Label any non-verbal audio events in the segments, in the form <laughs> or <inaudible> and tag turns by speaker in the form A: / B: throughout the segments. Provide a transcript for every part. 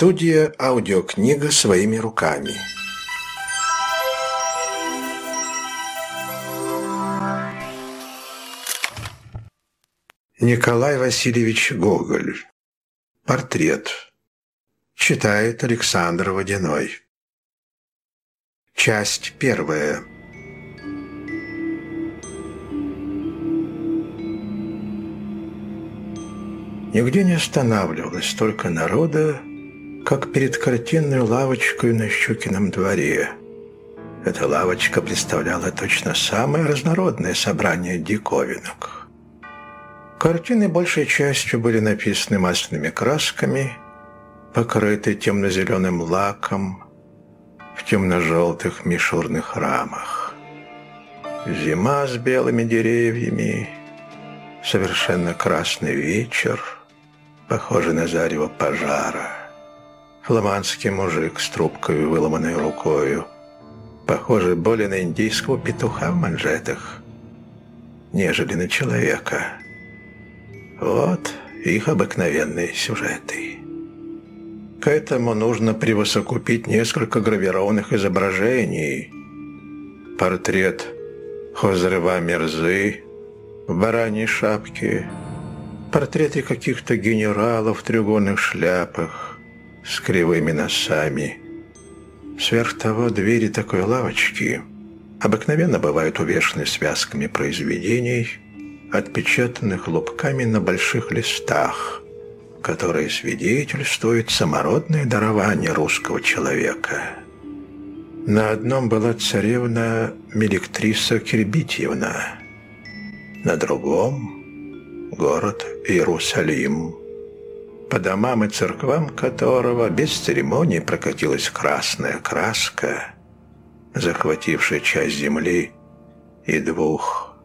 A: Студия «Аудиокнига своими руками». Николай Васильевич Гоголь. Портрет. Читает Александр Водяной. Часть первая. Нигде не останавливалось столько народа, как перед картинной лавочкой на Щукином дворе. Эта лавочка представляла точно самое разнородное собрание диковинок. Картины большей частью были написаны масляными красками, покрыты темно-зеленым лаком в темно-желтых мишурных рамах. Зима с белыми деревьями, совершенно красный вечер — похожий на зарево пожара. Фламандский мужик с трубкой, выломанной рукою, похожий более на индийского петуха в манжетах, нежели на человека. Вот их обыкновенные сюжеты. К этому нужно превосокупить несколько гравированных изображений. Портрет Хозрева Мерзы в бараньей шапке – портреты каких-то генералов в треугольных шляпах с кривыми носами. Сверх того, двери такой лавочки обыкновенно бывают увешаны связками произведений, отпечатанных лупками на больших листах, которые свидетельствуют самородное дарование русского человека. На одном была царевна Мелектриса Кирбитьевна, на другом город Иерусалим, по домам и церквам которого без церемонии прокатилась красная краска, захватившая часть земли и двух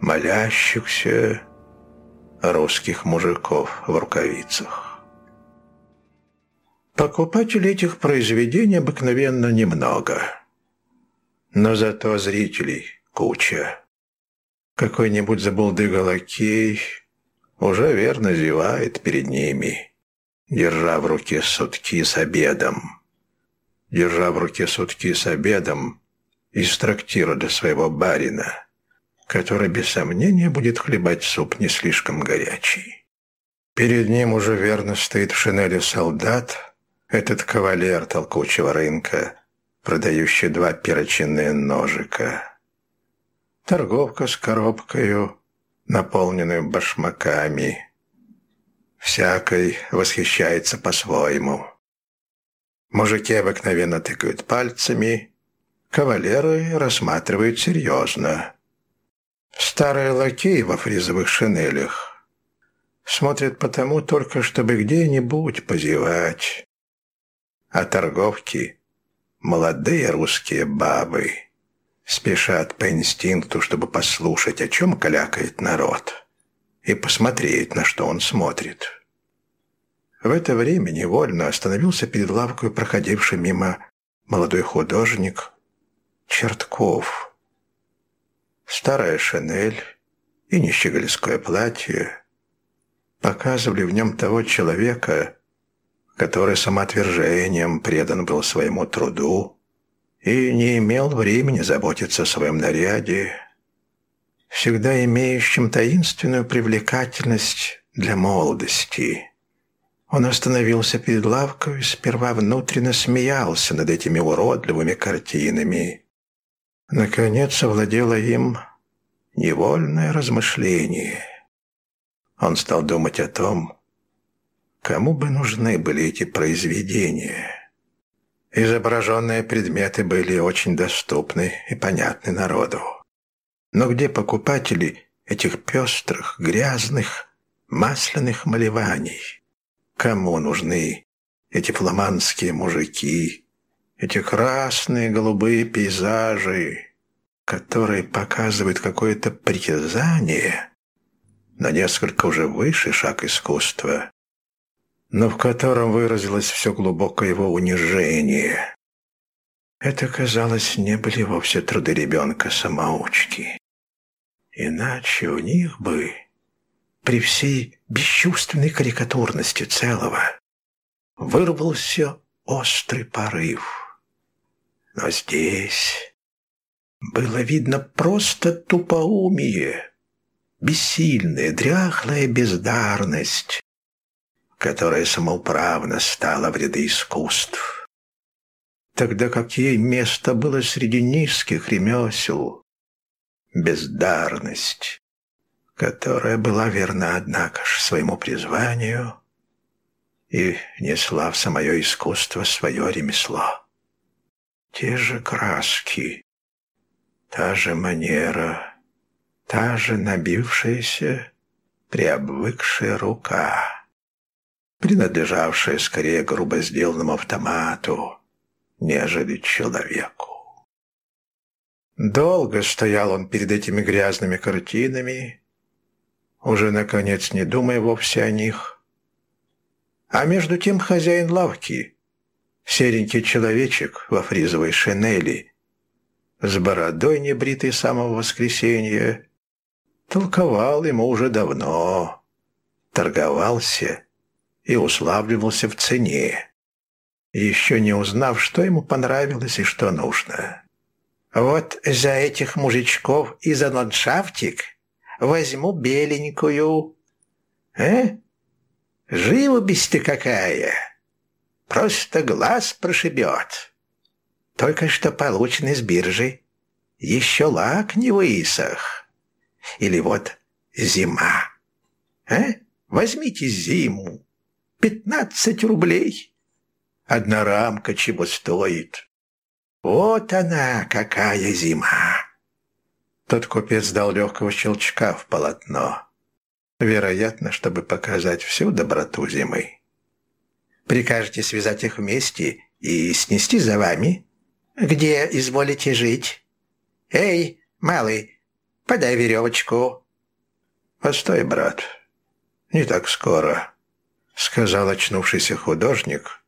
A: молящихся русских мужиков в рукавицах. Покупателей этих произведений обыкновенно немного, но зато зрителей куча. Какой-нибудь забулдыга-лакей уже верно зевает перед ними, держа в руке сутки с обедом. Держа в руке сутки с обедом из трактира для своего барина, который без сомнения будет хлебать суп не слишком горячий. Перед ним уже верно стоит в шинели солдат, этот кавалер толкучего рынка, продающий два перочинные ножика торговка с коробкою, наполненную башмаками. Всякой восхищается по-своему. Мужики обыкновенно тыкают пальцами, кавалеры рассматривают серьезно. Старые лакеи во фризовых шинелях смотрят потому только, чтобы где-нибудь позевать. А торговки — молодые русские бабы — спешат по инстинкту, чтобы послушать, о чем калякает народ, и посмотреть, на что он смотрит. В это время невольно остановился перед лавкой проходивший мимо молодой художник Чертков. Старая шинель и нищегольское платье показывали в нем того человека, который самоотвержением предан был своему труду, и не имел времени заботиться о своем наряде, всегда имеющим таинственную привлекательность для молодости. Он остановился перед лавкой и сперва внутренно смеялся над этими уродливыми картинами. Наконец овладело им невольное размышление. Он стал думать о том, кому бы нужны были эти произведения – Изображенные предметы были очень доступны и понятны народу. Но где покупатели этих пестрых, грязных, масляных малеваний? Кому нужны эти фламандские мужики, эти красные голубые пейзажи, которые показывают какое-то притязание на несколько уже выше шаг искусства, но в котором выразилось все глубокое его унижение. Это, казалось, не были вовсе труды ребенка-самоучки. Иначе у них бы, при всей бесчувственной карикатурности целого, вырвался острый порыв. Но здесь было видно просто тупоумие, бессильная, дряхлая бездарность, которая самоуправно стала в ряды искусств. Тогда как ей место было среди низких ремесел, бездарность, которая была верна, однако ж, своему призванию и несла в самое искусство свое ремесло. Те же краски, та же манера, та же набившаяся, приобвыкшая рука, принадлежавшая скорее грубо сделанному автомату, нежели человеку. Долго стоял он перед этими грязными картинами, уже, наконец, не думая вовсе о них. А между тем хозяин лавки, серенький человечек во фризовой шинели, с бородой небритой самого воскресенья, толковал ему уже давно, торговался и уславливался в цене, еще не узнав, что ему понравилось и что нужно. «Вот за этих мужичков и за ландшафтик возьму беленькую. Э? Живопись-то какая! Просто глаз прошибет. Только что полученный с биржи. Еще лак не высох. Или вот зима. Э? Возьмите зиму. Пятнадцать рублей. Одна рамка чего стоит. Вот она, какая зима. Тот купец дал легкого щелчка в полотно. Вероятно, чтобы показать всю доброту зимы. Прикажете связать их вместе и снести за вами? Где изволите жить? Эй, малый, подай веревочку. Постой, брат, не так скоро, сказал очнувшийся художник,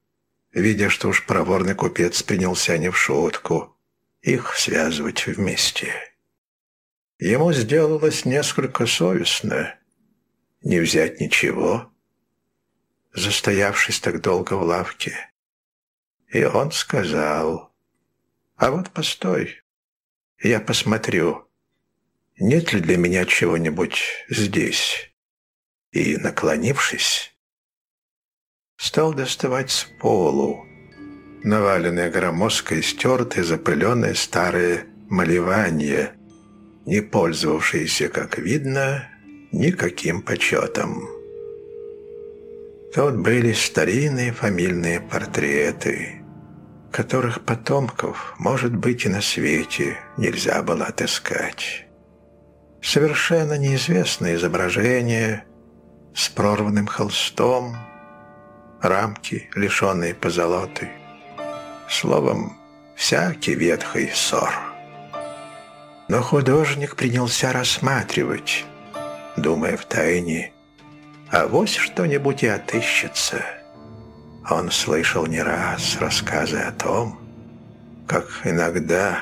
A: видя, что уж проворный купец принялся не в шутку их связывать вместе. Ему сделалось несколько совестно не взять ничего, застоявшись так долго в лавке. И он сказал, «А вот постой, я посмотрю, нет ли для меня чего-нибудь здесь?» И, наклонившись, стал доставать с полу наваленное громоздкой, стертое, запыленное старое малевание — не пользовавшийся, как видно, никаким почетом. Тут были старинные фамильные портреты, которых потомков, может быть, и на свете нельзя было отыскать. Совершенно неизвестное изображение с прорванным холстом, рамки, лишенные позолоты. Словом, всякий ветхий ссор. Но художник принялся рассматривать, думая в тайне, а вось что-нибудь и отыщется. Он слышал не раз рассказы о том, как иногда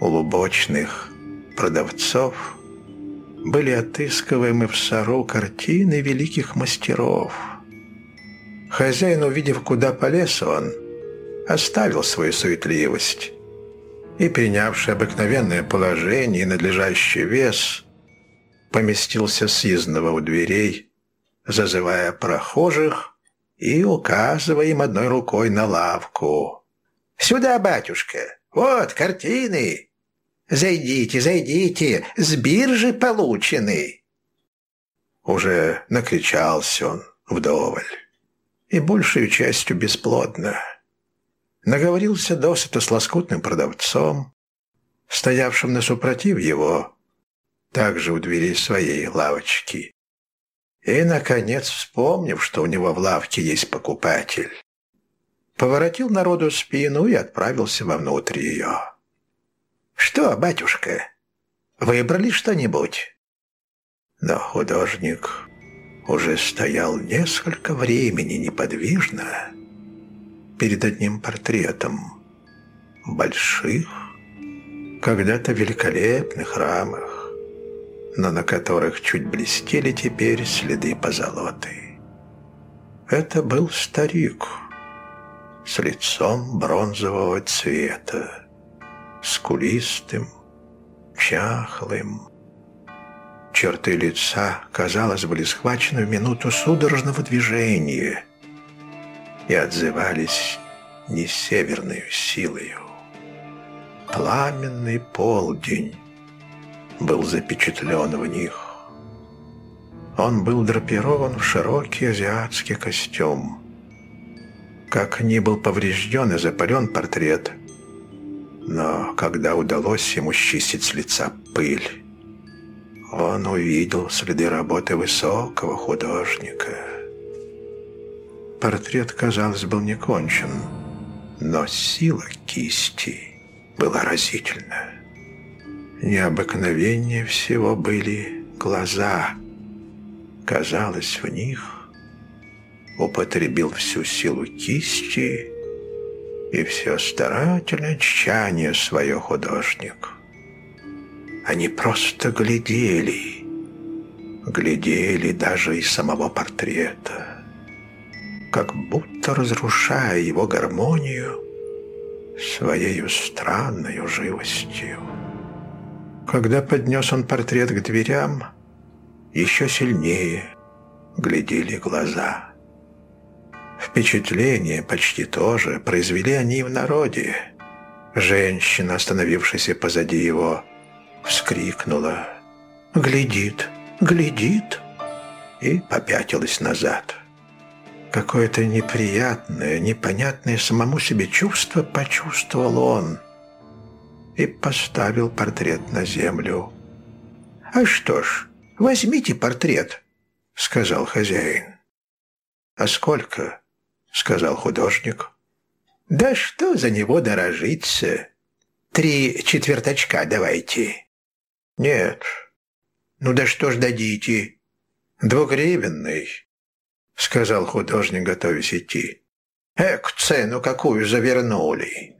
A: у лубочных продавцов были отыскиваемы в сору картины великих мастеров. Хозяин, увидев, куда полез он, оставил свою суетливость и, принявший обыкновенное положение и надлежащий вес, поместился съездного у дверей, зазывая прохожих и указывая им одной рукой на лавку. «Сюда, батюшка! Вот картины! Зайдите, зайдите! С биржи получены!» Уже накричался он вдоволь и большей частью бесплодно наговорился досыта с лоскутным продавцом, стоявшим на супротив его, также у двери своей лавочки. И, наконец, вспомнив, что у него в лавке есть покупатель, поворотил народу спину и отправился вовнутрь ее. «Что, батюшка, выбрали что-нибудь?» Но художник уже стоял несколько времени неподвижно, перед одним портретом. Больших, когда-то великолепных рамах, но на которых чуть блестели теперь следы позолоты. Это был старик с лицом бронзового цвета, скулистым, чахлым. Черты лица, казалось, были схвачены в минуту судорожного движения и отзывались не северной силою. Пламенный полдень был запечатлен в них. Он был драпирован в широкий азиатский костюм. Как ни был поврежден и запален портрет, но когда удалось ему счистить с лица пыль, он увидел следы работы высокого художника. Портрет, казалось, был не кончен, но сила кисти была разительна. Необыкновеннее всего были глаза. Казалось, в них употребил всю силу кисти и все старательное тщание свое художник. Они просто глядели, глядели даже из самого портрета, как будто разрушая его гармонию своей странной живостью. Когда поднес он портрет к дверям, еще сильнее глядели глаза. Впечатление почти тоже произвели они в народе. Женщина, остановившаяся позади его, вскрикнула «Глядит, глядит!» и попятилась назад. Какое-то неприятное, непонятное самому себе чувство почувствовал он и поставил портрет на землю. «А что ж, возьмите портрет», — сказал хозяин. «А сколько?» — сказал художник. «Да что за него дорожиться? Три четверточка давайте». «Нет». «Ну да что ж дадите?» «Двугривенный», — сказал художник, готовясь идти. «Эк, цену какую завернули!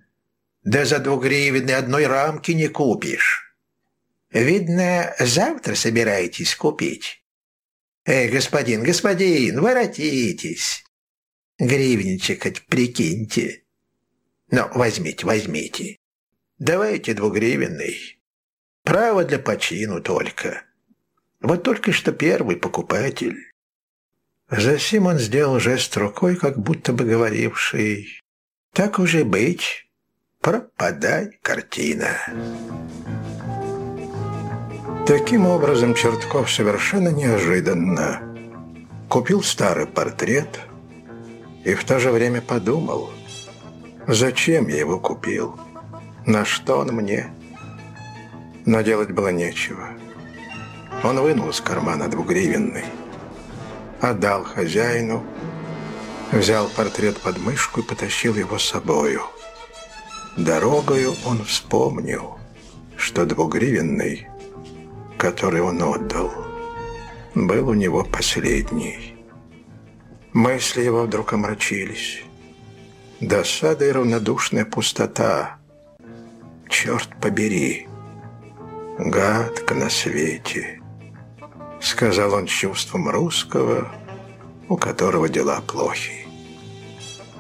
A: Да за двугривенный одной рамки не купишь!» «Видно, завтра собираетесь купить?» «Эй, господин, господин, воротитесь! Гривенчик хоть прикиньте!» «Ну, возьмите, возьмите! Давайте двугривенный!» Право для почину только. Вот только что первый покупатель. Засим он сделал жест рукой, как будто бы говоривший «Так уже быть, пропадай, картина». Таким образом, Чертков совершенно неожиданно купил старый портрет и в то же время подумал, зачем я его купил, на что он мне – но делать было нечего. Он вынул из кармана двугривенный, отдал хозяину, взял портрет под мышку и потащил его с собою. Дорогою он вспомнил, что двугривенный, который он отдал, был у него последний. Мысли его вдруг омрачились. Досада и равнодушная пустота. Черт побери! Гадко на свете», — сказал он с чувством русского, у которого дела плохи.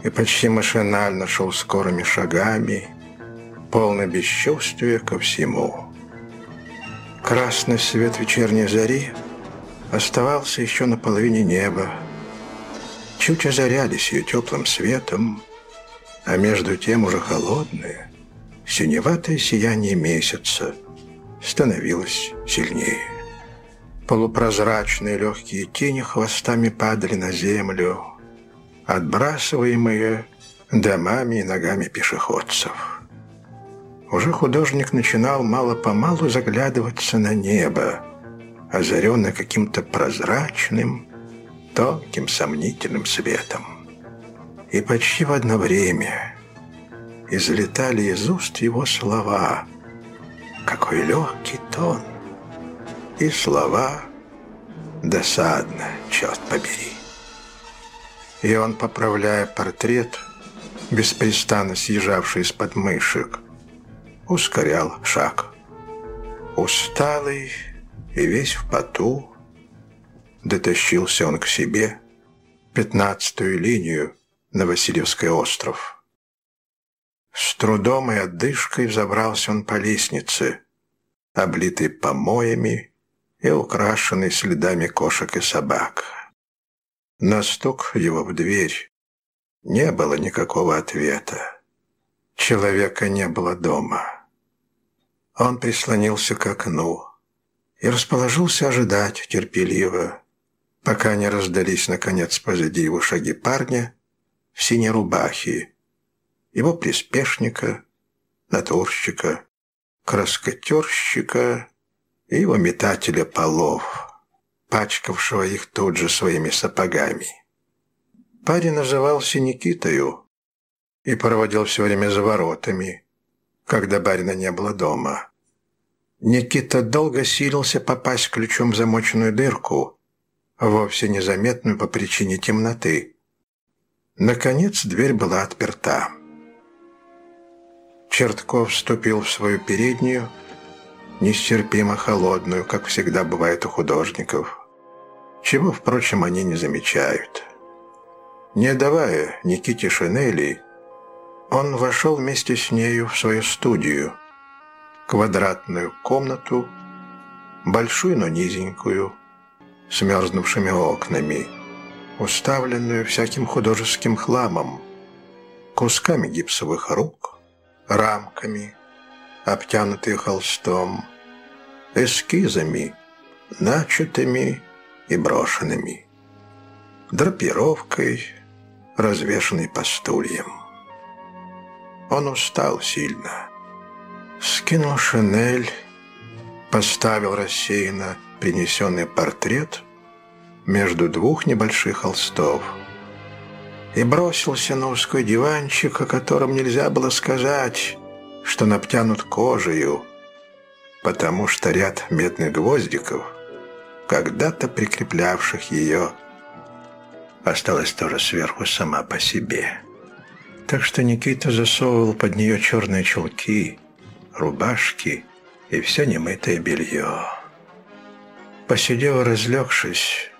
A: И почти машинально шел скорыми шагами, полный бесчувствия ко всему. Красный свет вечерней зари оставался еще на половине неба. Чуть озарялись ее теплым светом, а между тем уже холодное, синеватое сияние месяца — становилось сильнее. Полупрозрачные легкие тени хвостами падали на землю, отбрасываемые домами и ногами пешеходцев. Уже художник начинал мало-помалу заглядываться на небо, озаренное каким-то прозрачным, тонким, сомнительным светом. И почти в одно время излетали из уст его слова – какой легкий тон. И слова досадно, черт побери. И он, поправляя портрет, беспрестанно съезжавший из подмышек, ускорял шаг. Усталый и весь в поту, дотащился он к себе пятнадцатую линию на Васильевский остров. С трудом и отдышкой взобрался он по лестнице, облитый помоями и украшенный следами кошек и собак. На стук его в дверь не было никакого ответа. Человека не было дома. Он прислонился к окну и расположился ожидать терпеливо, пока не раздались, наконец, позади его шаги парня в синей рубахе, его приспешника, натурщика, краскотерщика и его метателя полов, пачкавшего их тут же своими сапогами. Парень назывался Никитою и проводил все время за воротами, когда барина не было дома. Никита долго силился попасть ключом в замоченную дырку, вовсе незаметную по причине темноты. Наконец дверь была отперта. Чертков вступил в свою переднюю, нестерпимо холодную, как всегда бывает у художников, чего, впрочем, они не замечают. Не давая Никите шинели, он вошел вместе с нею в свою студию, квадратную комнату, большую, но низенькую, с мерзнувшими окнами, уставленную всяким художеским хламом, кусками гипсовых рук, рамками, обтянутые холстом, эскизами, начатыми и брошенными, драпировкой, развешанной по стульям. Он устал сильно. Скинул шинель, поставил рассеянно принесенный портрет между двух небольших холстов и бросился на узкий диванчик, о котором нельзя было сказать, что наптянут кожею, потому что ряд медных гвоздиков, когда-то прикреплявших ее, осталась тоже сверху сама по себе. Так что Никита засовывал под нее черные чулки, рубашки и все немытое белье. Посидел разлегшись,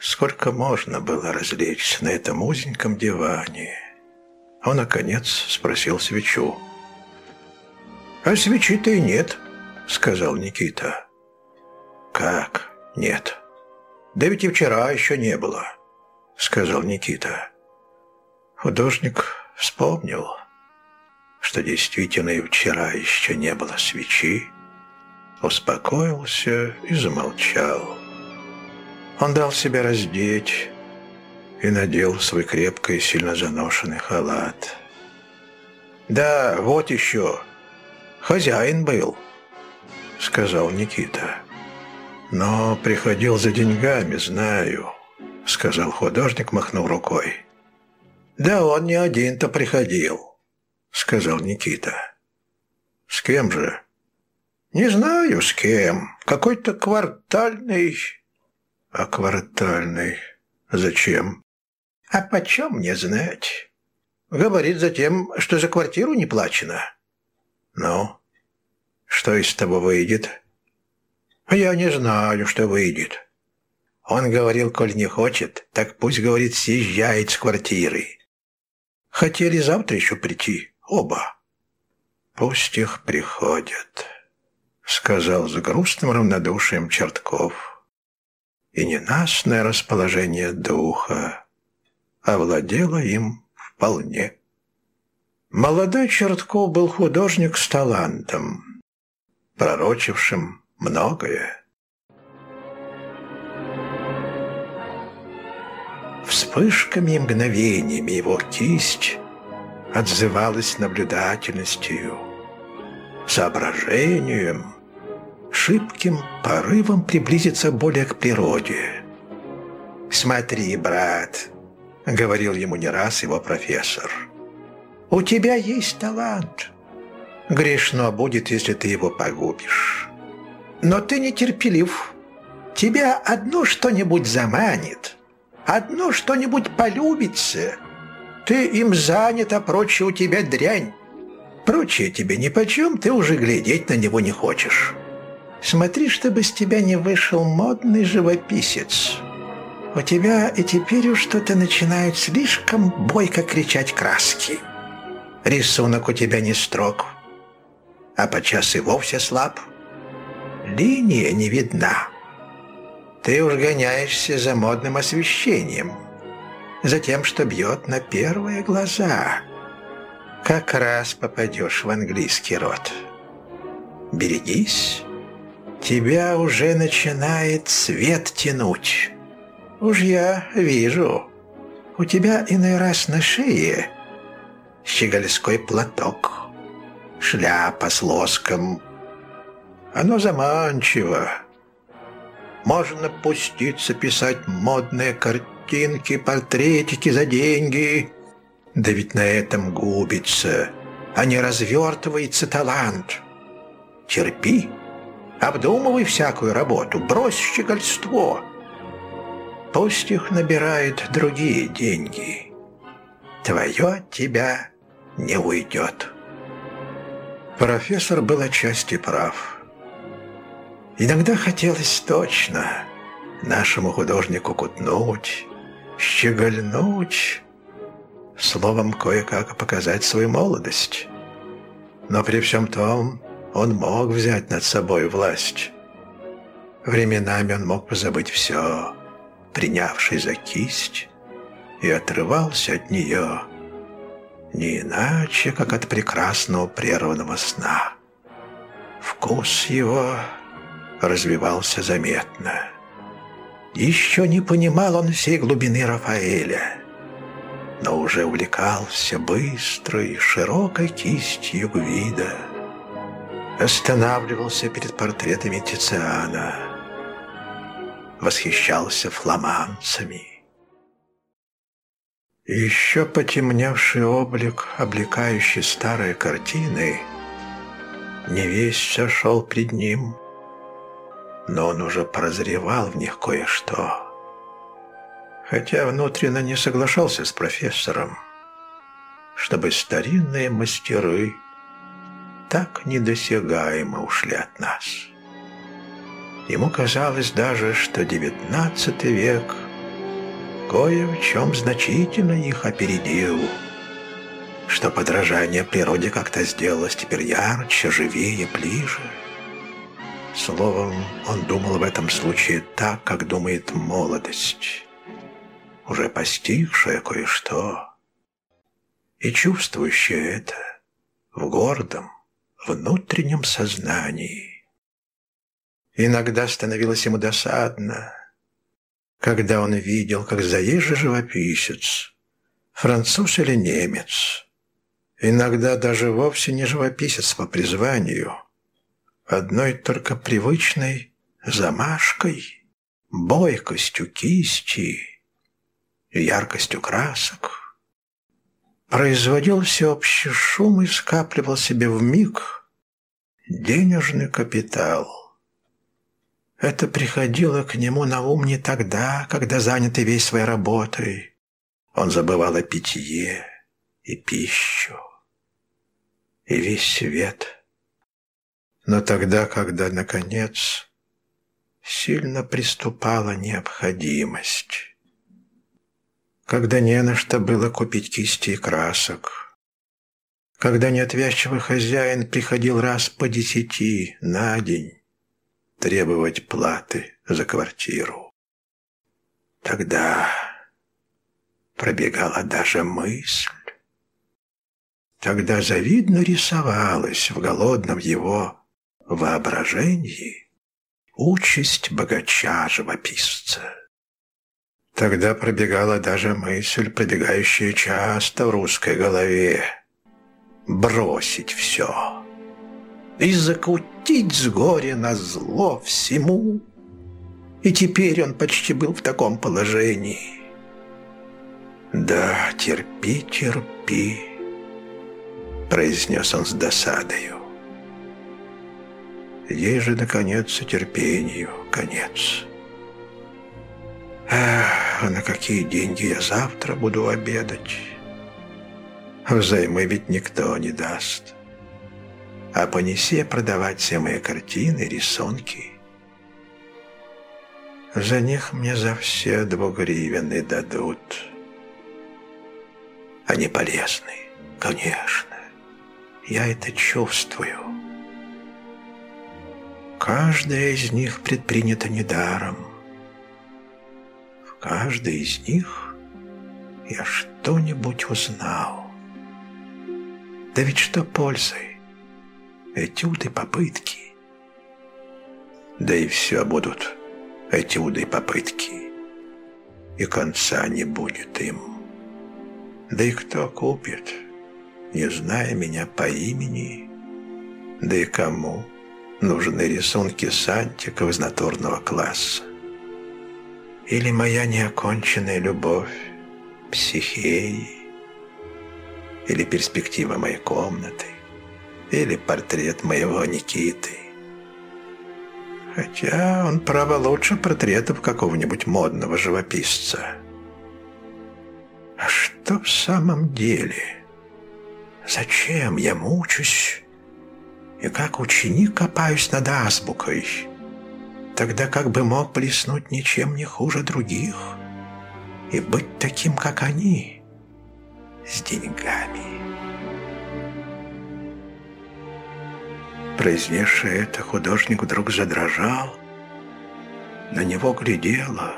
A: сколько можно было развлечься на этом узеньком диване. Он, наконец, спросил свечу. «А свечи-то и нет», — сказал Никита. «Как нет?» «Да ведь и вчера еще не было», — сказал Никита. Художник вспомнил, что действительно и вчера еще не было свечи, успокоился и замолчал. Он дал себя раздеть и надел свой крепко и сильно заношенный халат. «Да, вот еще. Хозяин был», — сказал Никита. «Но приходил за деньгами, знаю», — сказал художник, махнув рукой. «Да он не один-то приходил», — сказал Никита. «С кем же?» «Не знаю, с кем. Какой-то квартальный...» «А квартальный? Зачем?» «А почем мне знать?» «Говорит за тем, что за квартиру не плачено». «Ну, что из того выйдет?» «Я не знаю, что выйдет». Он говорил, коль не хочет, так пусть, говорит, съезжает с квартиры. Хотели завтра еще прийти, оба. Пусть их приходят» сказал с грустным равнодушием Чертков. И ненастное расположение духа овладело им вполне. Молодой Чертков был художник с талантом, пророчившим многое. Вспышками и мгновениями его кисть отзывалась наблюдательностью, соображением – шибким порывом приблизиться более к природе. «Смотри, брат», — говорил ему не раз его профессор, — «у тебя есть талант. Грешно будет, если ты его погубишь. Но ты нетерпелив. Тебя одно что-нибудь заманит, одно что-нибудь полюбится. Ты им занят, а прочее у тебя дрянь. Прочее тебе нипочем, ты уже глядеть на него не хочешь». Смотри, чтобы с тебя не вышел модный живописец. У тебя и теперь уж что-то начинают слишком бойко кричать краски. Рисунок у тебя не строг, а подчас и вовсе слаб. Линия не видна. Ты уж гоняешься за модным освещением, за тем, что бьет на первые глаза. Как раз попадешь в английский род. Берегись, тебя уже начинает свет тянуть. Уж я вижу, у тебя иной раз на шее щегольской платок, шляпа с лоском. Оно заманчиво, можно пуститься писать модные картинки, портретики за деньги. Да ведь на этом губится, а не развертывается талант. Терпи, обдумывай всякую работу, брось щегольство. Пусть их набирают другие деньги. Твое от тебя не уйдет. Профессор был отчасти прав. Иногда хотелось точно нашему художнику кутнуть, щегольнуть, словом, кое-как показать свою молодость. Но при всем том он мог взять над собой власть. Временами он мог позабыть все, принявший за кисть, и отрывался от нее не иначе, как от прекрасного прерванного сна. Вкус его развивался заметно. Еще не понимал он всей глубины Рафаэля, но уже увлекался быстрой, широкой кистью Гвида. Останавливался перед портретами Тициана, восхищался фламанцами. Еще потемневший облик, облекающий старые картины, не весь сошел пред ним — но он уже прозревал в них кое-что. Хотя внутренно не соглашался с профессором, чтобы старинные мастеры так недосягаемо ушли от нас. Ему казалось даже, что XIX век кое в чем значительно их опередил, что подражание природе как-то сделалось теперь ярче, живее, ближе. Словом, он думал в этом случае так, как думает молодость, уже постигшая кое-что и чувствующая это в гордом, внутреннем сознании. Иногда становилось ему досадно, когда он видел, как заезжий живописец, француз или немец, иногда даже вовсе не живописец по призванию – одной только привычной замашкой, бойкостью кисти, яркостью красок, производил всеобщий шум и скапливал себе в миг денежный капитал. Это приходило к нему на ум не тогда, когда занятый весь своей работой. Он забывал о питье и пищу, и весь свет — но тогда, когда, наконец, сильно приступала необходимость, когда не на что было купить кисти и красок, когда неотвязчивый хозяин приходил раз по десяти на день требовать платы за квартиру. Тогда пробегала даже мысль. Тогда завидно рисовалась в голодном его воображении участь богача-живописца. Тогда пробегала даже мысль, пробегающая часто в русской голове, бросить все и закутить с горя на зло всему. И теперь он почти был в таком положении. «Да, терпи, терпи», — произнес он с досадою. Ей же, наконец, терпению конец. Эх, а на какие деньги я завтра буду обедать? Взаймы ведь никто не даст. А понеси продавать все мои картины, рисунки. За них мне за все двугривенные дадут. Они полезны, конечно. Я это чувствую. Каждая из них предпринята недаром. В каждой из них я что-нибудь узнал. Да ведь что пользы? Этюды, попытки. Да и все будут этюды, попытки. И конца не будет им. Да и кто купит, не зная меня по имени, да и кому нужны рисунки сантиков из натурного класса. Или моя неоконченная любовь психеи, или перспектива моей комнаты, или портрет моего Никиты. Хотя он, право, лучше портретов какого-нибудь модного живописца. А что в самом деле? Зачем я мучусь и как ученик копаюсь над азбукой, тогда как бы мог блеснуть ничем не хуже других и быть таким, как они, с деньгами. Произнесший это, художник вдруг задрожал. На него глядело,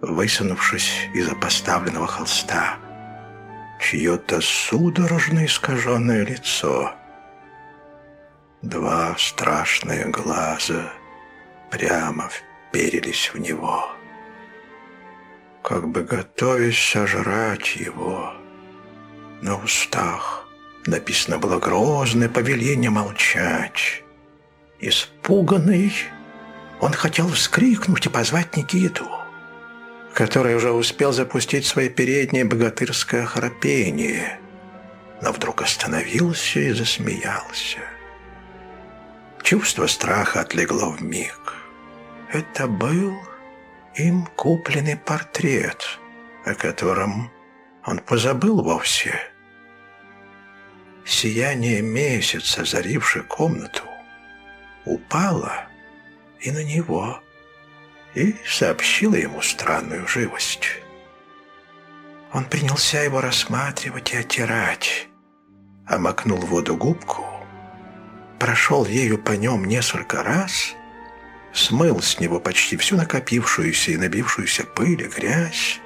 A: высунувшись из-за поставленного холста, чье-то судорожно искаженное лицо. Два страшные глаза прямо вперились в него, как бы готовясь сожрать его. На устах написано было грозное повеление молчать. Испуганный, он хотел вскрикнуть и позвать Никиту, который уже успел запустить свое переднее богатырское храпение, но вдруг остановился и засмеялся. Чувство страха отлегло в миг. Это был им купленный портрет, о котором он позабыл вовсе. Сияние месяца, зарившее комнату, упало и на него, и сообщило ему странную живость. Он принялся его рассматривать и оттирать, омакнул в воду губку, прошел ею по нем несколько раз, смыл с него почти всю накопившуюся и набившуюся пыль и грязь,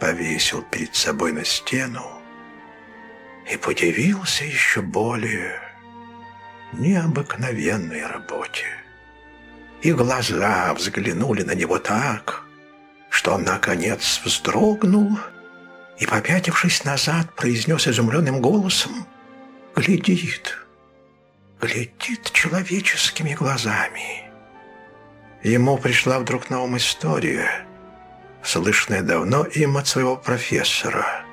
A: повесил перед собой на стену и подивился еще более необыкновенной работе. И глаза взглянули на него так, что он, наконец, вздрогнул и, попятившись назад, произнес изумленным голосом «Глядит, глядит человеческими глазами». Ему пришла вдруг на ум история – слышное давно им от своего профессора,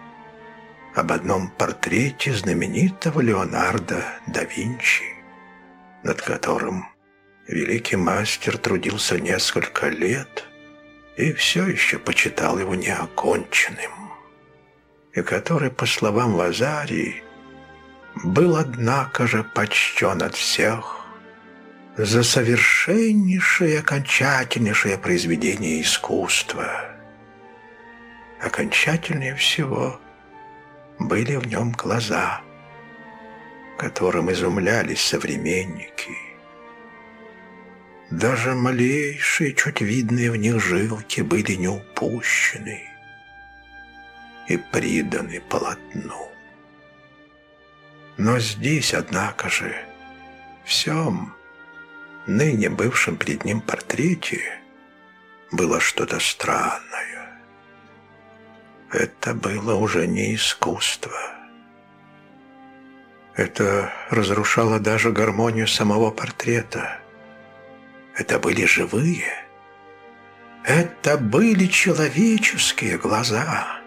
A: об одном портрете знаменитого Леонардо да Винчи, над которым великий мастер трудился несколько лет и все еще почитал его неоконченным, и который, по словам Вазарии, был, однако же, почтен от всех за совершеннейшее окончательнейшее произведение искусства – окончательнее всего были в нем глаза, которым изумлялись современники. Даже малейшие, чуть видные в них жилки были не упущены и приданы полотну. Но здесь, однако же, всем ныне бывшем перед ним портрете было что-то странное. Это было уже не искусство. Это разрушало даже гармонию самого портрета. Это были живые. Это были человеческие глаза.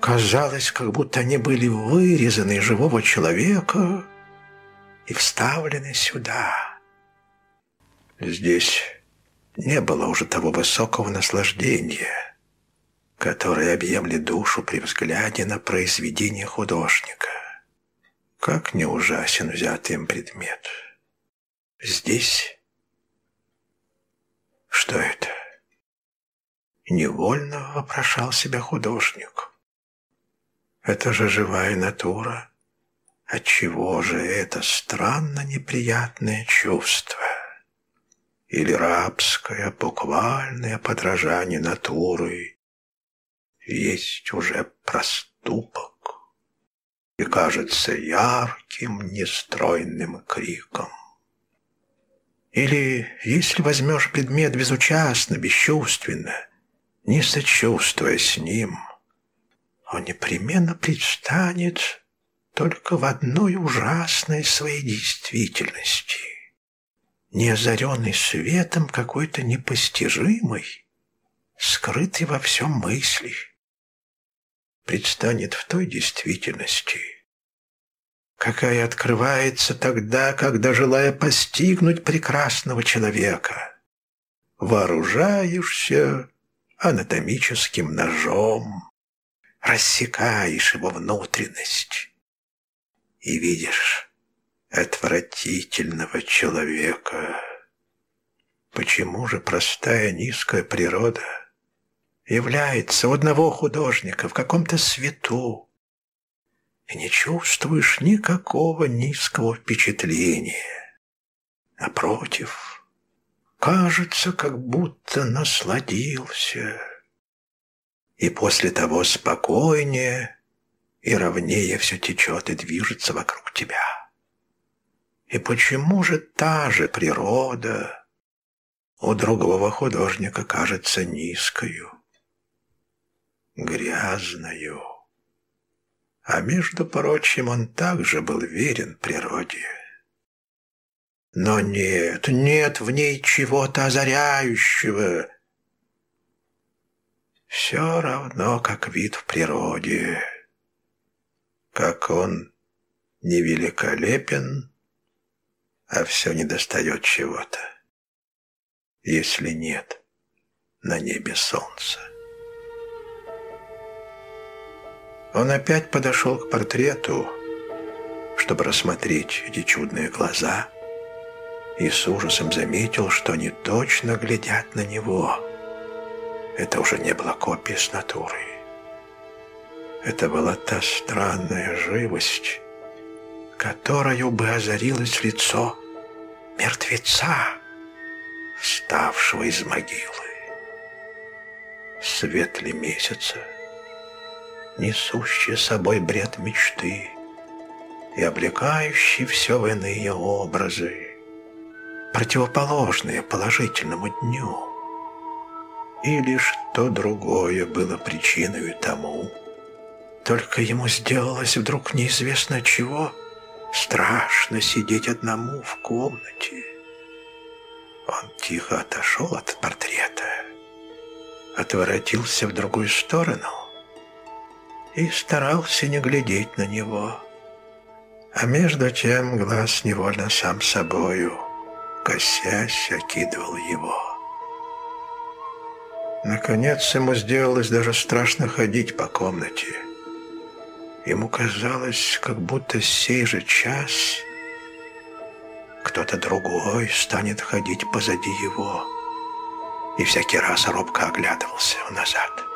A: Казалось, как будто они были вырезаны из живого человека и вставлены сюда. Здесь не было уже того высокого наслаждения, который объемлет душу при взгляде на произведение художника. Как не ужасен взятый им предмет. Здесь Что это? Невольно вопрошал себя художник. Это же живая натура. Отчего же это странно неприятное чувство? Или рабское, буквальное подражание натуры есть уже проступок и кажется ярким, нестройным криком. Или если возьмешь предмет безучастно, бесчувственно, не сочувствуя с ним – он непременно предстанет только в одной ужасной своей действительности, не озаренный светом какой-то непостижимой, скрытый во всем мысли, предстанет в той действительности, какая открывается тогда, когда, желая постигнуть прекрасного человека, вооружаешься анатомическим ножом, рассекаешь его внутренность и видишь отвратительного человека. Почему же простая низкая природа является у одного художника в каком-то свету, и не чувствуешь никакого низкого впечатления? Напротив, кажется, как будто насладился – и после того спокойнее и ровнее все течет и движется вокруг тебя. И почему же та же природа у другого художника кажется низкою, грязною? А между прочим, он также был верен природе. Но нет, нет в ней чего-то озаряющего, все равно, как вид в природе. Как он невеликолепен, а все недостает чего-то. Если нет на небе солнца. Он опять подошел к портрету, чтобы рассмотреть эти чудные глаза, и с ужасом заметил, что они точно глядят на него – это уже не было копией с натурой. Это была та странная живость, которую бы озарилось лицо мертвеца, вставшего из могилы. Светли месяца, несущие с собой бред мечты и облекающий все в иные образы, противоположные положительному дню – или что другое было причиной тому. Только ему сделалось вдруг неизвестно чего страшно сидеть одному в комнате. Он тихо отошел от портрета, отворотился в другую сторону и старался не глядеть на него. А между тем глаз невольно сам собою, косясь, окидывал его. Наконец ему сделалось даже страшно ходить по комнате. Ему казалось, как будто сей же час кто-то другой станет ходить позади его. И всякий раз робко оглядывался назад.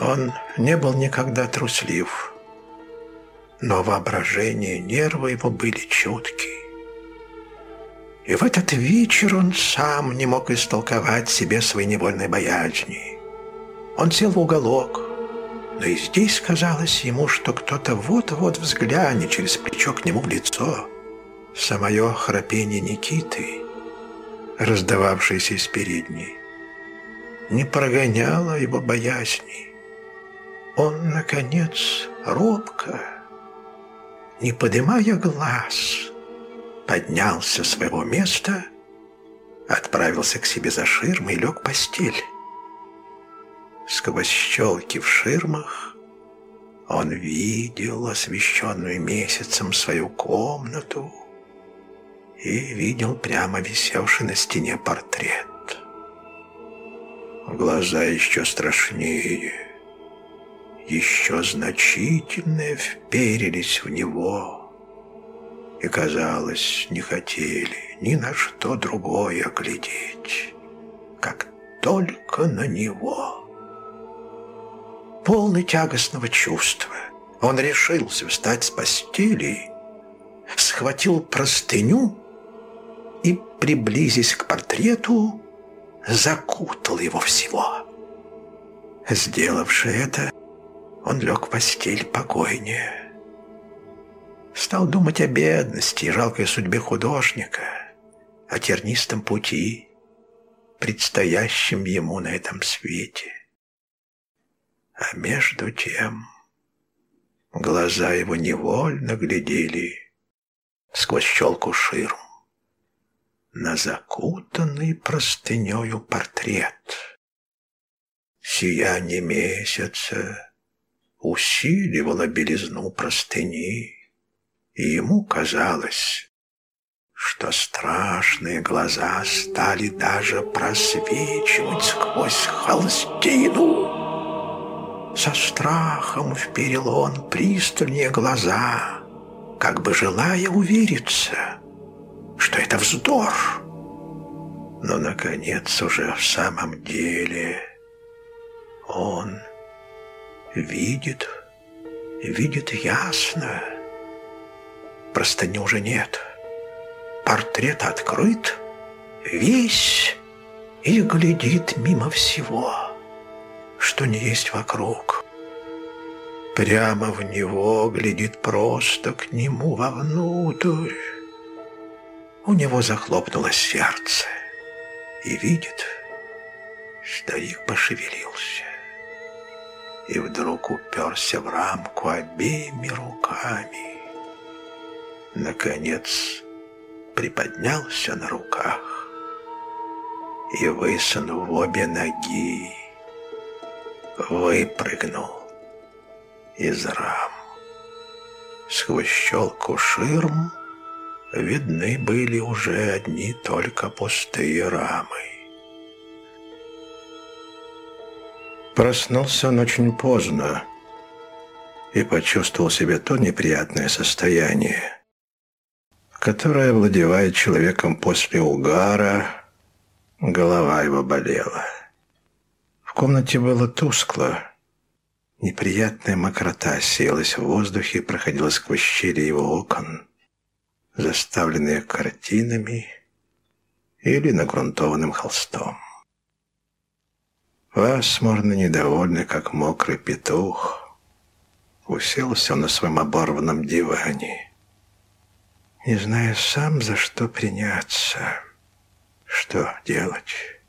A: Он не был никогда труслив, но воображение и нервы его были чуткие. И в этот вечер он сам не мог истолковать себе своей невольной боязни. Он сел в уголок, но и здесь казалось ему, что кто-то вот-вот взглянет через плечо к нему в лицо. Самое храпение Никиты, раздававшееся из передней, не прогоняло его боязни. Он, наконец, робко, не поднимая глаз, поднялся с своего места, отправился к себе за ширмы и лег в постель. Сквозь щелки в ширмах он видел освещенную месяцем свою комнату и видел прямо висевший на стене портрет. Глаза еще страшнее, еще значительнее вперились в него — и, казалось, не хотели ни на что другое глядеть, как только на него. Полный тягостного чувства, он решился встать с постели, схватил простыню и, приблизясь к портрету, закутал его всего. Сделавши это, он лег в постель покойнее. Стал думать о бедности и жалкой судьбе художника, о тернистом пути, предстоящем ему на этом свете. А между тем глаза его невольно глядели сквозь щелку ширм на закутанный простынею портрет. Сияние месяца усиливало белизну простыни, и ему казалось, что страшные глаза стали даже просвечивать сквозь холстину. Со страхом вперил он пристальнее глаза, как бы желая увериться, что это вздор. Но, наконец, уже в самом деле он видит, видит ясно. Простыни уже нет. Портрет открыт, весь, и глядит мимо всего, что не есть вокруг. Прямо в него глядит просто к нему вовнутрь. У него захлопнулось сердце, и видит, старик пошевелился, и вдруг уперся в рамку обеими руками. Наконец приподнялся на руках и, высунув обе ноги, выпрыгнул из рам. Сквозь щелку ширм видны были уже одни только пустые рамы. Проснулся он очень поздно и почувствовал себе то неприятное состояние, которое владевает человеком после угара, голова его болела. В комнате было тускло, неприятная мокрота селась в воздухе и проходила сквозь щели его окон заставленные картинами или нагрунтованным холстом. Пасмурно недовольный, как мокрый петух, уселся на своем оборванном диване, не зная сам, за что приняться, что делать,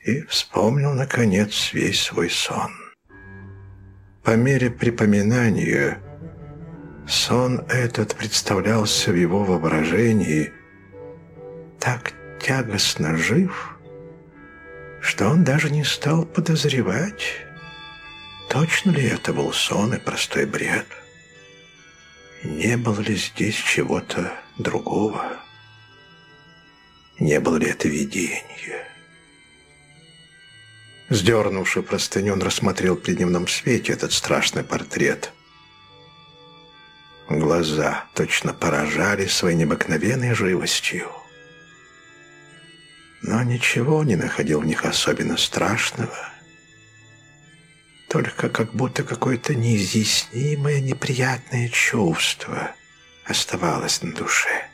A: и вспомнил, наконец, весь свой сон. По мере припоминания Сон этот представлялся в его воображении так тягостно жив, что он даже не стал подозревать, точно ли это был сон и простой бред. Не было ли здесь чего-то другого? Не было ли это видение? Сдернувши простыню, он рассмотрел при дневном свете этот страшный портрет – Глаза точно поражали своей необыкновенной живостью. Но ничего не находил в них особенно страшного. Только как будто какое-то неизъяснимое неприятное чувство оставалось на душе.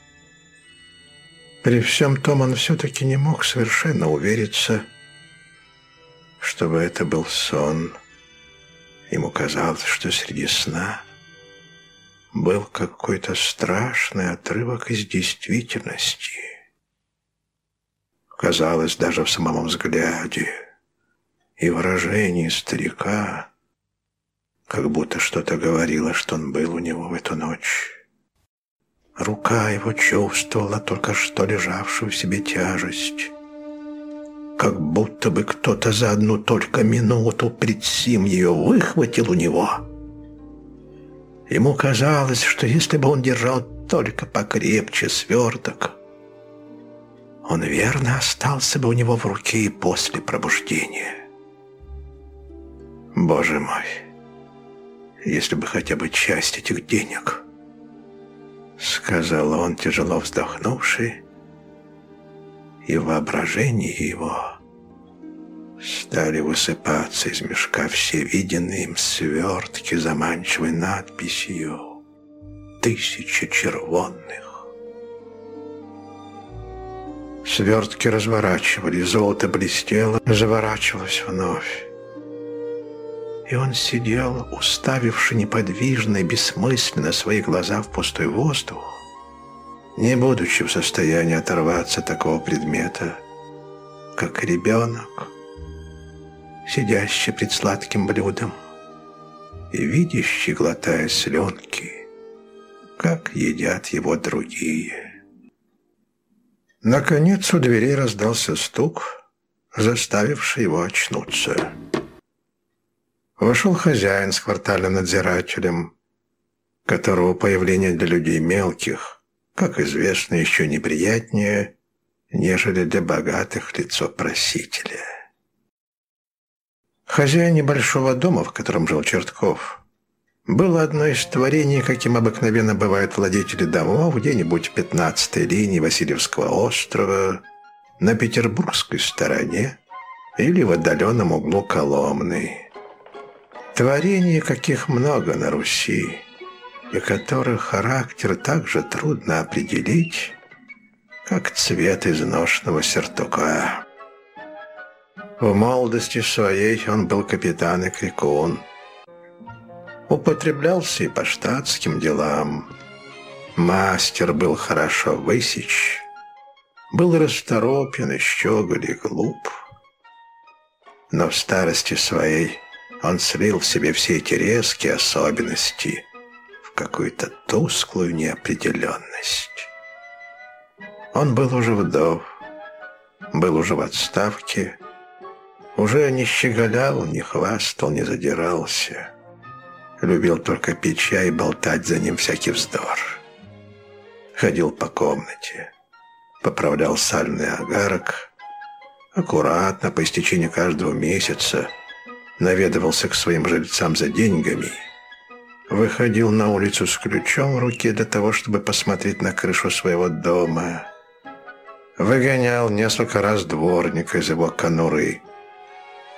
A: При всем том он все-таки не мог совершенно увериться, чтобы это был сон. Ему казалось, что среди сна был какой-то страшный отрывок из действительности. Казалось, даже в самом взгляде и выражении старика, как будто что-то говорило, что он был у него в эту ночь. Рука его чувствовала только что лежавшую в себе тяжесть, как будто бы кто-то за одну только минуту пред сим ее выхватил у него — Ему казалось, что если бы он держал только покрепче сверток, он верно остался бы у него в руке и после пробуждения. Боже мой, если бы хотя бы часть этих денег — сказал он, тяжело вздохнувший, и воображение его стали высыпаться из мешка все виденные им свертки заманчивой надписью «Тысяча червонных». Свертки разворачивали, золото блестело, заворачивалось вновь. И он сидел, уставивший неподвижно и бессмысленно свои глаза в пустой воздух, не будучи в состоянии оторваться от такого предмета, как ребенок, сидящий пред сладким блюдом и видящий, глотая слюнки, как едят его другие. Наконец у дверей раздался стук, заставивший его очнуться. Вошел хозяин с квартальным надзирателем, которого появление для людей мелких, как известно, еще неприятнее, нежели для богатых лицо просителя. Хозяин небольшого дома, в котором жил Чертков, было одно из творений, каким обыкновенно бывают владетели домов где-нибудь в 15-й линии Васильевского острова, на петербургской стороне или в отдаленном углу Коломны. Творений, каких много на Руси, и которых характер так же трудно определить, как цвет изношенного сертука. В молодости своей он был капитан и крикун. Употреблялся и по штатским делам. Мастер был хорошо высечь, был расторопен и щеголь и глуп. Но в старости своей он слил в себе все эти резкие особенности в какую-то тусклую неопределенность. Он был уже вдов, был уже в отставке, уже не щеголял, не хвастал, не задирался. Любил только пить чай и болтать за ним всякий вздор. Ходил по комнате, поправлял сальный агарок, аккуратно, по истечении каждого месяца – наведывался к своим жильцам за деньгами, выходил на улицу с ключом в руке для того, чтобы посмотреть на крышу своего дома, выгонял несколько раз дворника из его конуры,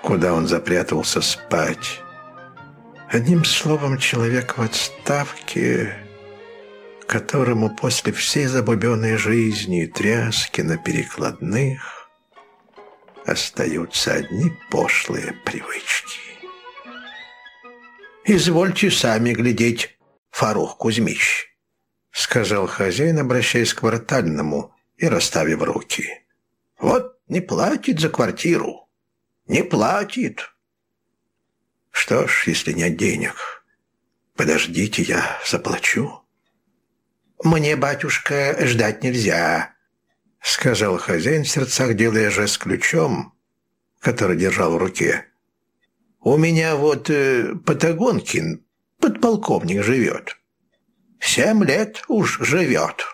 A: куда он запрятался спать. Одним словом, человек в отставке, которому после всей забубенной жизни и тряски на перекладных остаются одни пошлые привычки. «Извольте сами глядеть, Фарух Кузьмич», — сказал хозяин, обращаясь к квартальному и расставив руки. «Вот не платит за квартиру, не платит». «Что ж, если нет денег, подождите, я заплачу». «Мне, батюшка, ждать нельзя», — сказал хозяин в сердцах, делая жест ключом, который держал в руке. «У меня вот э, Патагонкин, подполковник, живет. Семь лет уж живет.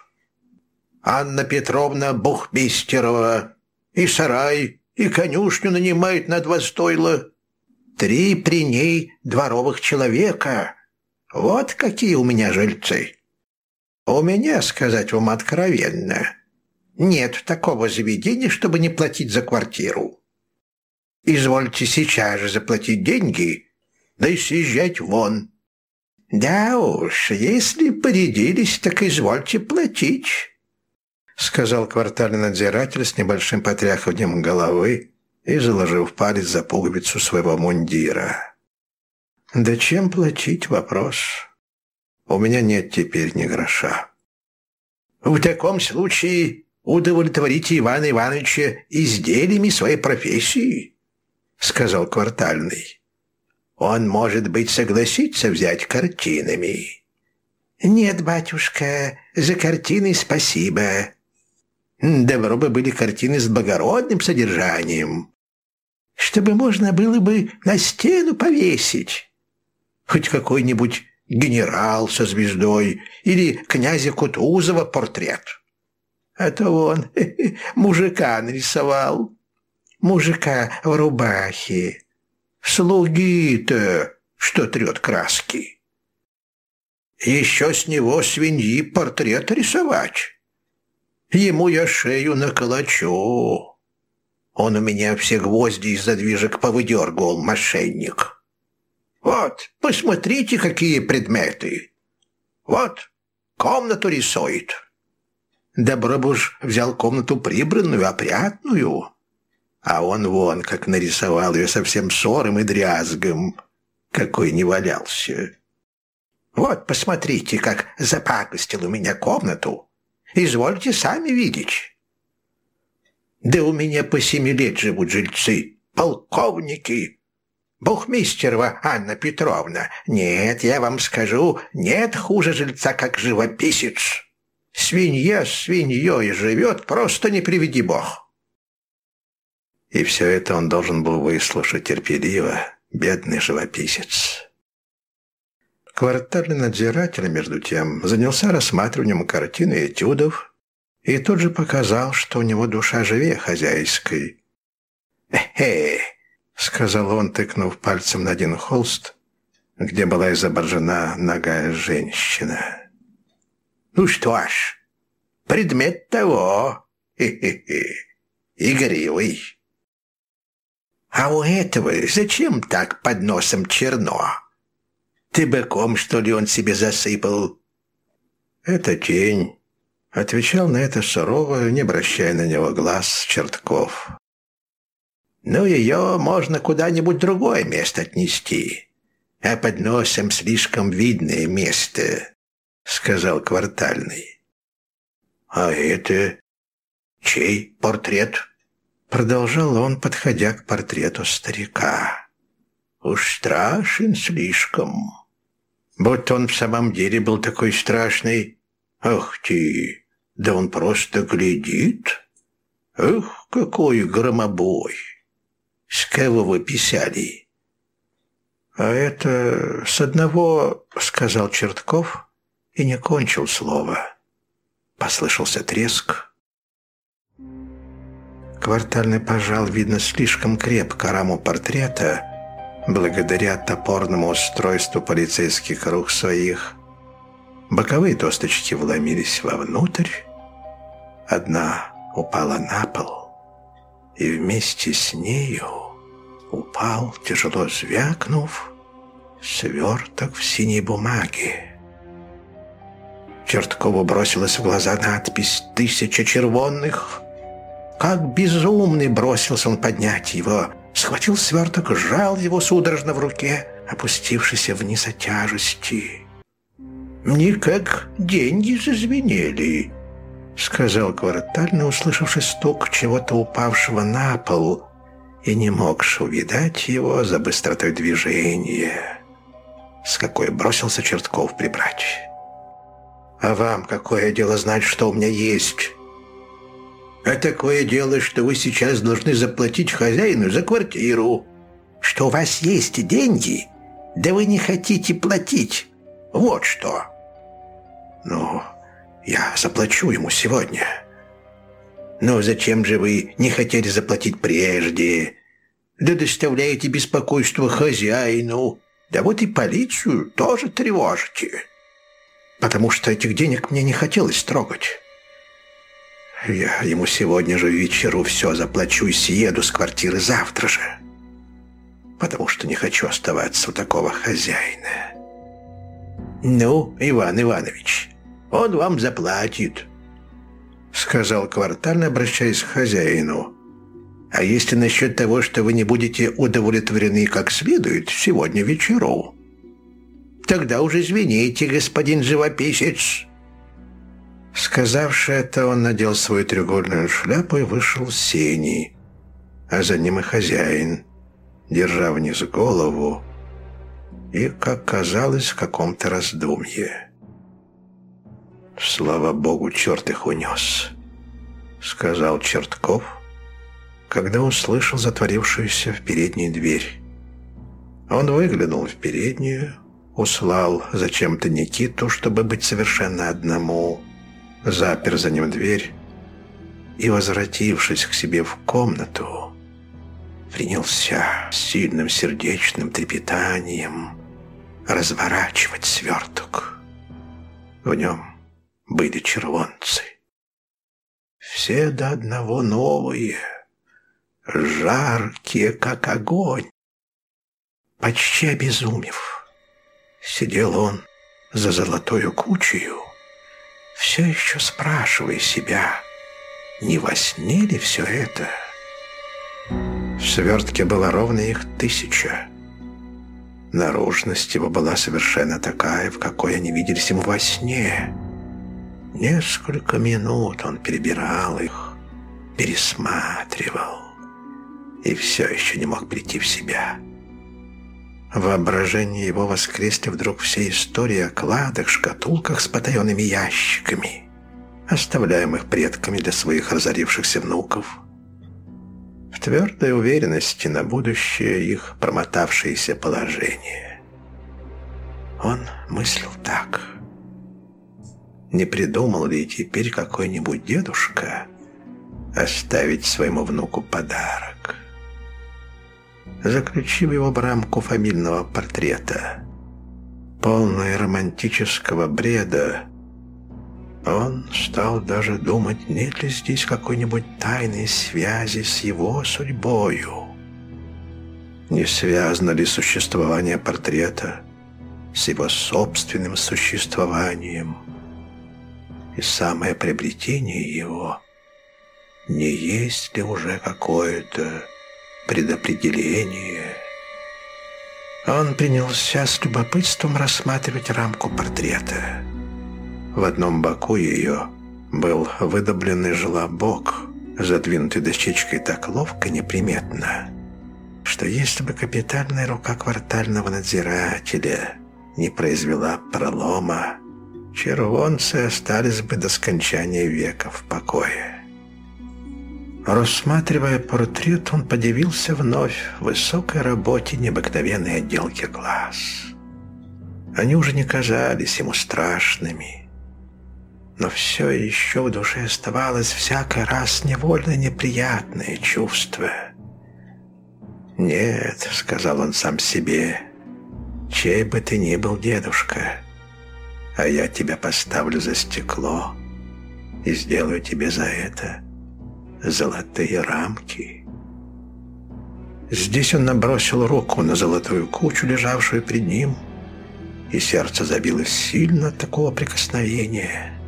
A: Анна Петровна Бухмистерова и сарай, и конюшню нанимает на два стойла. Три при ней дворовых человека. Вот какие у меня жильцы. У меня, сказать вам откровенно, нет такого заведения, чтобы не платить за квартиру. Извольте сейчас же заплатить деньги, да и съезжать вон. Да уж, если порядились, так извольте платить, сказал квартальный надзиратель с небольшим потряхиванием головы и заложив палец за пуговицу своего мундира. Да чем платить вопрос? У меня нет теперь ни гроша. В таком случае удовлетворите Ивана Ивановича изделиями своей профессии», — сказал квартальный. «Он, может быть, согласится взять картинами». «Нет, батюшка, за картины спасибо. Добро бы были картины с благородным содержанием, чтобы можно было бы на стену повесить. Хоть какой-нибудь генерал со звездой или князя Кутузова портрет». Это он <laughs> мужика нарисовал. Мужика в рубахе. Слуги-то, что трет краски. Еще с него свиньи портрет рисовать. Ему я шею наколочу. Он у меня все гвозди из задвижек повыдергивал, мошенник. Вот, посмотрите, какие предметы. Вот, комнату рисует. Добробуш взял комнату прибранную, опрятную. А он вон, как нарисовал ее совсем сором и дрязгом, какой не валялся. Вот, посмотрите, как запакостил у меня комнату. Извольте сами видеть. Да у меня по семи лет живут жильцы, полковники. Бухмистерова Анна Петровна. Нет, я вам скажу, нет хуже жильца, как живописец. Свинья с свиньей живет, просто не приведи бог. И все это он должен был выслушать терпеливо, бедный живописец. Квартальный надзиратель, между тем, занялся рассматриванием картин и этюдов и тут же показал, что у него душа живее хозяйской. «Эхе!» — сказал он, тыкнув пальцем на один холст, где была изображена ногая женщина. «Ну что ж, предмет того, хе-хе-хе, игривый. А у этого зачем так под носом черно?» Ты быком, что ли, он себе засыпал?» «Это тень», — отвечал на это сурово, не обращая на него глаз Чертков. «Ну, ее можно куда-нибудь другое место отнести, а под носом слишком видное место», — сказал Квартальный. «А это чей портрет?» Продолжал он, подходя к портрету старика. «Уж страшен слишком». Будто он в самом деле был такой страшный. Ах ты, да он просто глядит. Эх, какой громобой. С кого вы писали? А это с одного, сказал Чертков и не кончил слова. Послышался треск. Квартальный пожал, видно, слишком крепко раму портрета, благодаря топорному устройству полицейских рук своих. Боковые досточки вломились вовнутрь, одна упала на пол, и вместе с нею упал, тяжело звякнув, сверток в синей бумаге. Черткову бросилась в глаза надпись «Тысяча червонных». Как безумный бросился он поднять его – схватил сверток, сжал его судорожно в руке, опустившийся вниз от тяжести. «Мне как деньги зазвенели», — сказал квартально, услышавший стук чего-то упавшего на пол и не могший увидать его за быстротой движения, с какой бросился Чертков прибрать. «А вам какое дело знать, что у меня есть?» А такое дело, что вы сейчас должны заплатить хозяину за квартиру. Что у вас есть деньги, да вы не хотите платить. Вот что. Ну, я заплачу ему сегодня. Но зачем же вы не хотели заплатить прежде? Да доставляете беспокойство хозяину. Да вот и полицию тоже тревожите. Потому что этих денег мне не хотелось трогать. Я ему сегодня же вечеру все заплачу и съеду с квартиры завтра же. Потому что не хочу оставаться у такого хозяина. Ну, Иван Иванович, он вам заплатит, сказал квартально, обращаясь к хозяину. А если насчет того, что вы не будете удовлетворены как следует сегодня вечеру, тогда уже извините, господин живописец, Сказавши это, он надел свою треугольную шляпу и вышел с сеней, а за ним и хозяин, держа вниз голову и, как казалось, в каком-то раздумье. «Слава Богу, черт их унес», — сказал Чертков, когда услышал затворившуюся в передней дверь. Он выглянул в переднюю, услал зачем-то Никиту, чтобы быть совершенно одному, — запер за ним дверь и, возвратившись к себе в комнату, принялся сильным сердечным трепетанием разворачивать сверток. В нем были червонцы. Все до одного новые, жаркие, как огонь. Почти обезумев, сидел он за золотою кучею, все еще спрашивая себя, не во сне ли все это? В свертке было ровно их тысяча. Наружность его была совершенно такая, в какой они виделись ему во сне. Несколько минут он перебирал их, пересматривал и все еще не мог прийти в себя. Воображение его воскресли вдруг все истории о кладах, шкатулках с потаенными ящиками, оставляемых предками для своих разорившихся внуков. В твердой уверенности на будущее их промотавшееся положение. Он мыслил так. Не придумал ли теперь какой-нибудь дедушка оставить своему внуку подарок? заключив его в рамку фамильного портрета. Полный романтического бреда, он стал даже думать, нет ли здесь какой-нибудь тайной связи с его судьбою. Не связано ли существование портрета с его собственным существованием? И самое приобретение его не есть ли уже какое-то предопределение. Он принялся с любопытством рассматривать рамку портрета. В одном боку ее был выдобленный желобок, задвинутый дощечкой так ловко, неприметно, что если бы капитальная рука квартального надзирателя не произвела пролома, червонцы остались бы до скончания века в покое. Рассматривая портрет, он подивился вновь высокой работе необыкновенной отделки глаз. Они уже не казались ему страшными, но все еще в душе оставалось всякий раз невольно неприятное чувство. «Нет», — сказал он сам себе, — «чей бы ты ни был, дедушка, а я тебя поставлю за стекло и сделаю тебе за это» золотые рамки. Здесь он набросил руку на золотую кучу, лежавшую перед ним, и сердце забилось сильно от такого прикосновения.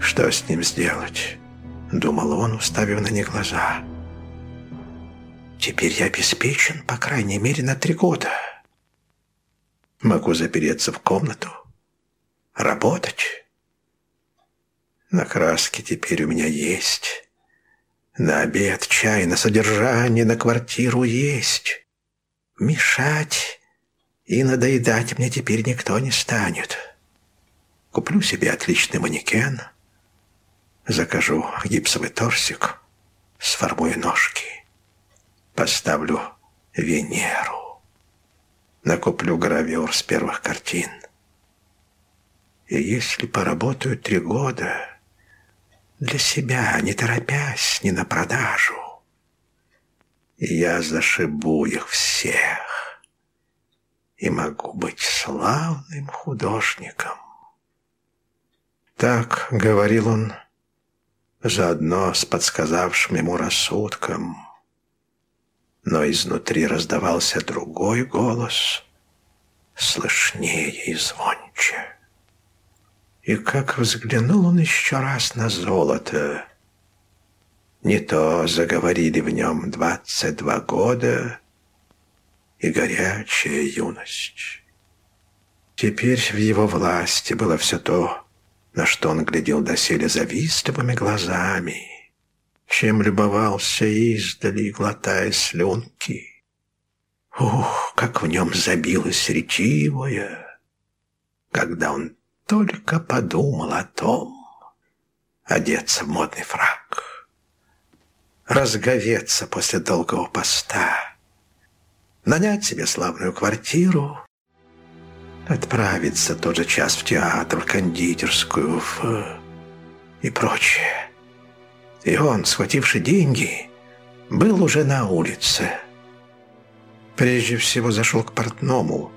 A: «Что с ним сделать?» — думал он, уставив на них глаза. «Теперь я обеспечен, по крайней мере, на три года. Могу запереться в комнату, работать. На краске теперь у меня есть». На обед, чай, на содержание, на квартиру есть. Мешать и надоедать мне теперь никто не станет. Куплю себе отличный манекен, закажу гипсовый торсик, сформую ножки, поставлю Венеру, накуплю гравюр с первых картин. И если поработаю три года для себя, не торопясь, не на продажу. Я зашибу их всех и могу быть славным художником. Так говорил он, заодно с подсказавшим ему рассудком. Но изнутри раздавался другой голос, слышнее и звонче. И как взглянул он еще раз на золото. Не то заговорили в нем двадцать два года и горячая юность. Теперь в его власти было все то, на что он глядел доселе завистливыми глазами, чем любовался издали, глотая слюнки. Ух, как в нем забилось ретивое, когда он только подумал о том, одеться в модный фраг, разговеться после долгого поста, нанять себе славную квартиру, отправиться тот же час в театр, в кондитерскую в... и прочее. И он, схвативший деньги, был уже на улице. Прежде всего зашел к портному,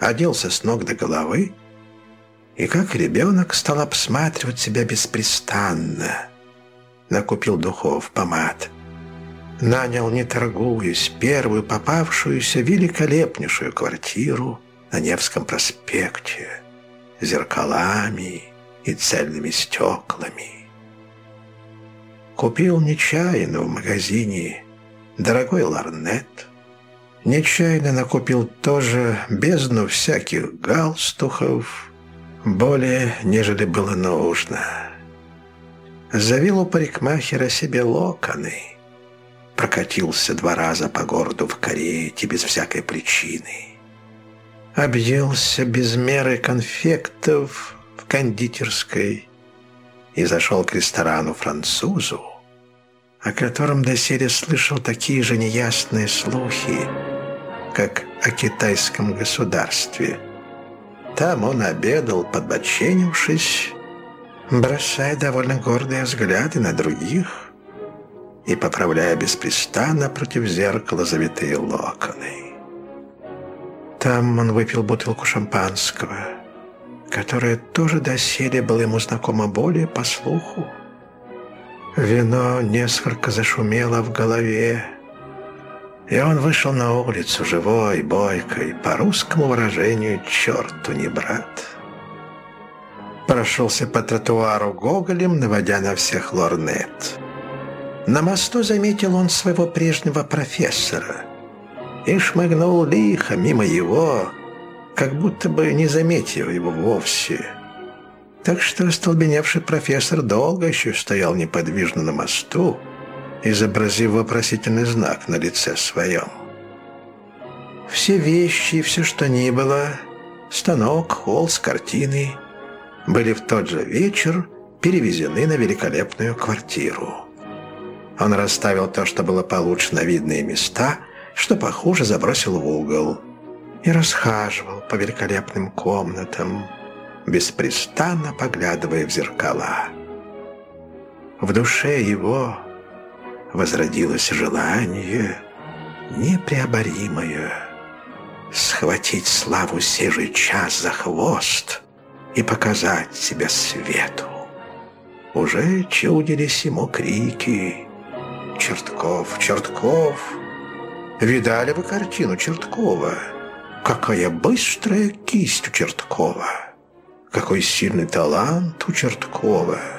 A: оделся с ног до головы, и как ребенок стал обсматривать себя беспрестанно. Накупил духов, помад. Нанял, не торгуясь, первую попавшуюся великолепнейшую квартиру на Невском проспекте, зеркалами и цельными стеклами. Купил нечаянно в магазине дорогой ларнет, нечаянно накупил тоже бездну всяких галстухов, более, нежели было нужно. Завел у парикмахера себе локоны, прокатился два раза по городу в карете без всякой причины, объелся без меры конфектов в кондитерской и зашел к ресторану-французу, о котором доселе слышал такие же неясные слухи, как о китайском государстве. Там он обедал, подбоченившись, бросая довольно гордые взгляды на других и поправляя беспрестанно против зеркала завитые локоны. Там он выпил бутылку шампанского, которое тоже доселе было ему знакомо более по слуху. Вино несколько зашумело в голове, и он вышел на улицу живой, бойкой, по русскому выражению «черту не брат». Прошелся по тротуару Гоголем, наводя на всех лорнет. На мосту заметил он своего прежнего профессора и шмыгнул лихо мимо его, как будто бы не заметив его вовсе. Так что остолбеневший профессор долго еще стоял неподвижно на мосту, изобразив вопросительный знак на лице своем. Все вещи, все что ни было, станок, холст, картины, были в тот же вечер перевезены на великолепную квартиру. Он расставил то, что было получше на видные места, что похуже забросил в угол и расхаживал по великолепным комнатам, беспрестанно поглядывая в зеркала. В душе его возродилось желание непреоборимое схватить славу же час за хвост и показать себя свету. Уже чудились ему крики «Чертков! Чертков!» Видали вы картину Черткова? Какая быстрая кисть у Черткова! Какой сильный талант у Черткова!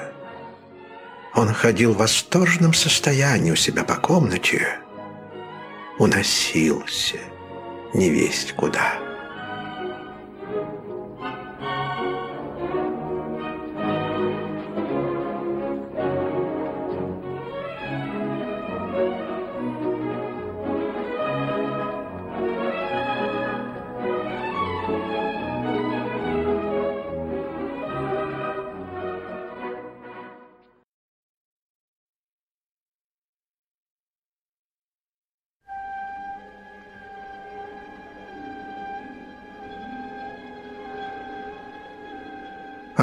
A: Он ходил в восторженном состоянии у себя по комнате, уносился невесть куда.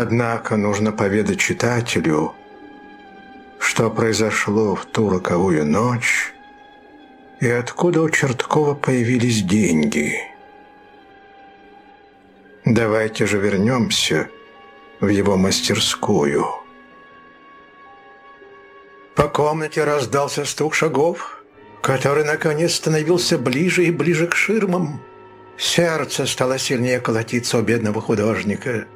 A: Однако нужно поведать читателю, что произошло в ту роковую ночь и откуда у Черткова появились деньги. Давайте же вернемся в его мастерскую. По комнате раздался стук шагов, который наконец становился ближе и ближе к ширмам. Сердце стало сильнее колотиться у бедного художника –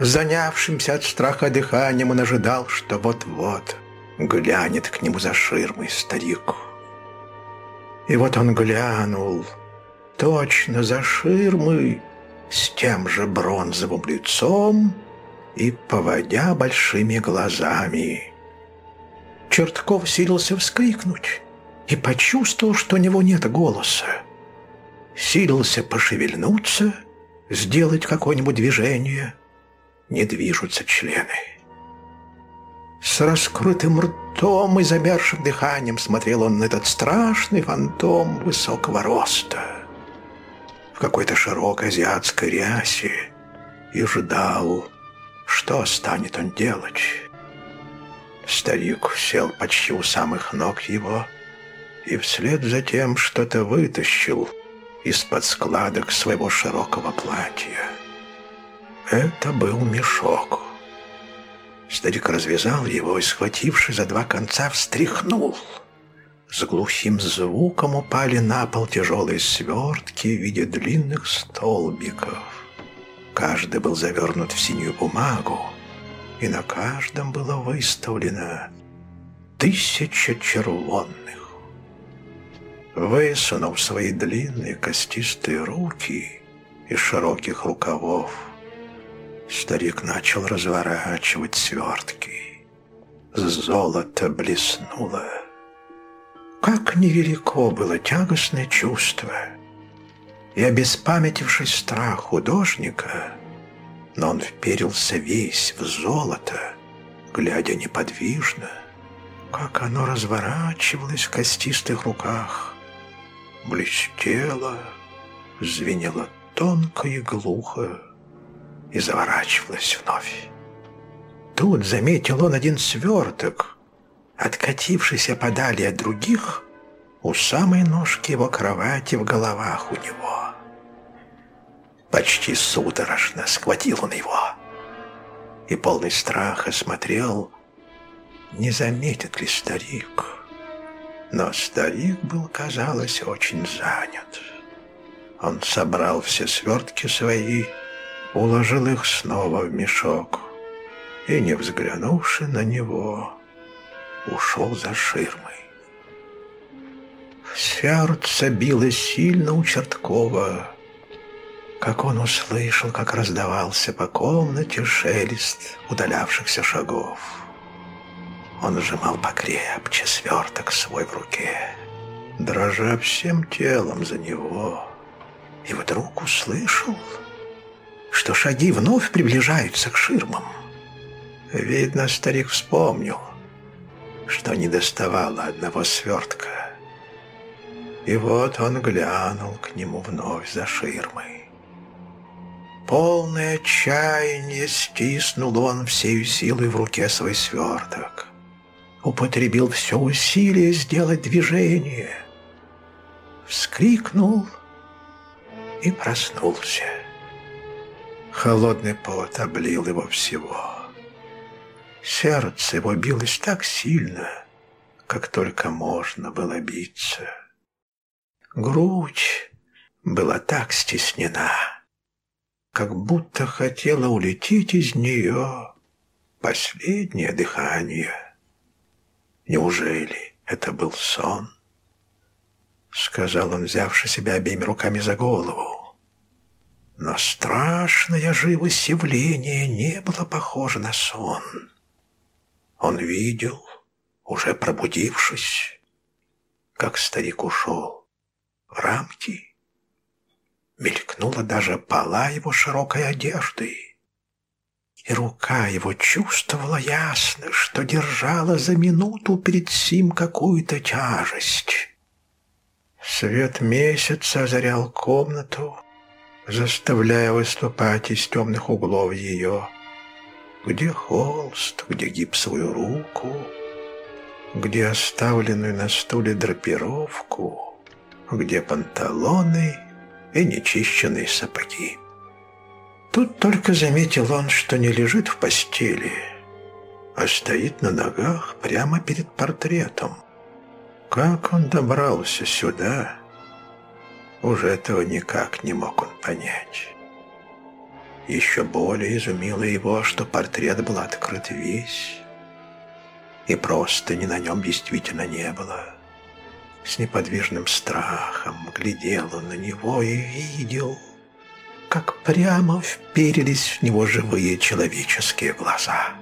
A: Занявшимся от страха дыханием он ожидал, что вот-вот глянет к нему за ширмой старик. И вот он глянул точно за ширмой с тем же бронзовым лицом и поводя большими глазами. Чертков силился вскрикнуть и почувствовал, что у него нет голоса. Силился пошевельнуться, сделать какое-нибудь движение — не движутся члены. С раскрытым ртом и замершим дыханием смотрел он на этот страшный фантом высокого роста в какой-то широкой азиатской рясе и ждал, что станет он делать. Старик сел почти у самых ног его и вслед за тем что-то вытащил из-под складок своего широкого платья. Это был мешок. Старик развязал его и, схвативший за два конца, встряхнул. С глухим звуком упали на пол тяжелые свертки в виде длинных столбиков. Каждый был завернут в синюю бумагу, и на каждом было выставлено тысяча червонных. Высунув свои длинные костистые руки из широких рукавов, Старик начал разворачивать свертки. Золото блеснуло. Как невелико было тягостное чувство. И обеспамятивший страх художника, но он вперился весь в золото, глядя неподвижно, как оно разворачивалось в костистых руках, блестело, звенело тонко и глухо и заворачивалась вновь. Тут заметил он один сверток, откатившийся подали от других, у самой ножки его кровати в головах у него. Почти судорожно схватил он его и полный страха смотрел, не заметит ли старик. Но старик был, казалось, очень занят. Он собрал все свертки свои уложил их снова в мешок и, не взглянувши на него, ушел за ширмой. Сердце било сильно у Черткова, как он услышал, как раздавался по комнате шелест удалявшихся шагов. Он сжимал покрепче сверток свой в руке, дрожа всем телом за него, и вдруг услышал — что шаги вновь приближаются к ширмам. Видно, старик вспомнил, что не доставало одного свертка. И вот он глянул к нему вновь за ширмой. Полное отчаяние стиснул он всею силой в руке свой сверток. Употребил все усилие сделать движение. Вскрикнул и проснулся. Холодный пот облил его всего. Сердце его билось так сильно, как только можно было биться. Грудь была так стеснена, как будто хотела улететь из нее последнее дыхание. Неужели это был сон? Сказал он, взявши себя обеими руками за голову. Но страшное живость явления не было похоже на сон. Он видел, уже пробудившись, как старик ушел в рамки. Мелькнула даже пола его широкой одежды. И рука его чувствовала ясно, что держала за минуту перед сим какую-то тяжесть. Свет месяца озарял комнату, заставляя выступать из темных углов ее, где холст, где гипсовую руку, где оставленную на стуле драпировку, где панталоны и нечищенные сапоги. Тут только заметил он, что не лежит в постели, а стоит на ногах прямо перед портретом. Как он добрался сюда, уже этого никак не мог он понять. Еще более изумило его, что портрет был открыт весь, и просто ни на нем действительно не было. С неподвижным страхом глядел он на него и видел, как прямо вперились в него живые человеческие глаза.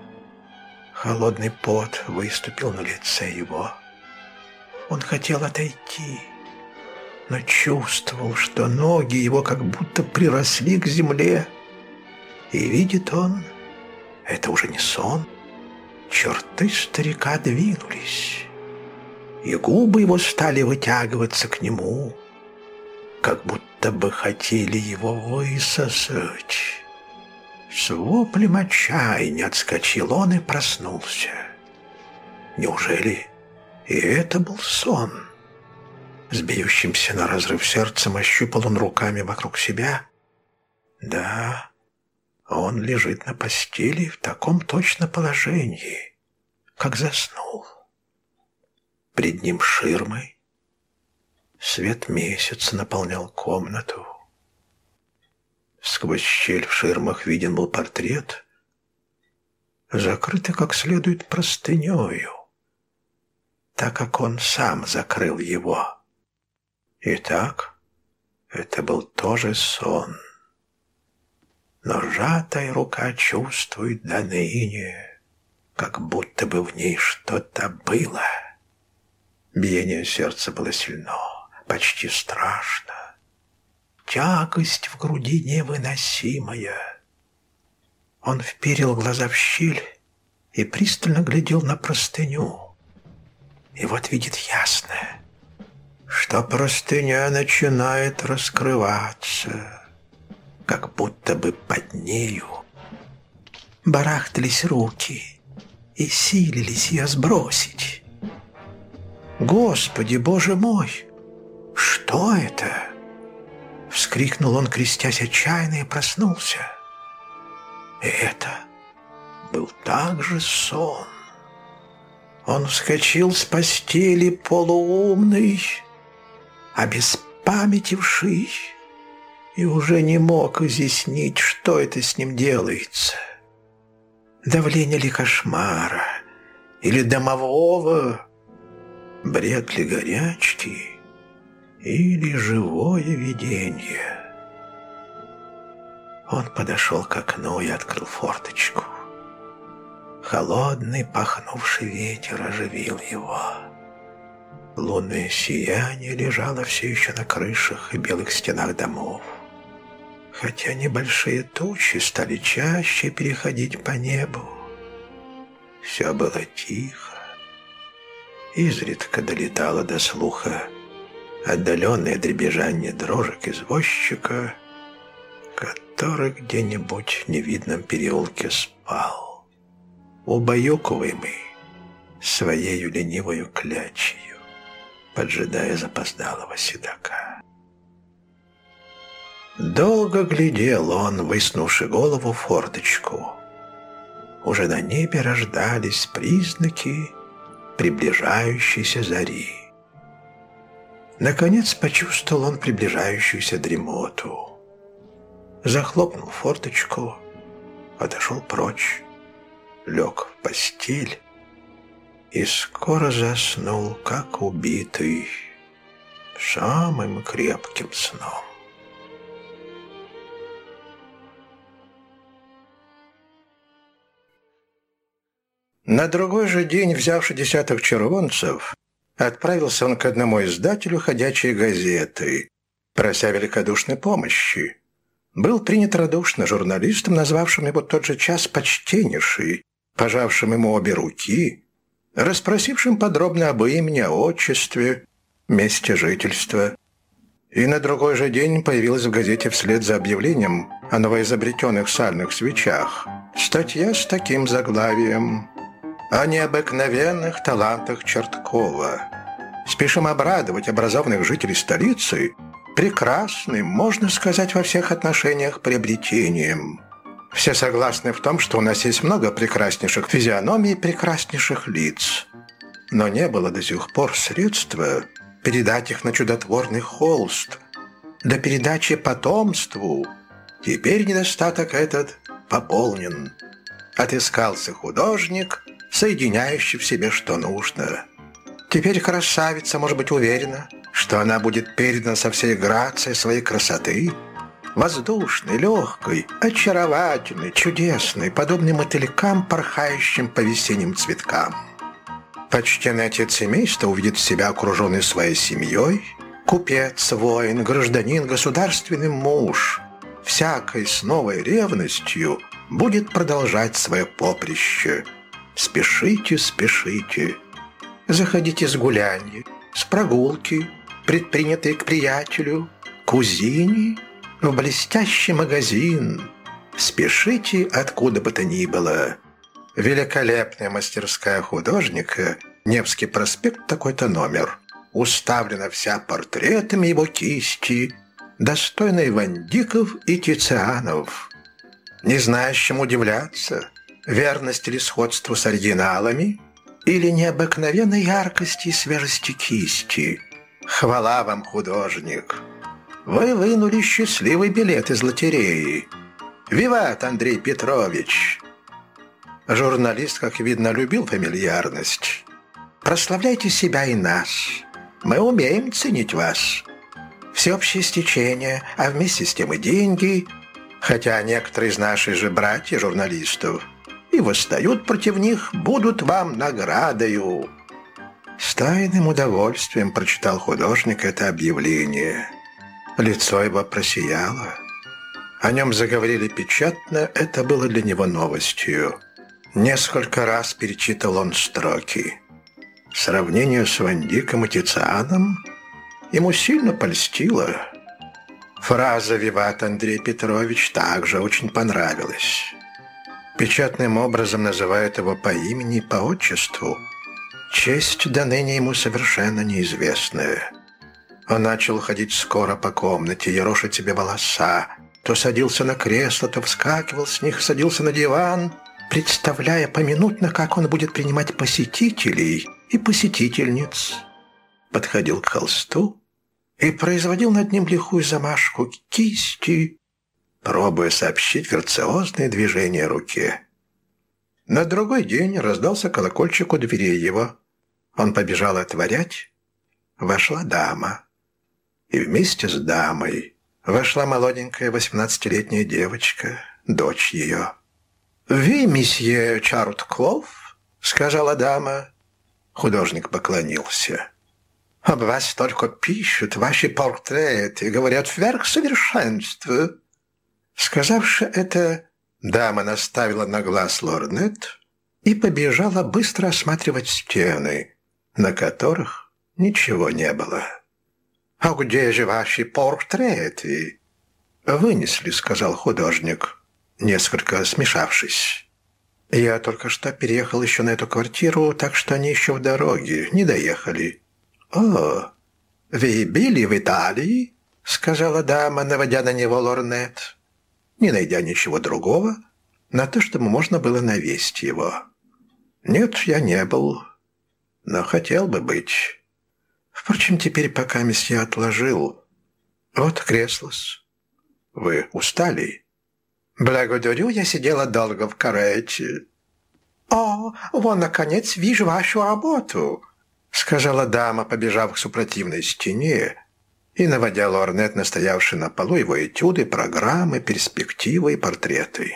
A: Холодный пот выступил на лице его. Он хотел отойти, но чувствовал, что ноги его как будто приросли к земле. И видит он, это уже не сон, черты старика двинулись, и губы его стали вытягиваться к нему, как будто бы хотели его высосать. С воплем отчаяния отскочил он и проснулся. Неужели и это был сон? — с бьющимся на разрыв сердцем ощупал он руками вокруг себя. Да, Он лежит на постели в таком точно положении, как заснул. Пред ним ширмой свет месяца наполнял комнату. Сквозь щель в ширмах виден был портрет, закрытый как следует простынею, так как он сам закрыл его. Итак, это был тоже сон. Но сжатая рука чувствует до ныне, как будто бы в ней что-то было. Биение сердца было сильно, почти страшно. Тягость в груди невыносимая. Он вперил глаза в щель и пристально глядел на простыню. И вот видит ясное, что простыня начинает раскрываться, как будто бы под нею барахтались руки и силились ее сбросить. «Господи, Боже мой! Что это?» Вскрикнул он, крестясь отчаянно, и проснулся. Это был также сон. Он вскочил с постели полуумный, обеспамятивший, и уже не мог изъяснить, что это с ним делается. Давление ли кошмара, или домового, бред ли горячки, или живое видение. Он подошел к окну и открыл форточку. Холодный, пахнувший ветер оживил его. Лунное сияние лежало все еще на крышах и белых стенах домов. Хотя небольшие тучи стали чаще переходить по небу. Все было тихо. Изредка долетало до слуха отдаленное дребезжание дрожек извозчика, который где-нибудь в невидном переулке спал, убаюкиваемый своею ленивою клячею, поджидая запоздалого седока. Долго глядел он, выснувши голову в форточку. Уже на небе рождались признаки приближающейся зари. Наконец почувствовал он приближающуюся дремоту. Захлопнул форточку, отошел прочь, лег в постель и скоро заснул, как убитый, самым крепким сном. На другой же день, взявший десяток червонцев, Отправился он к одному издателю ходячей газеты, прося великодушной помощи. Был принят радушно журналистом, назвавшим его тот же час почтеннейший, пожавшим ему обе руки, расспросившим подробно об имени, отчестве, месте жительства. И на другой же день появилась в газете вслед за объявлением о новоизобретенных сальных свечах статья с таким заглавием о необыкновенных талантах Черткова. Спешим обрадовать образованных жителей столицы прекрасным, можно сказать, во всех отношениях приобретением. Все согласны в том, что у нас есть много прекраснейших физиономий и прекраснейших лиц. Но не было до сих пор средства передать их на чудотворный холст. До передачи потомству теперь недостаток этот пополнен. Отыскался художник – соединяющий в себе что нужно. Теперь красавица может быть уверена, что она будет передана со всей грацией своей красоты, воздушной, легкой, очаровательной, чудесной, подобной мотылькам, порхающим по весенним цветкам. Почтенный отец семейства увидит себя окруженный своей семьей, купец, воин, гражданин, государственный муж, всякой с новой ревностью будет продолжать свое поприще – Спешите, спешите. Заходите с гулянья, с прогулки, предпринятые к приятелю, кузине, в блестящий магазин. Спешите откуда бы то ни было. Великолепная мастерская художника, Невский проспект, такой-то номер. Уставлена вся портретами его кисти, достойной Вандиков и Тицианов. Не чем удивляться, верность или сходству с оригиналами, или необыкновенной яркости и свежести кисти. Хвала вам, художник! Вы вынули счастливый билет из лотереи. Виват, Андрей Петрович! Журналист, как видно, любил фамильярность. Прославляйте себя и нас. Мы умеем ценить вас. Всеобщее стечение, а вместе с тем и деньги, хотя некоторые из наших же братьев-журналистов и восстают против них, будут вам наградою. С тайным удовольствием прочитал художник это объявление. Лицо его просияло. О нем заговорили печатно, это было для него новостью. Несколько раз перечитал он строки. Сравнение с Вандиком и Тицианом ему сильно польстило. Фраза «Виват Андрей Петрович» также очень понравилась. Печатным образом называют его по имени и по отчеству. Честь до ныне ему совершенно неизвестная. Он начал ходить скоро по комнате, ерошить себе волоса, то садился на кресло, то вскакивал с них, садился на диван – представляя поминутно, как он будет принимать посетителей и посетительниц. Подходил к холсту и производил над ним лихую замашку кисти, пробуя сообщить грациозные движения руке. На другой день раздался колокольчик у дверей его. Он побежал отворять. Вошла дама. И вместе с дамой вошла молоденькая восемнадцатилетняя девочка, дочь ее. «Ви, месье Чарут-Клов?» — сказала дама. Художник поклонился. «Об вас только пишут ваши портреты, говорят, вверх совершенства». Сказавши это, дама наставила на глаз лорнет и побежала быстро осматривать стены, на которых ничего не было. «А где же ваши портреты?» «Вынесли», — сказал художник несколько смешавшись. «Я только что переехал еще на эту квартиру, так что они еще в дороге, не доехали». «О, вы были в Италии?» — сказала дама, наводя на него лорнет, не найдя ничего другого, на то, чтобы можно было навесть его. «Нет, я не был, но хотел бы быть. Впрочем, теперь пока месье отложил. Вот кресло-с. Вы устали?» «Благодарю, я сидела долго в карете». «О, вон, наконец, вижу вашу работу», — сказала дама, побежав к супротивной стене и наводя лорнет, настоявший на полу его этюды, программы, перспективы и портреты.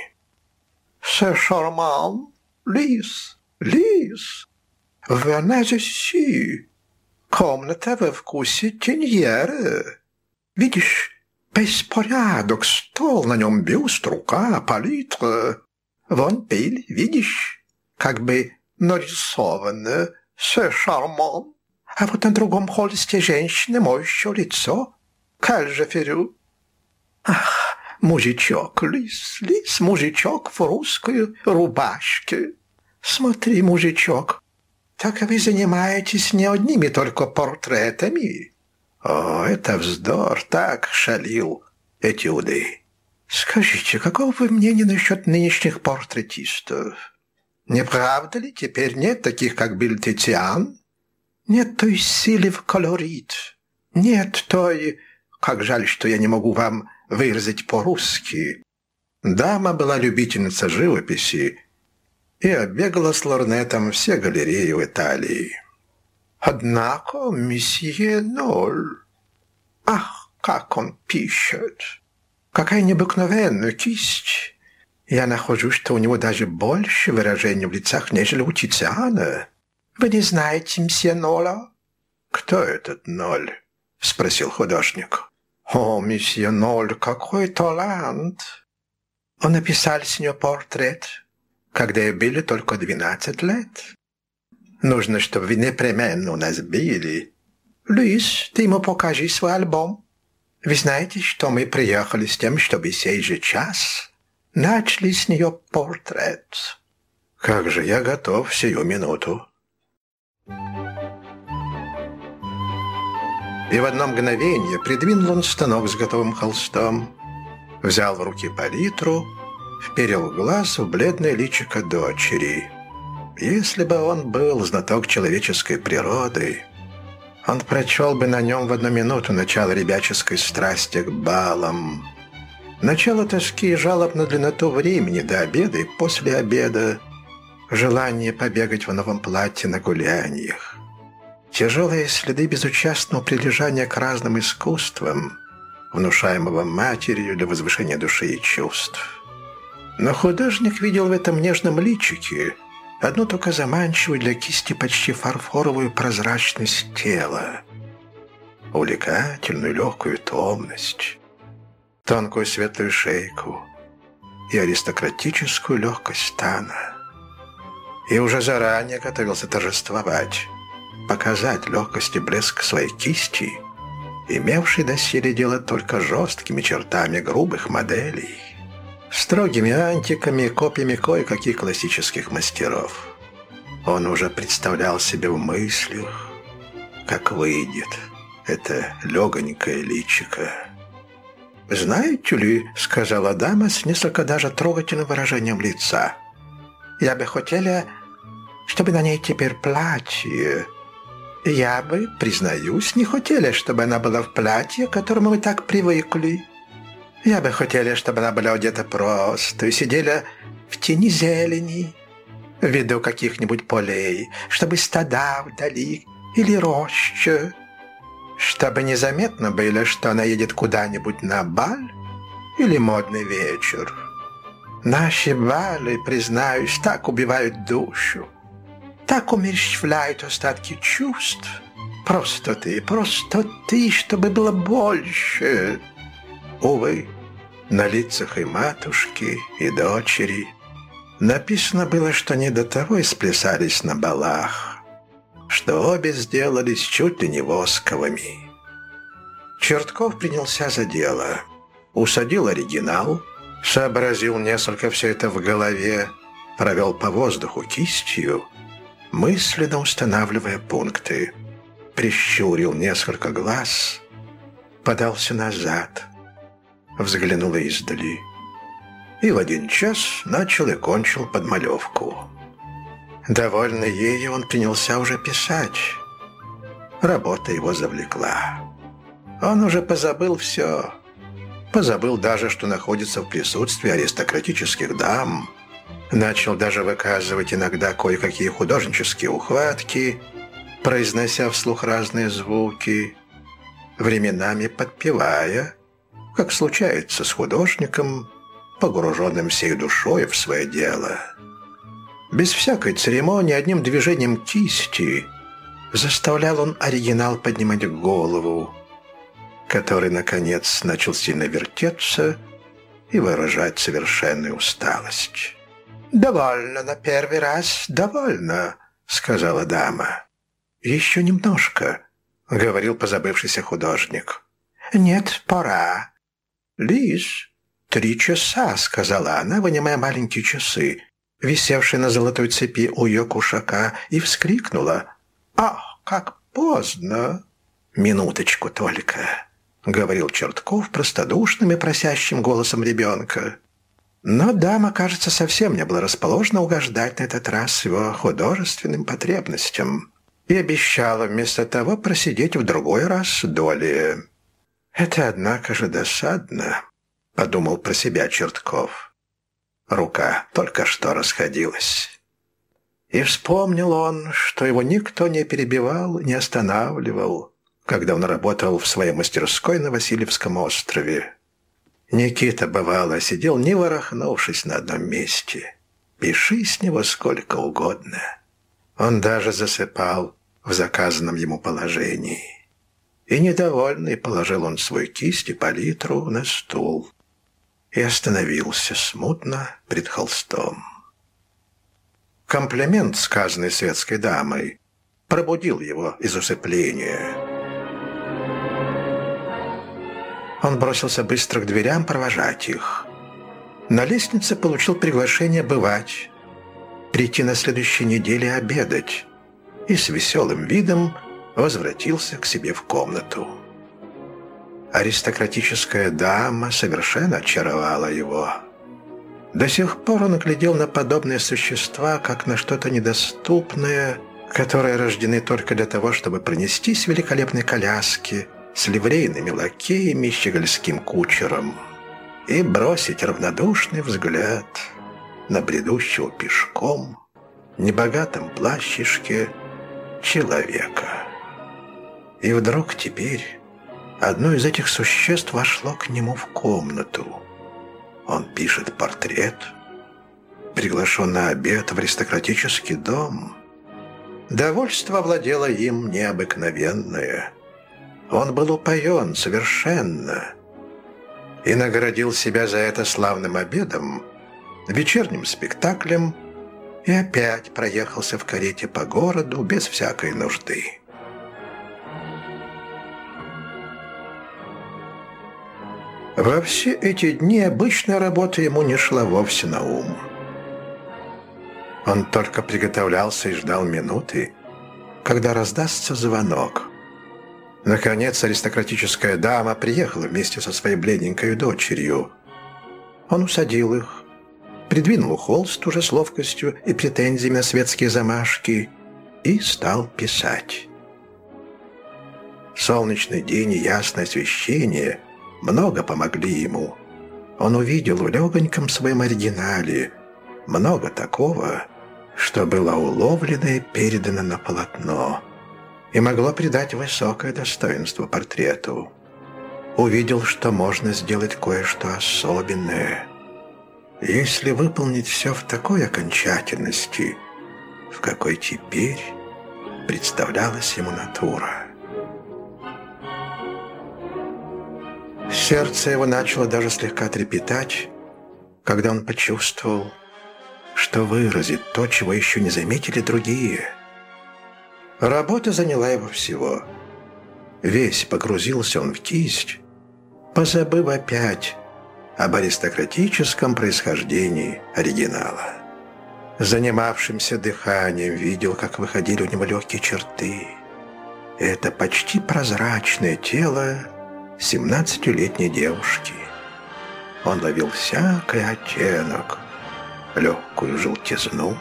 A: «Сэ шарман, Лис, Лис, венезиси, комната во вкусе теньеры. Видишь, Беспорядок, стол, на нем бюст, рука, палитра. Вон пыль, видишь, как бы нарисовано, все шарман. А вот на другом холсте женщины моющее лицо. Как же ферю? Ах, мужичок, лис, лис, мужичок в русской рубашке. Смотри, мужичок, так вы занимаетесь не одними только портретами. О, это вздор, так шалил этюды. Скажите, какого вы мнения насчет нынешних портретистов? Не правда ли теперь нет таких, как был Тициан? Нет той силы в колорит. Нет той... Как жаль, что я не могу вам выразить по-русски. Дама была любительница живописи и оббегала с лорнетом все галереи в Италии. Однако месье Ноль... Ах, как он пишет! Какая необыкновенная кисть! Я нахожу, что у него даже больше выражений в лицах, нежели у Тициана. Вы не знаете мсье Нола? Кто этот Ноль? Спросил художник. О, месье Ноль, какой талант! Он написал с нее портрет, когда ей были только двенадцать лет. Нужно, чтобы непременно нас были. Луис, ты ему покажи свой альбом. Вы знаете, что мы приехали с тем, чтобы сей же час начали с нее портрет. Как же я готов сию минуту. И в одно мгновение придвинул он станок с готовым холстом, взял в руки палитру вперил глаз в бледное личико дочери. Если бы он был знаток человеческой природы, он прочел бы на нем в одну минуту начало ребяческой страсти к балам. Начало тоски и жалоб на длинноту времени до обеда и после обеда. Желание побегать в новом платье на гуляниях. Тяжелые следы безучастного прилежания к разным искусствам, внушаемого матерью для возвышения души и чувств. Но художник видел в этом нежном личике одну только заманчивую для кисти почти фарфоровую прозрачность тела, увлекательную легкую томность, тонкую светлую шейку и аристократическую легкость стана. И уже заранее готовился торжествовать, показать легкость и блеск своей кисти, имевшей доселе дело только жесткими чертами грубых моделей, строгими антиками и копиями кое-каких классических мастеров. Он уже представлял себе в мыслях, как выйдет это легонькое личико. «Знаете ли, — сказала дама с несколько даже трогательным выражением лица, — я бы хотела, чтобы на ней теперь платье. Я бы, признаюсь, не хотела, чтобы она была в платье, к которому мы так привыкли. Я бы хотела, чтобы она была одета просто и сидела в тени зелени, в виду каких-нибудь полей, чтобы стада вдали или роща, чтобы незаметно было, что она едет куда-нибудь на бал или модный вечер. Наши балы, признаюсь, так убивают душу, так умерщвляют остатки чувств. Просто ты, просто ты, чтобы было больше. Увы, на лицах и матушки, и дочери написано было, что не до того исплясались на балах, что обе сделались чуть ли не восковыми. Чертков принялся за дело. Усадил оригинал, сообразил несколько все это в голове, провел по воздуху кистью, мысленно устанавливая пункты. Прищурил несколько глаз, подался назад — взглянула издали. И в один час начал и кончил подмалевку. Довольный ею, он принялся уже писать. Работа его завлекла. Он уже позабыл все. Позабыл даже, что находится в присутствии аристократических дам. Начал даже выказывать иногда кое-какие художнические ухватки, произнося вслух разные звуки, временами подпевая – как случается с художником, погруженным всей душой в свое дело. Без всякой церемонии, одним движением кисти заставлял он оригинал поднимать голову, который, наконец, начал сильно вертеться и выражать совершенную усталость. «Довольно на первый раз, довольно», — сказала дама. «Еще немножко», — говорил позабывшийся художник. «Нет, пора. «Лис, три часа», — сказала она, вынимая маленькие часы, висевшие на золотой цепи у ее кушака, и вскрикнула. «Ах, как поздно!» «Минуточку только», — говорил Чертков простодушным и просящим голосом ребенка. Но дама, кажется, совсем не была расположена угождать на этот раз его художественным потребностям и обещала вместо того просидеть в другой раз доли. «Это, однако же, досадно», — подумал про себя Чертков. Рука только что расходилась. И вспомнил он, что его никто не перебивал, не останавливал, когда он работал в своей мастерской на Васильевском острове. Никита, бывало, сидел, не ворохнувшись на одном месте. Пиши с него сколько угодно. Он даже засыпал в заказанном ему положении и, недовольный, положил он свой кисть и палитру на стул и остановился смутно пред холстом. Комплимент, сказанный светской дамой, пробудил его из усыпления. Он бросился быстро к дверям провожать их. На лестнице получил приглашение бывать, прийти на следующей неделе обедать и с веселым видом возвратился к себе в комнату. Аристократическая дама совершенно очаровала его. До сих пор он глядел на подобные существа, как на что-то недоступное, которые рождены только для того, чтобы пронестись в великолепной коляске с ливрейными лакеями и щегольским кучером и бросить равнодушный взгляд на бредущего пешком, небогатом плащишке человека. И вдруг теперь одно из этих существ вошло к нему в комнату. Он пишет портрет, приглашен на обед в аристократический дом. Довольство владело им необыкновенное. Он был упоен совершенно и наградил себя за это славным обедом, вечерним спектаклем и опять проехался в карете по городу без всякой нужды. Во все эти дни обычная работа ему не шла вовсе на ум. Он только приготовлялся и ждал минуты, когда раздастся звонок. Наконец аристократическая дама приехала вместе со своей бледненькой дочерью. Он усадил их, придвинул холст уже с ловкостью и претензиями на светские замашки и стал писать. Солнечный день и ясное освещение – много помогли ему. Он увидел в легоньком своем оригинале много такого, что было уловлено и передано на полотно и могло придать высокое достоинство портрету. Увидел, что можно сделать кое-что особенное. Если выполнить все в такой окончательности, в какой теперь представлялась ему натура. Сердце его начало даже слегка трепетать, когда он почувствовал, что выразит то, чего еще не заметили другие. Работа заняла его всего. Весь погрузился он в кисть, позабыв опять об аристократическом происхождении оригинала. Занимавшимся дыханием видел, как выходили у него легкие черты. Это почти прозрачное тело семнадцатилетней девушки. Он ловил всякий оттенок, легкую желтизну,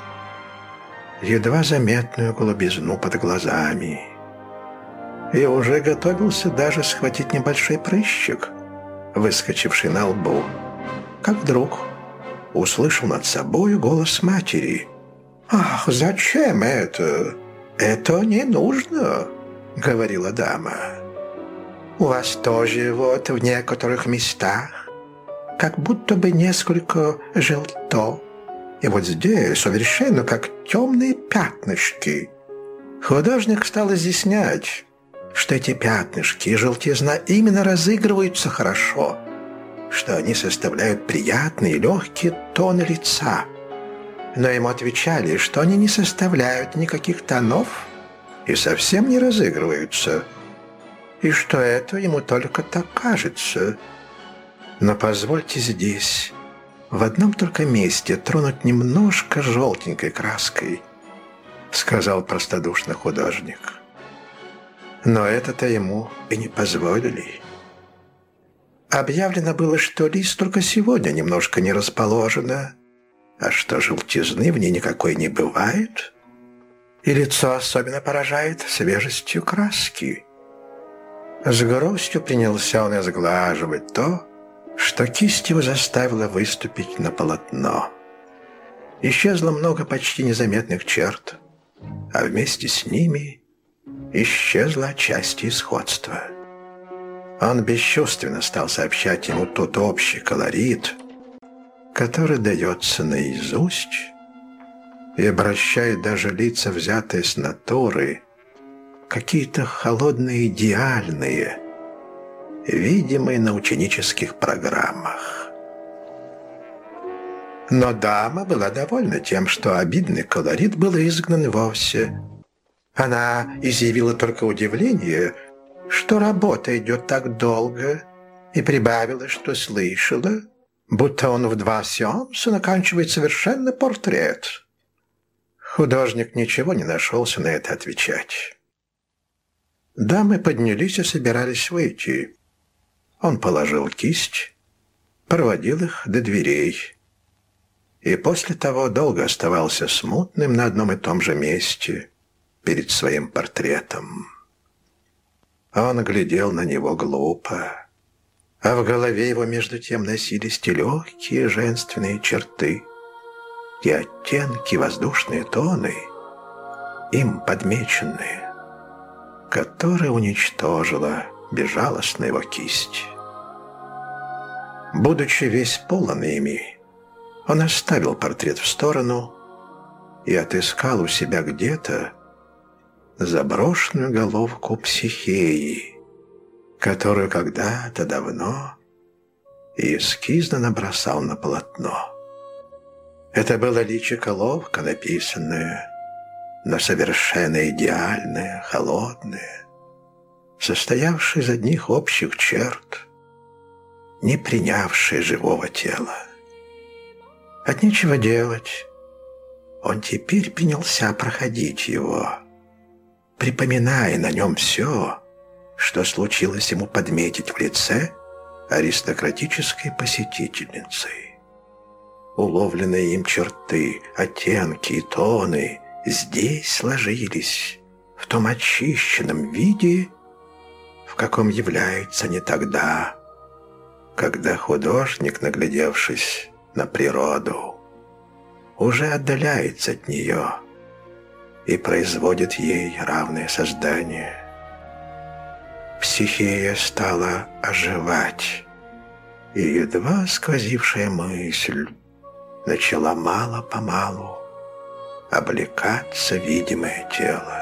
A: едва заметную голубизну под глазами. И уже готовился даже схватить небольшой прыщик, выскочивший на лбу, как вдруг услышал над собой голос матери. «Ах, зачем это? Это не нужно!» — говорила дама. У вас тоже вот в некоторых местах как будто бы несколько желто. И вот здесь совершенно как темные пятнышки. Художник стал изъяснять, что эти пятнышки и желтизна именно разыгрываются хорошо, что они составляют приятные легкие тоны лица. Но ему отвечали, что они не составляют никаких тонов и совсем не разыгрываются – и что это ему только так кажется. Но позвольте здесь, в одном только месте, тронуть немножко желтенькой краской, сказал простодушно художник. Но это-то ему и не позволили. Объявлено было, что лист только сегодня немножко не расположено, а что желтизны в ней никакой не бывает, и лицо особенно поражает свежестью краски. С грустью принялся он изглаживать то, что кисть его заставила выступить на полотно. Исчезло много почти незаметных черт, а вместе с ними исчезла отчасти сходства. Он бесчувственно стал сообщать ему тот общий колорит, который дается наизусть и обращает даже лица, взятые с натуры, какие-то холодные идеальные, видимые на ученических программах. Но дама была довольна тем, что обидный колорит был изгнан вовсе. Она изъявила только удивление, что работа идет так долго, и прибавила, что слышала, будто он в два сеанса наканчивает совершенно портрет. Художник ничего не нашелся на это отвечать. Дамы поднялись и собирались выйти. Он положил кисть, проводил их до дверей и после того долго оставался смутным на одном и том же месте перед своим портретом. Он глядел на него глупо, а в голове его между тем носились те легкие женственные черты и оттенки, воздушные тоны, им подмеченные, которые уничтожила безжалостно его кисть. Будучи весь полон ими, он оставил портрет в сторону и отыскал у себя где-то заброшенную головку психеи, которую когда-то давно эскизно набросал на полотно. Это было личико ловко написанное, но совершенно идеальное, холодное, состоявшее из одних общих черт, не принявшее живого тела. От нечего делать, он теперь принялся проходить его, припоминая на нем все, что случилось ему подметить в лице аристократической посетительницы уловленные им черты, оттенки и тоны здесь сложились в том очищенном виде, в каком является не тогда, когда художник, наглядевшись на природу, уже отдаляется от нее и производит ей равное создание. Психея стала оживать, и едва сквозившая мысль начала мало-помалу облекаться видимое тело.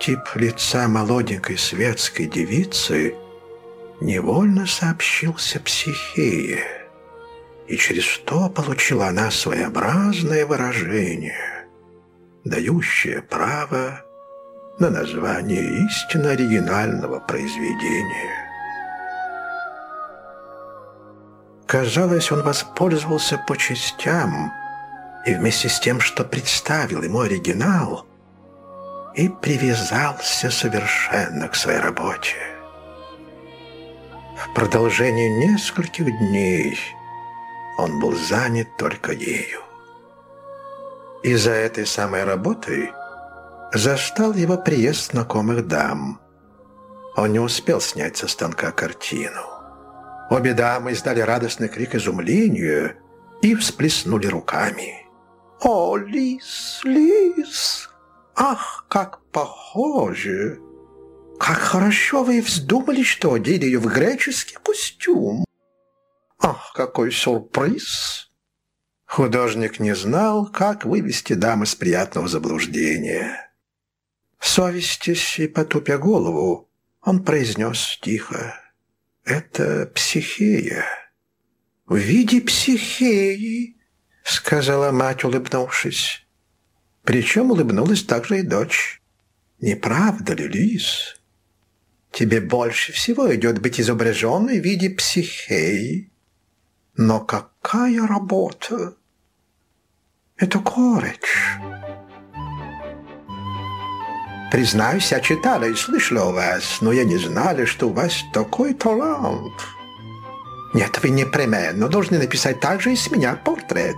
A: Тип лица молоденькой светской девицы невольно сообщился психее, и через то получила она своеобразное выражение, дающее право на название истинно оригинального произведения. Казалось, он воспользовался по частям и вместе с тем, что представил ему оригинал, и привязался совершенно к своей работе. В продолжении нескольких дней он был занят только ею. И за этой самой работой застал его приезд знакомых дам. Он не успел снять со станка картину. Обе дамы издали радостный крик изумления и всплеснули руками. «О, Лис, Лис! Ах, как похоже! Как хорошо вы вздумали, что одели ее в греческий костюм! Ах, какой сюрприз!» Художник не знал, как вывести дамы с приятного заблуждения. Совестись и потупя голову, он произнес тихо. «Это психея». «В виде психеи», — сказала мать, улыбнувшись. Причем улыбнулась также и дочь. «Не правда ли, Лис? Тебе больше всего идет быть изображенной в виде психеи. Но какая работа! Это горечь». Признаюсь, я читала и слышала о вас, но я не знала, что у вас такой талант. Нет, вы непременно должны написать также и с меня портрет.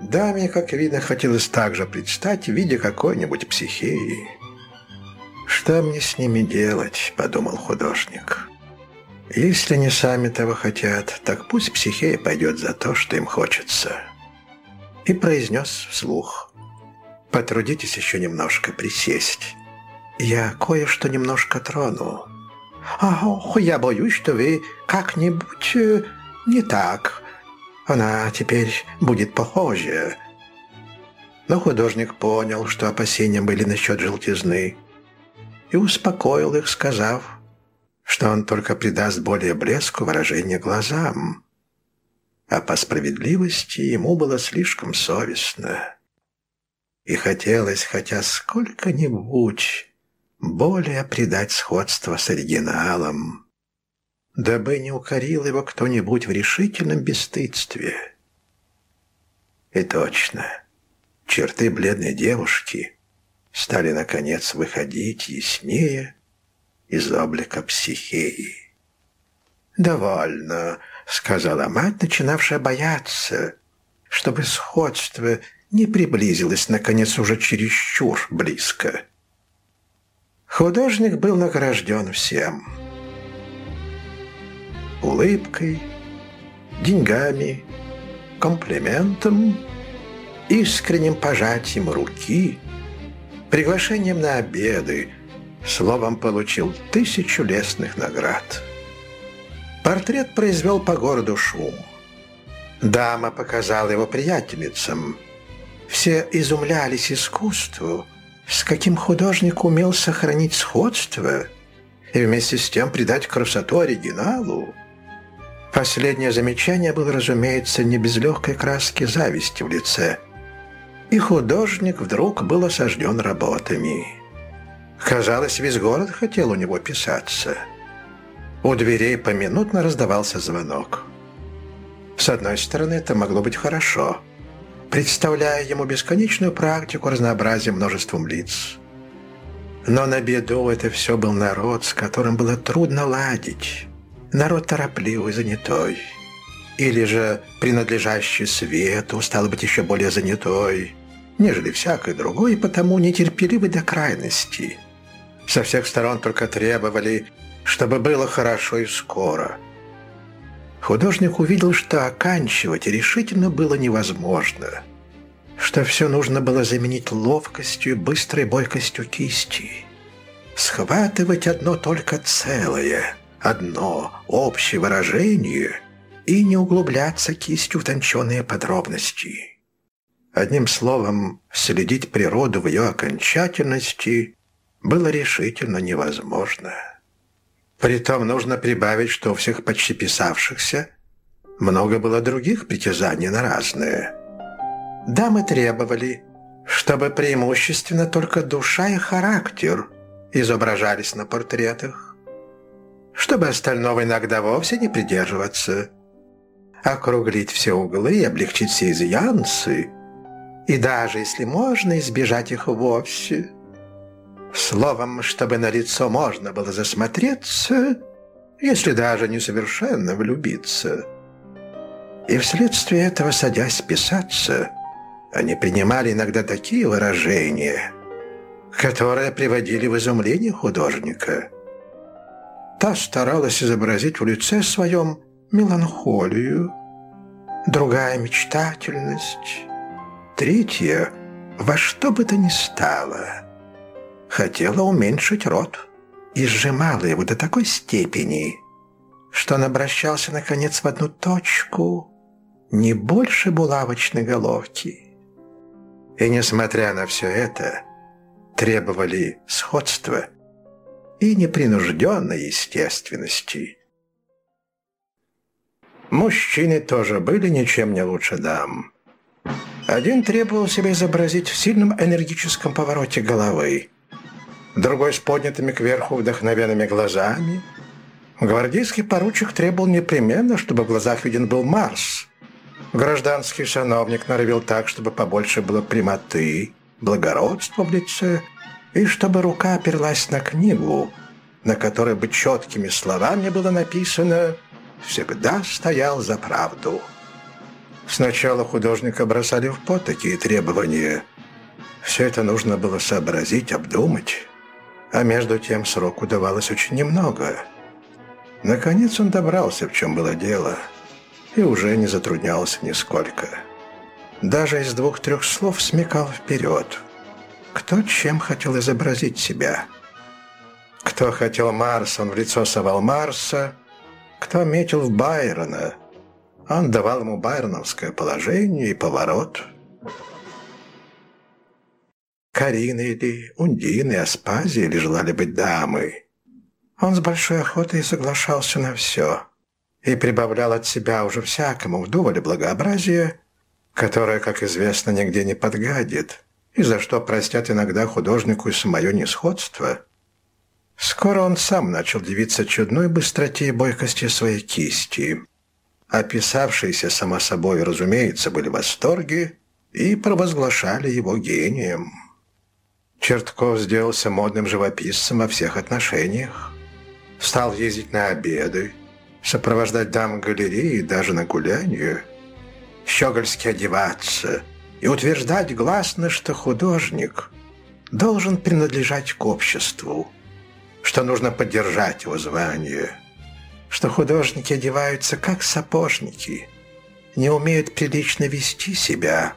A: Да, мне, как видно, хотелось также предстать в виде какой-нибудь психеи. «Что мне с ними делать?» – подумал художник. «Если они сами того хотят, так пусть психея пойдет за то, что им хочется». И произнес вслух – Потрудитесь еще немножко присесть. Я кое-что немножко трону. Ох, я боюсь, что вы как-нибудь э, не так. Она теперь будет похожа. Но художник понял, что опасения были насчет желтизны, и успокоил их, сказав, что он только придаст более блеску выражения глазам. А по справедливости ему было слишком совестно и хотелось хотя сколько-нибудь более придать сходство с оригиналом, дабы не укорил его кто-нибудь в решительном бесстыдстве. И точно, черты бледной девушки стали, наконец, выходить яснее из облика психеи. «Довольно», — сказала мать, начинавшая бояться, чтобы сходство не приблизилось, наконец, уже чересчур близко. Художник был награжден всем. Улыбкой, деньгами, комплиментом, искренним пожатием руки, приглашением на обеды, словом, получил тысячу лестных наград. Портрет произвел по городу шум. Дама показала его приятельницам. Все изумлялись искусству, с каким художник умел сохранить сходство и вместе с тем придать красоту оригиналу. Последнее замечание было, разумеется, не без легкой краски зависти в лице. И художник вдруг был осажден работами. Казалось, весь город хотел у него писаться. У дверей поминутно раздавался звонок. С одной стороны, это могло быть хорошо, представляя ему бесконечную практику разнообразия множеством лиц. Но на беду это все был народ, с которым было трудно ладить народ торопливый, занятой. Или же принадлежащий свету, стал быть, еще более занятой, нежели всякой другой, потому нетерпеливый до крайности. Со всех сторон только требовали, чтобы было хорошо и скоро. Художник увидел, что оканчивать решительно было невозможно, что все нужно было заменить ловкостью и быстрой бойкостью кисти, схватывать одно только целое – одно общее выражение и не углубляться кистью в тонченые подробности. Одним словом, следить природу в ее окончательности было решительно невозможно. Притом нужно прибавить, что у всех почти писавшихся много было других притязаний на разные. Дамы требовали, чтобы преимущественно только душа и характер изображались на портретах чтобы остального иногда вовсе не придерживаться. Округлить все углы и облегчить все изъянцы, и даже, если можно, избежать их вовсе. Словом, чтобы на лицо можно было засмотреться, если даже не совершенно влюбиться. И вследствие этого, садясь писаться, они принимали иногда такие выражения, которые приводили в изумление художника – Та старалась изобразить в лице своем меланхолию, другая – мечтательность, третья – во что бы то ни стало. Хотела уменьшить рот и сжимала его до такой степени, что он обращался, наконец, в одну точку, не больше булавочной головки. И, несмотря на все это, требовали сходства – и непринужденной естественности. Мужчины тоже были ничем не лучше дам. Один требовал себя изобразить в сильном энергическом повороте головы, другой с поднятыми кверху вдохновенными глазами. Гвардейский поручик требовал непременно, чтобы в глазах виден был Марс. Гражданский сановник норовил так, чтобы побольше было прямоты, благородства в лице – и чтобы рука оперлась на книгу, на которой бы четкими словами было написано «Всегда стоял за правду». Сначала художника бросали в пот такие требования. Все это нужно было сообразить, обдумать. А между тем сроку давалось очень немного. Наконец он добрался, в чем было дело, и уже не затруднялся нисколько. Даже из двух-трех слов смекал вперед – кто чем хотел изобразить себя. Кто хотел Марса, он в лицо совал Марса. Кто метил в Байрона, он давал ему байроновское положение и поворот. Карина или Ундины, Аспазия или желали быть дамой. Он с большой охотой соглашался на все и прибавлял от себя уже всякому вдоволь благообразия, которое, как известно, нигде не подгадит и за что простят иногда художнику и самое несходство. Скоро он сам начал дивиться чудной быстроте и бойкости своей кисти. Описавшиеся, само собой, разумеется, были в восторге и провозглашали его гением. Чертков сделался модным живописцем во всех отношениях. Стал ездить на обеды, сопровождать дам галереи даже на гуляние, щегольски одеваться и утверждать гласно, что художник должен принадлежать к обществу, что нужно поддержать его звание, что художники одеваются как сапожники, не умеют прилично вести себя,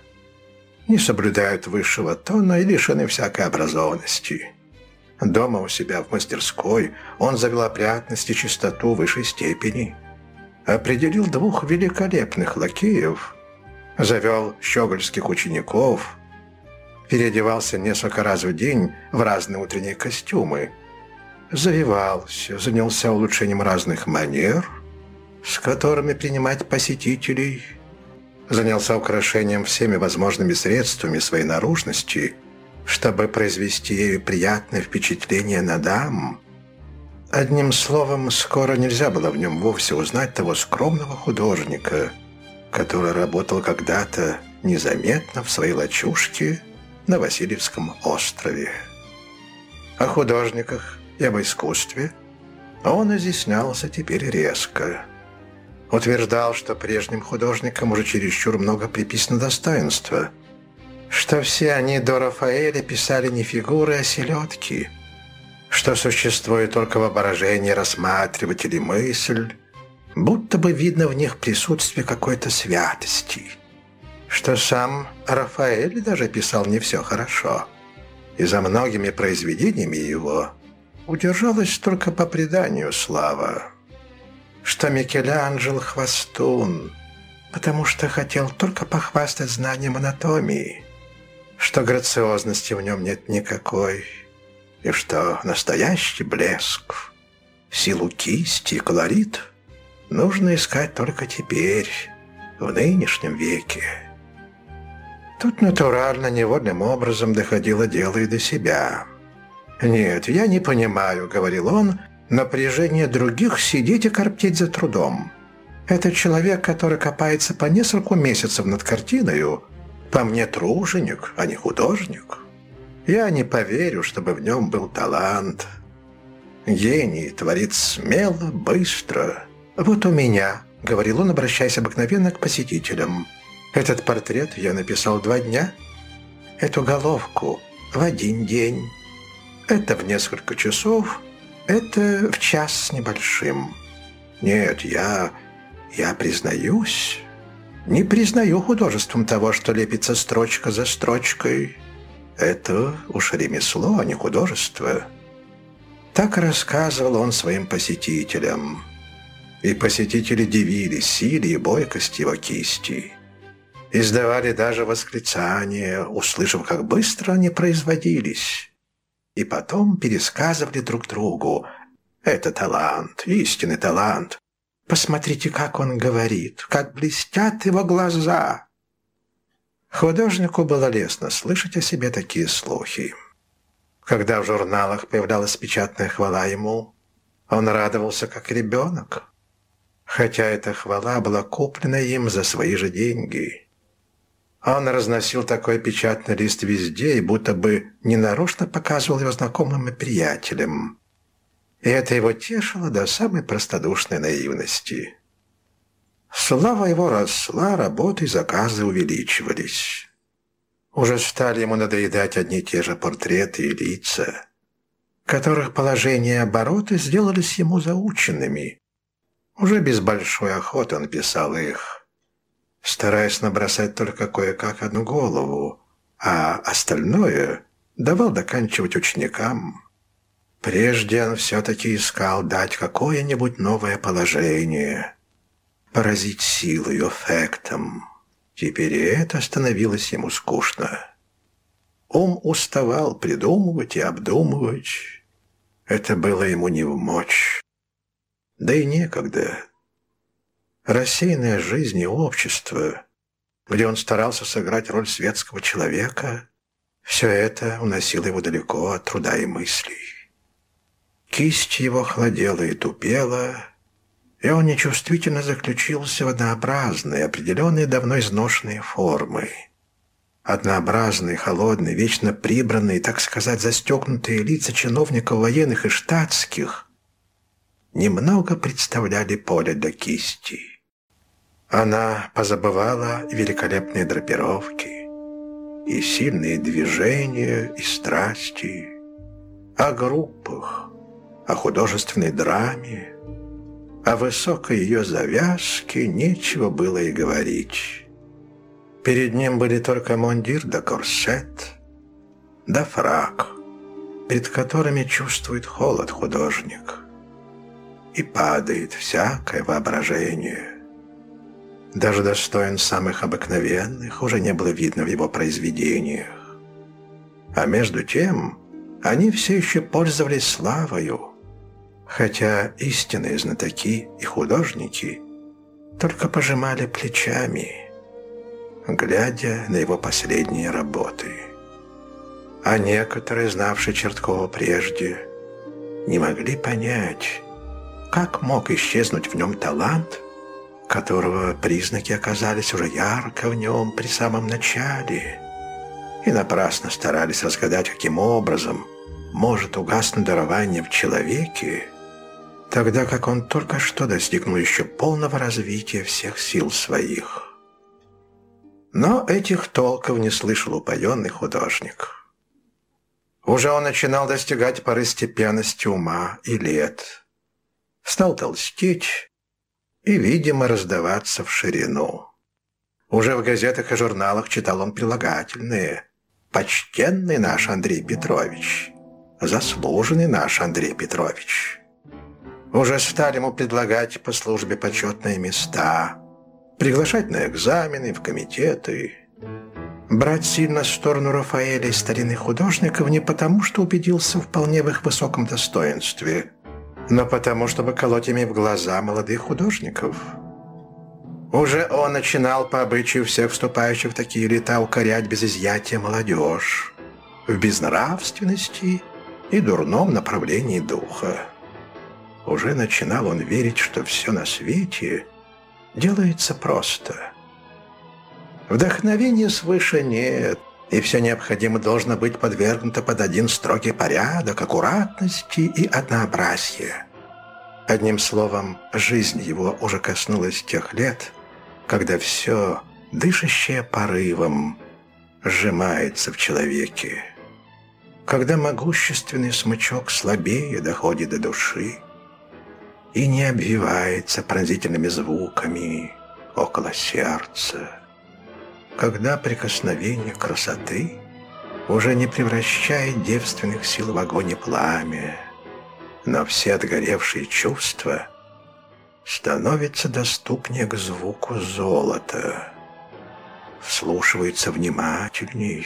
A: не соблюдают высшего тона и лишены всякой образованности. Дома у себя в мастерской он завел опрятность и чистоту высшей степени. Определил двух великолепных лакеев, завел щегольских учеников, переодевался несколько раз в день в разные утренние костюмы, завивался, занялся улучшением разных манер, с которыми принимать посетителей, занялся украшением всеми возможными средствами своей наружности – чтобы произвести ею приятное впечатление на дам. Одним словом, скоро нельзя было в нем вовсе узнать того скромного художника, который работал когда-то незаметно в своей лачушке на Васильевском острове. О художниках и об искусстве он изъяснялся теперь резко. Утверждал, что прежним художникам уже чересчур много приписано достоинства – что все они до Рафаэля писали не фигуры, а селедки, что существует только воображение рассматривателей мысль, будто бы видно в них присутствие какой-то святости, что сам Рафаэль даже писал не все хорошо, и за многими произведениями его удержалась только по преданию слава, что Микеланджело хвостун, потому что хотел только похвастать знанием анатомии, что грациозности в нем нет никакой, и что настоящий блеск, силу кисти и колорит нужно искать только теперь, в нынешнем веке. Тут натурально, невольным образом доходило дело и до себя. «Нет, я не понимаю», — говорил он, — «напряжение других сидеть и корптеть за трудом. Это человек, который копается по несколько месяцев над картиною, по мне труженик, а не художник. Я не поверю, чтобы в нем был талант. Гений творит смело, быстро. Вот у меня, — говорил он, обращаясь обыкновенно к посетителям. Этот портрет я написал два дня. Эту головку в один день. Это в несколько часов. Это в час с небольшим. Нет, я... я признаюсь... Не признаю художеством того, что лепится строчка за строчкой. Это уж ремесло, а не художество. Так рассказывал он своим посетителям. И посетители дивились силе и бойкости его кисти. Издавали даже восклицания, услышав, как быстро они производились. И потом пересказывали друг другу. «Это талант, истинный талант. Посмотрите, как он говорит, как блестят его глаза!» Художнику было лестно слышать о себе такие слухи. Когда в журналах появлялась печатная хвала ему, он радовался как ребенок, хотя эта хвала была куплена им за свои же деньги. Он разносил такой печатный лист везде и будто бы ненарочно показывал его знакомым и приятелям и это его тешило до самой простодушной наивности. Слава его росла, работы и заказы увеличивались. Уже стали ему надоедать одни и те же портреты и лица, которых положение и обороты сделались ему заученными. Уже без большой охоты он писал их, стараясь набросать только кое-как одну голову, а остальное давал доканчивать ученикам. Прежде он все-таки искал дать какое-нибудь новое положение, поразить силой, эффектом. Теперь это становилось ему скучно. Ум уставал придумывать и обдумывать. Это было ему не в мочь. Да и некогда. Рассеянная жизнь и общество, где он старался сыграть роль светского человека, все это уносило его далеко от труда и мыслей. Кисть его холодела и тупела, и он нечувствительно заключился в однообразные, определенные давно изношенные формы. Однообразные, холодные, вечно прибранные, так сказать, застегнутые лица чиновников военных и штатских немного представляли поле до кисти. Она позабывала великолепные драпировки и сильные движения и страсти, о группах, о художественной драме, о высокой ее завязке нечего было и говорить. Перед ним были только мундир да корсет, да фрак, перед которыми чувствует холод художник. И падает всякое воображение. Даже достоин самых обыкновенных уже не было видно в его произведениях. А между тем они все еще пользовались славою, хотя истинные знатоки и художники только пожимали плечами, глядя на его последние работы. А некоторые, знавшие Черткова прежде, не могли понять, как мог исчезнуть в нем талант, которого признаки оказались уже ярко в нем при самом начале, и напрасно старались разгадать, каким образом может угаснуть дарование в человеке, тогда как он только что достигнул еще полного развития всех сил своих. Но этих толков не слышал упоенный художник. Уже он начинал достигать поры степенности ума и лет. Стал толстеть и, видимо, раздаваться в ширину. Уже в газетах и журналах читал он прилагательные. «Почтенный наш Андрей Петрович», «Заслуженный наш Андрей Петрович». Уже стали ему предлагать по службе почетные места, приглашать на экзамены, в комитеты, брать сильно сторону Рафаэля и старинных художников не потому, что убедился вполне в их высоком достоинстве, но потому, чтобы колоть ими в глаза молодых художников. Уже он начинал по обычаю всех вступающих в такие лета укорять без изъятия молодежь в безнравственности и дурном направлении духа. Уже начинал он верить, что все на свете делается просто. Вдохновения свыше нет, и все необходимое должно быть подвергнуто под один строгий порядок, аккуратности и однообразия. Одним словом, жизнь его уже коснулась тех лет, когда все, дышащее порывом, сжимается в человеке. Когда могущественный смычок слабее доходит до души, и не обвивается пронзительными звуками около сердца. Когда прикосновение красоты уже не превращает девственных сил в огонь и пламя, но все отгоревшие чувства становятся доступнее к звуку золота, вслушиваются внимательней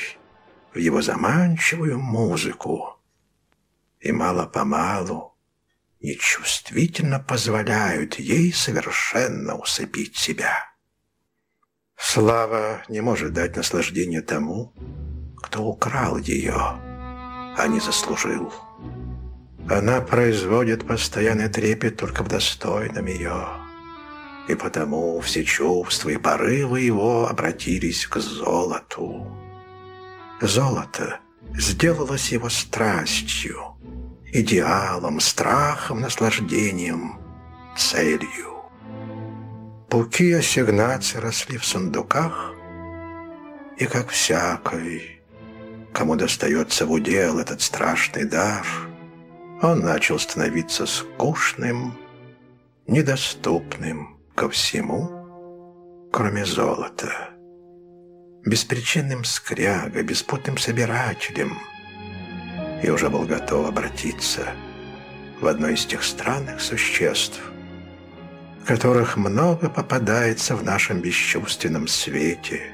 A: в его заманчивую музыку и мало-помалу нечувствительно позволяют ей совершенно усыпить себя. Слава не может дать наслаждение тому, кто украл ее, а не заслужил. Она производит постоянный трепет только в достойном ее, и потому все чувства и порывы его обратились к золоту. Золото сделалось его страстью, идеалом, страхом, наслаждением, целью. Пуки ассигнаций росли в сундуках, и как всякой, кому достается в удел этот страшный дар, он начал становиться скучным, недоступным ко всему, кроме золота, беспричинным скряга, беспутным собирателем – и уже был готов обратиться в одно из тех странных существ, которых много попадается в нашем бесчувственном свете,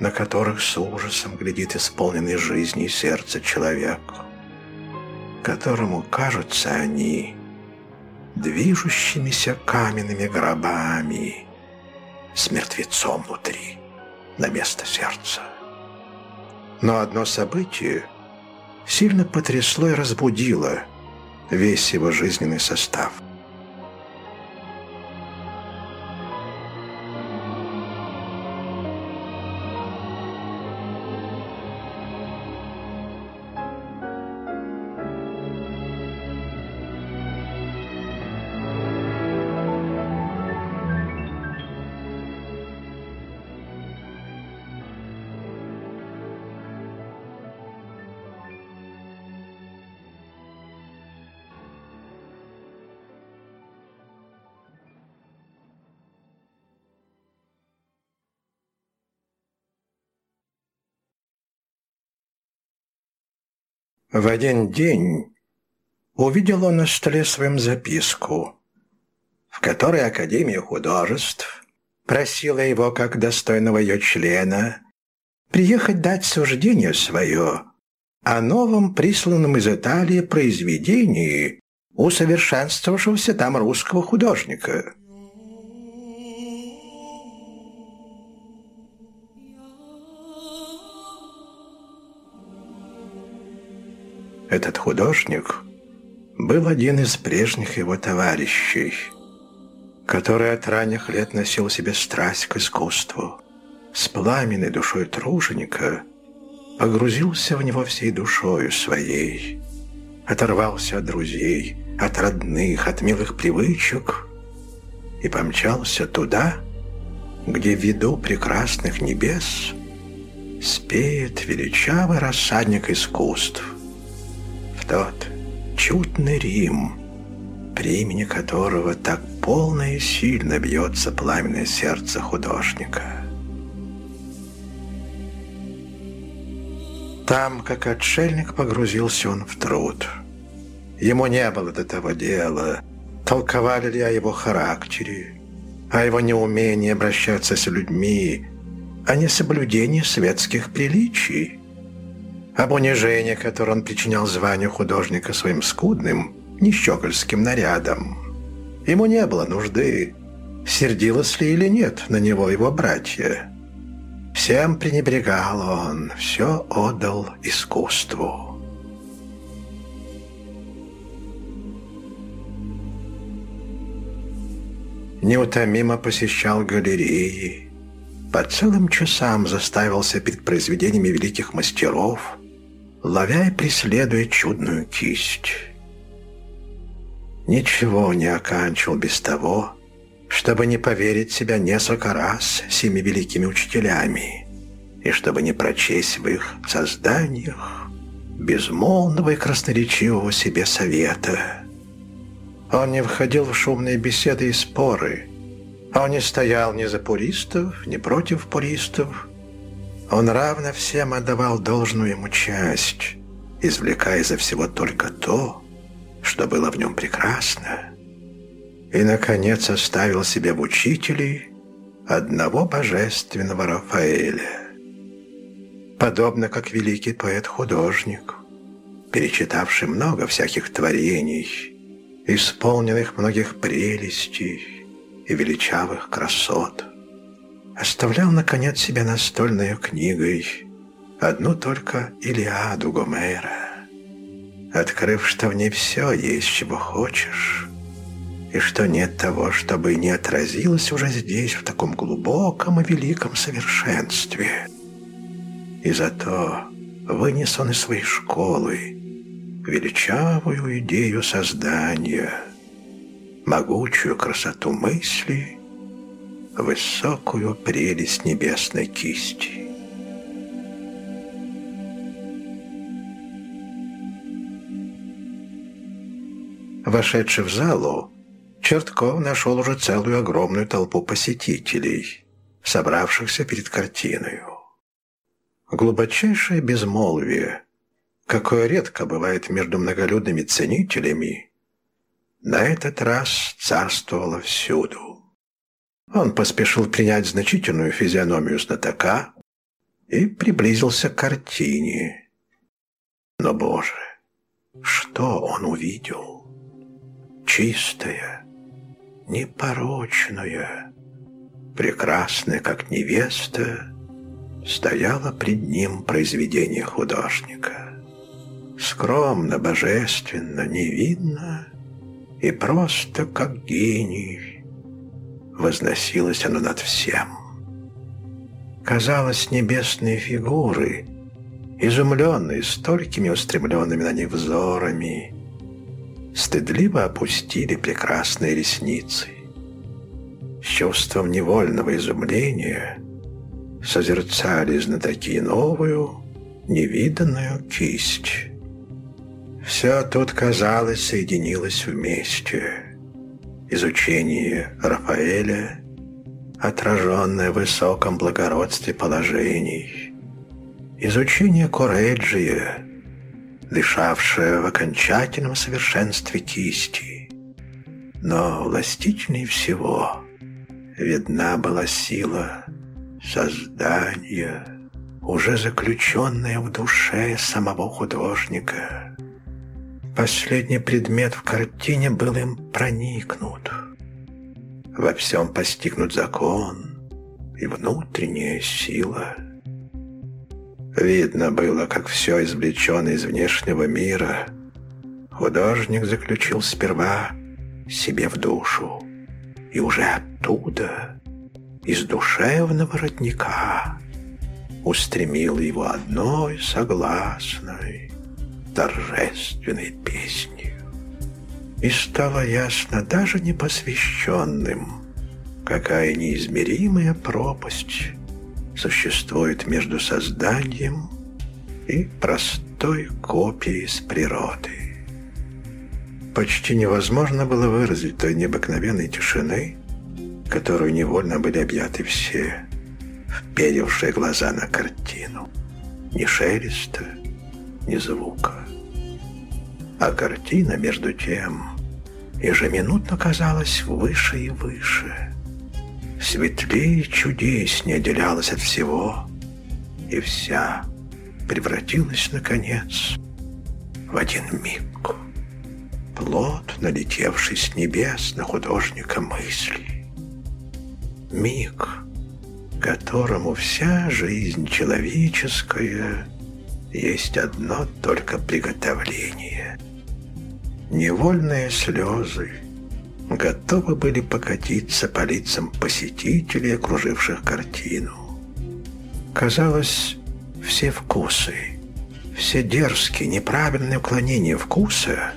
A: на которых с ужасом глядит исполненный жизни и сердца человек, которому кажутся они движущимися каменными гробами с мертвецом внутри на место сердца. Но одно событие — сильно потрясло и разбудило весь его жизненный состав. В один день увидел он на столе своем записку, в которой Академия художеств просила его, как достойного ее члена, приехать дать суждение свое о новом присланном из Италии произведении усовершенствовавшегося там русского художника. Этот художник был один из прежних его товарищей, который от ранних лет носил себе страсть к искусству. С пламенной душой труженика погрузился в него всей душою своей, оторвался от друзей, от родных, от милых привычек и помчался туда, где в виду прекрасных небес спеет величавый рассадник искусств – тот чудный Рим, при имени которого так полно и сильно бьется пламенное сердце художника. Там, как отшельник, погрузился он в труд. Ему не было до того дела, толковали ли о его характере, о его неумении обращаться с людьми, о несоблюдении светских приличий об унижении, которое он причинял званию художника своим скудным, нещекольским нарядом. Ему не было нужды, сердилось ли или нет на него его братья. Всем пренебрегал он, все отдал искусству. Неутомимо посещал галереи, по целым часам заставился перед произведениями великих мастеров – ловя и преследуя чудную кисть. Ничего не оканчивал без того, чтобы не поверить себя несколько раз семи великими учителями и чтобы не прочесть в их созданиях безмолвного и красноречивого себе совета. Он не входил в шумные беседы и споры, он не стоял ни за пуристов, ни против пуристов, он равно всем отдавал должную ему часть, извлекая из-за всего только то, что было в нем прекрасно. И, наконец, оставил себе в учителе одного божественного Рафаэля. Подобно как великий поэт-художник, перечитавший много всяких творений, исполненных многих прелестей и величавых красот – оставлял, наконец, себя настольной книгой, одну только Илиаду Гомера, открыв, что в ней все есть, чего хочешь, и что нет того, чтобы не отразилось уже здесь в таком глубоком и великом совершенстве. И зато вынес он из своей школы величавую идею создания, могучую красоту мысли — высокую прелесть небесной кисти. Вошедший в залу, Чертков нашел уже целую огромную толпу посетителей, собравшихся перед картиной. Глубочайшее безмолвие, какое редко бывает между многолюдными ценителями, на этот раз царствовало всюду. Он поспешил принять значительную физиономию знатока и приблизился к картине. Но, Боже, что он увидел? Чистая, непорочная, прекрасная, как невеста, стояла пред ним произведение художника. Скромно, божественно, невинно и просто как гений – возносилось оно над всем. Казалось, небесные фигуры, изумленные столькими устремленными на них взорами, стыдливо опустили прекрасные ресницы. С чувством невольного изумления созерцали знатоки новую, невиданную кисть. Все тут, казалось, соединилось вместе — изучение Рафаэля, отраженное в высоком благородстве положений, изучение Кореджия, дышавшая в окончательном совершенстве кисти. Но властительней всего видна была сила создания, уже заключенная в душе самого художника. Последний предмет в картине был им проникнут. Во всем постигнут закон и внутренняя сила. Видно было, как все извлечено из внешнего мира. Художник заключил сперва себе в душу, и уже оттуда, из душевного родника, устремил его одной согласной, торжественной песней. И стало ясно даже непосвященным, какая неизмеримая пропасть существует между созданием и простой копией с природы. Почти невозможно было выразить той необыкновенной тишины, которую невольно были объяты все, вперевшие глаза на картину. Ни шелеста, ни звука. А картина, между тем, ежеминутно казалась выше и выше. Светлее и чудеснее отделялась от всего, и вся превратилась, наконец, в один миг. Плод, налетевший с небес на художника мысли. Миг, которому вся жизнь человеческая есть одно только приготовление. Невольные слезы готовы были покатиться по лицам посетителей, окруживших картину. Казалось, все вкусы, все дерзкие, неправильные уклонения вкуса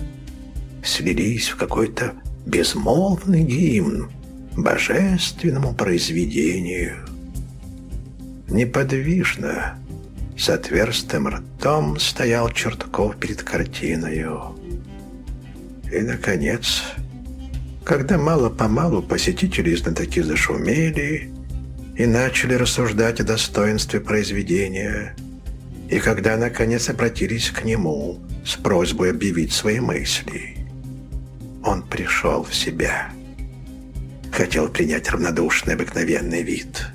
A: слились в какой-то безмолвный гимн божественному произведению. Неподвижно, с отверстым ртом стоял Чертков перед картиною. И, наконец, когда мало-помалу посетители и знатоки зашумели и начали рассуждать о достоинстве произведения, и когда, наконец, обратились к нему с просьбой объявить свои мысли, он пришел в себя. Хотел принять равнодушный обыкновенный вид.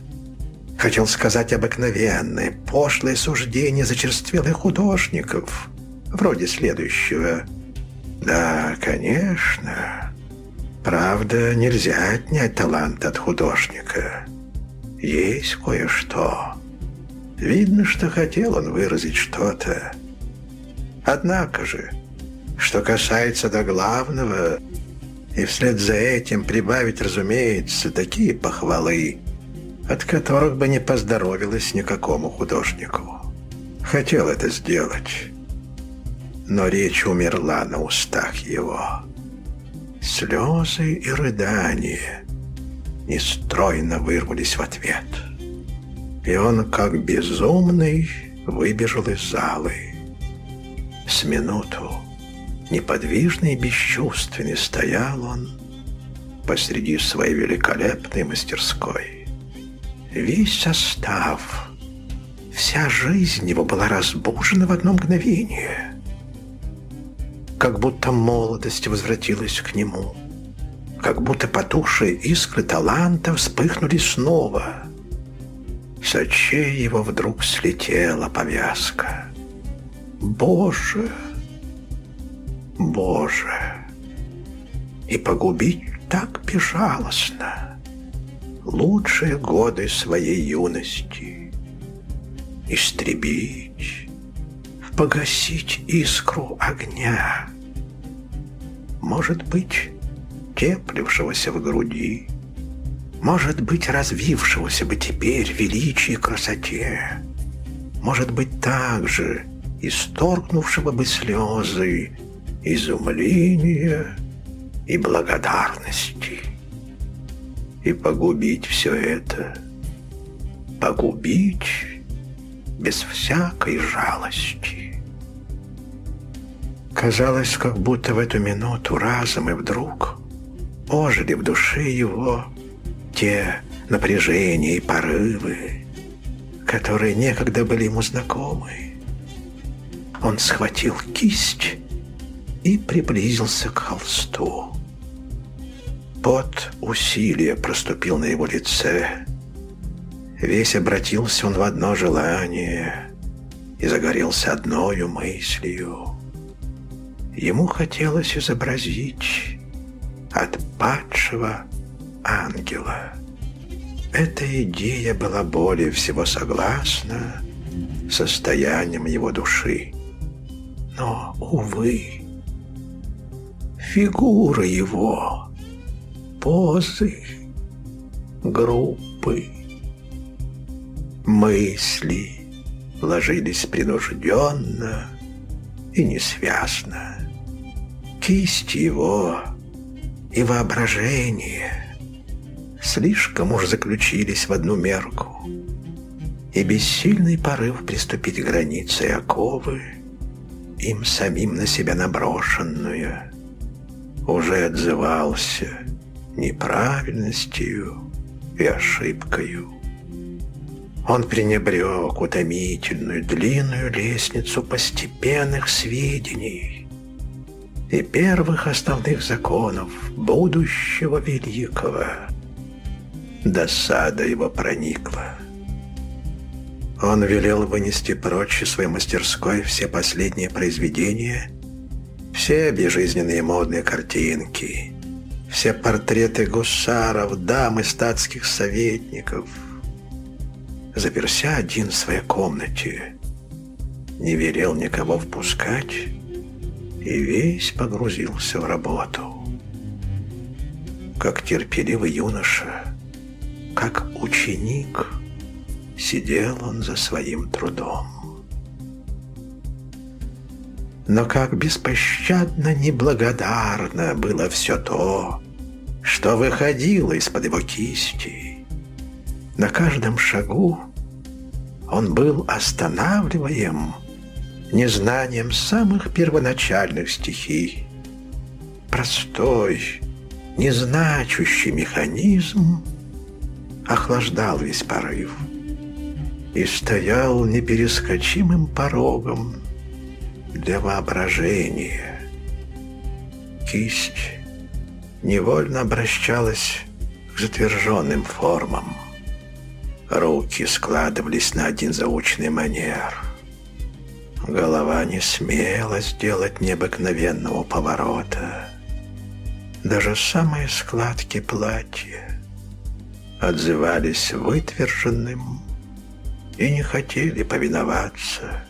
A: Хотел сказать обыкновенное, пошлое суждение зачерствелых художников, вроде следующего. «Да, конечно, Правда, нельзя отнять талант от художника. Есть кое-что. Видно, что хотел он выразить что-то. Однако же, что касается до главного, и вслед за этим прибавить, разумеется, такие похвалы, от которых бы не поздоровилось никакому художнику. Хотел это сделать, но речь умерла на устах его слезы и рыдания нестройно вырвались в ответ. И он, как безумный, выбежал из залы. С минуту, неподвижный и бесчувственный, стоял он посреди своей великолепной мастерской. Весь состав, вся жизнь его была разбужена в одно мгновение — как будто молодость возвратилась к нему, как будто потухшие искры таланта вспыхнули снова. С очей его вдруг слетела повязка. Боже! Боже! И погубить так безжалостно лучшие годы своей юности. Истребить, погасить искру огня. Может быть, теплившегося в груди, может быть, развившегося бы теперь величии красоте, может быть, также исторгнувшего бы слезы изумления и благодарности. И погубить все это, погубить без всякой жалости. Казалось, как будто в эту минуту разом и вдруг ожили в душе его те напряжения и порывы, которые некогда были ему знакомы. Он схватил кисть и приблизился к холсту. Пот усилия проступил на его лице. Весь обратился он в одно желание и загорелся одною мыслью. Ему хотелось изобразить отпадшего ангела. Эта идея была более всего согласна состоянием его души. Но, увы, фигура его, позы, группы, мысли ложились принужденно и несвязно. Кисть его и воображение слишком уж заключились в одну мерку, и бессильный порыв приступить к границе оковы, им самим на себя наброшенную, уже отзывался неправильностью и ошибкою. Он пренебрег утомительную длинную лестницу постепенных сведений и первых основных законов будущего великого. Досада его проникла. Он велел вынести прочь из своей мастерской все последние произведения, все безжизненные модные картинки, все портреты гусаров, дам и статских советников – заперся один в своей комнате, не велел никого впускать и весь погрузился в работу. Как терпеливый юноша, как ученик, сидел он за своим трудом. Но как беспощадно неблагодарно было все то, что выходило из-под его кисти, на каждом шагу он был останавливаем незнанием самых первоначальных стихий. Простой, незначущий механизм охлаждал весь порыв и стоял неперескочимым порогом для воображения. Кисть невольно обращалась к затверженным формам. Руки складывались на один заученный манер. Голова не смела сделать необыкновенного поворота. Даже самые складки платья отзывались вытверженным и не хотели повиноваться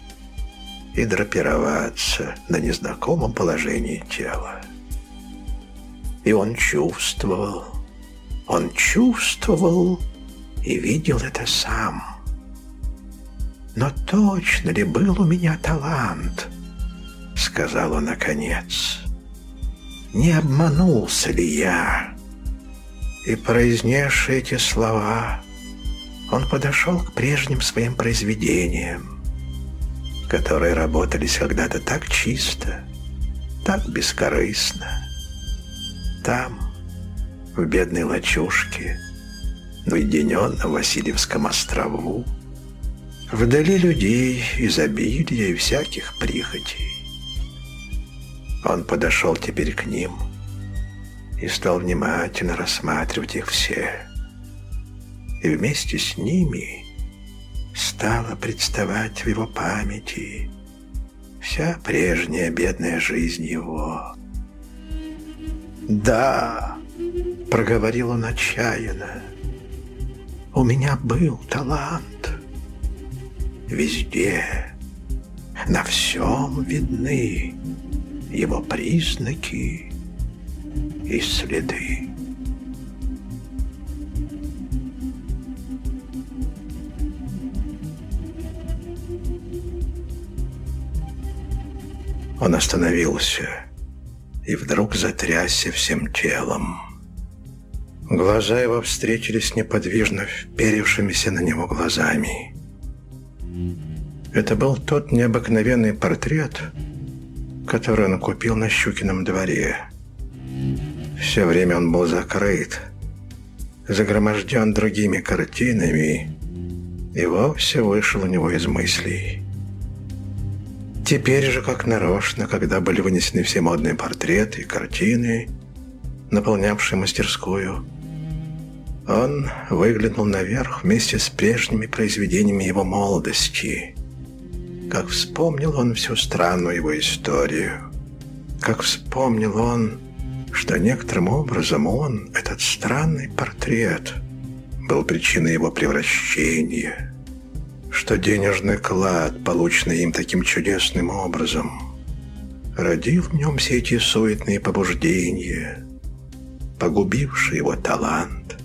A: и драпироваться на незнакомом положении тела. И он чувствовал, он чувствовал, и видел это сам. «Но точно ли был у меня талант?» — сказал он наконец. «Не обманулся ли я?» И, произнесши эти слова, он подошел к прежним своим произведениям, которые работались когда-то так чисто, так бескорыстно. Там, в бедной лачушке, в уединенном Васильевском острову, вдали людей, изобилия и всяких прихотей. Он подошел теперь к ним и стал внимательно рассматривать их все. И вместе с ними стала представать в его памяти вся прежняя бедная жизнь его. «Да!» — проговорил он отчаянно. У меня был талант. Везде, на всем видны его признаки и следы. Он остановился и вдруг затрясся всем телом. Глаза его встретились неподвижно вперевшимися на него глазами. Это был тот необыкновенный портрет, который он купил на Щукином дворе. Все время он был закрыт, загроможден другими картинами и вовсе вышел у него из мыслей. Теперь же, как нарочно, когда были вынесены все модные портреты и картины, наполнявшие мастерскую, он выглянул наверх вместе с прежними произведениями его молодости. Как вспомнил он всю странную его историю. Как вспомнил он, что некоторым образом он, этот странный портрет, был причиной его превращения, что денежный клад, полученный им таким чудесным образом, родил в нем все эти суетные побуждения, погубившие его талант.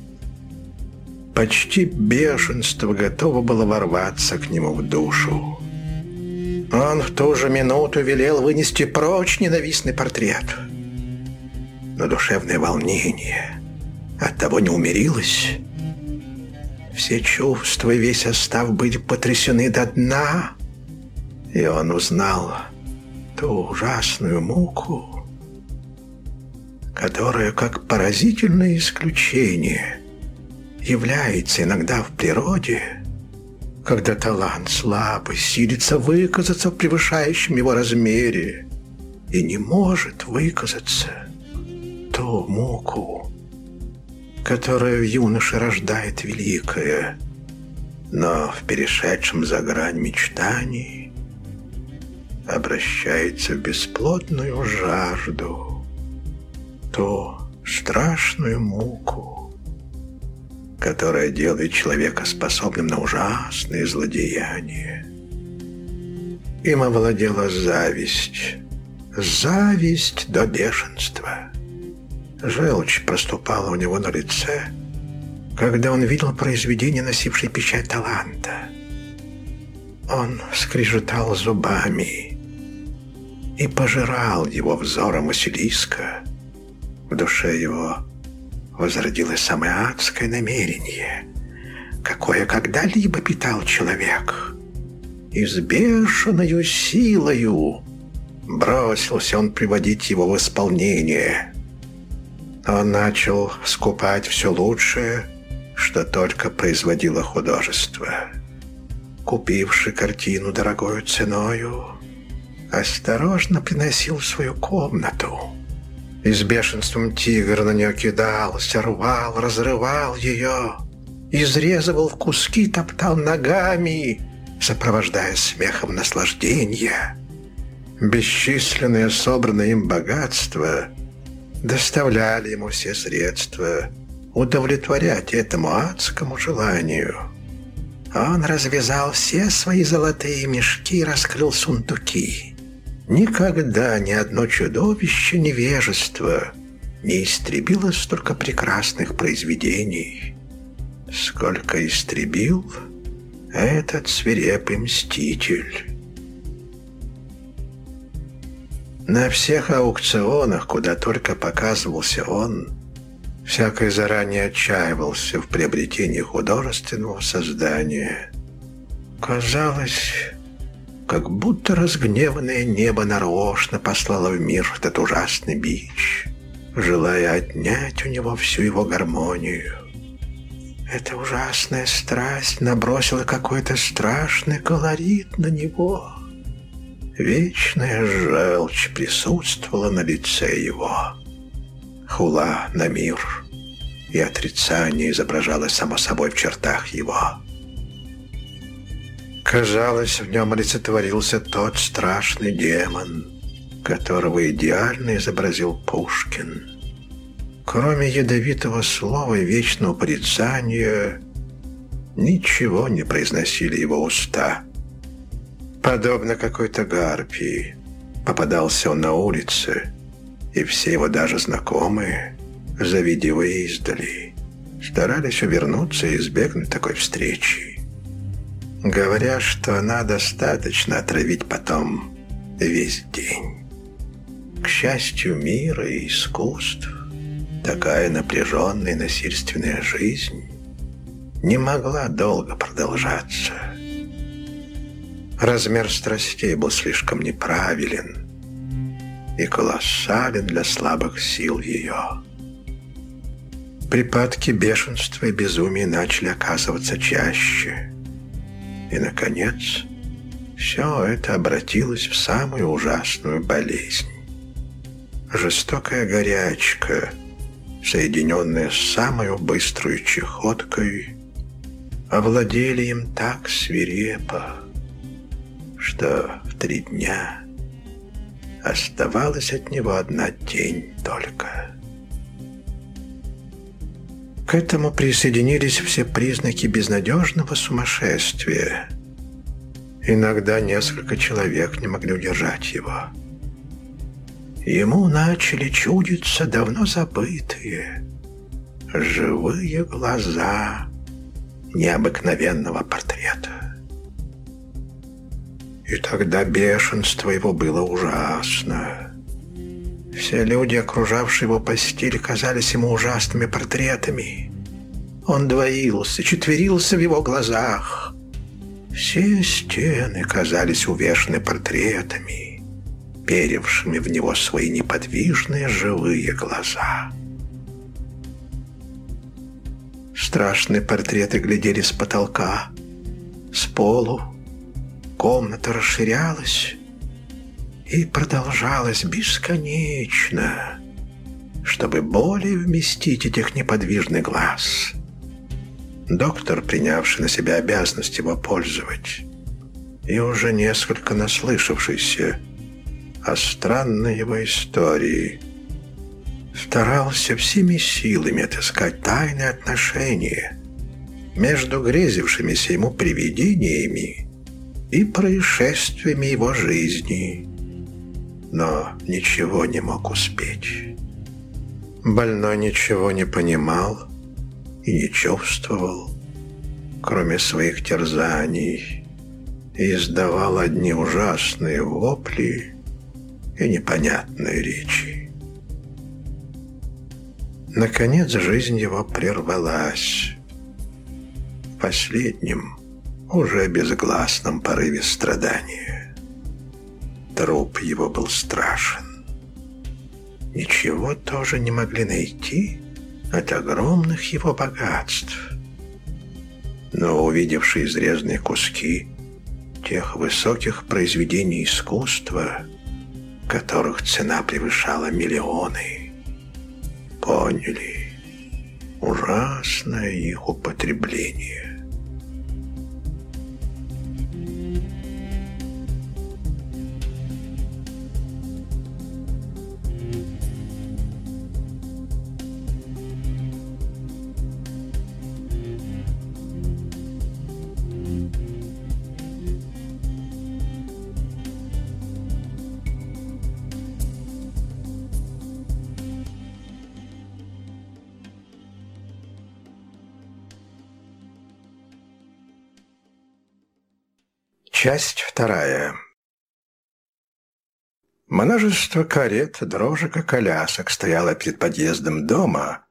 A: Почти бешенство готово было ворваться к нему в душу. Он в ту же минуту велел вынести прочь ненавистный портрет. Но душевное волнение от того не умерилось. Все чувства и весь состав были потрясены до дна, и он узнал ту ужасную муку, которая, как поразительное исключение, является иногда в природе, когда талант слабый силится выказаться в превышающем его размере и не может выказаться ту муку, которая в юноше рождает великое, но в перешедшем за грань мечтаний обращается в бесплотную жажду, ту страшную муку, которая делает человека способным на ужасные злодеяния. Им овладела зависть. Зависть до бешенства. Желчь проступала у него на лице, когда он видел произведение, носившее печать таланта. Он скрежетал зубами и пожирал его взором Василиска. В душе его возродилось самое адское намерение, какое когда-либо питал человек. И с бешеною силою бросился он приводить его в исполнение. Он начал скупать все лучшее, что только производило художество. Купивший картину дорогою ценою, осторожно приносил в свою комнату – и с бешенством тигр на нее кидался, рвал, разрывал ее, изрезывал в куски, топтал ногами, сопровождая смехом наслаждения. Бесчисленные собранные им богатства доставляли ему все средства удовлетворять этому адскому желанию. Он развязал все свои золотые мешки и раскрыл сундуки – Никогда ни одно чудовище невежества не истребило столько прекрасных произведений, сколько истребил этот свирепый мститель. На всех аукционах, куда только показывался он, всякий заранее отчаивался в приобретении художественного создания. Казалось, как будто разгневанное небо нарочно послало в мир этот ужасный бич, желая отнять у него всю его гармонию. Эта ужасная страсть набросила какой-то страшный колорит на него. Вечная желчь присутствовала на лице его. Хула на мир, и отрицание изображалось само собой в чертах его. Казалось, в нем олицетворился тот страшный демон, которого идеально изобразил Пушкин. Кроме ядовитого слова и вечного порицания, ничего не произносили его уста. Подобно какой-то гарпии, попадался он на улице, и все его даже знакомые, завидя его издали, старались увернуться и избегнуть такой встречи говоря, что она достаточно отравить потом весь день. К счастью мира и искусств, такая напряженная насильственная жизнь не могла долго продолжаться. Размер страстей был слишком неправилен и колоссален для слабых сил ее. Припадки бешенства и безумия начали оказываться чаще – и, наконец, все это обратилось в самую ужасную болезнь. Жестокая горячка, соединенная с самой быстрой чехоткой, овладели им так свирепо, что в три дня оставалась от него одна тень только. К этому присоединились все признаки безнадежного сумасшествия. Иногда несколько человек не могли удержать его. Ему начали чудиться давно забытые, живые глаза необыкновенного портрета. И тогда бешенство его было ужасно. Все люди, окружавшие его постель, казались ему ужасными портретами. Он двоился, четверился в его глазах. Все стены казались увешаны портретами, перевшими в него свои неподвижные живые глаза. Страшные портреты глядели с потолка, с полу. Комната расширялась и продолжалась бесконечно, чтобы более вместить этих неподвижных глаз. Доктор, принявший на себя обязанность его пользовать, и уже несколько наслышавшийся о странной его истории – старался всеми силами отыскать тайные отношения между грезившимися ему привидениями и происшествиями его жизни, но ничего не мог успеть. Больной ничего не понимал и не чувствовал, кроме своих терзаний, и издавал одни ужасные вопли и непонятные речи. Наконец жизнь его прервалась. В последнем, уже безгласном порыве страдания. Труп его был страшен. Ничего тоже не могли найти от огромных его богатств. Но увидевшие изрезанные куски тех высоких произведений искусства, которых цена превышала миллионы, поняли ужасное их употребление. Часть вторая. Множество карет, дрожек и колясок стояло перед подъездом дома,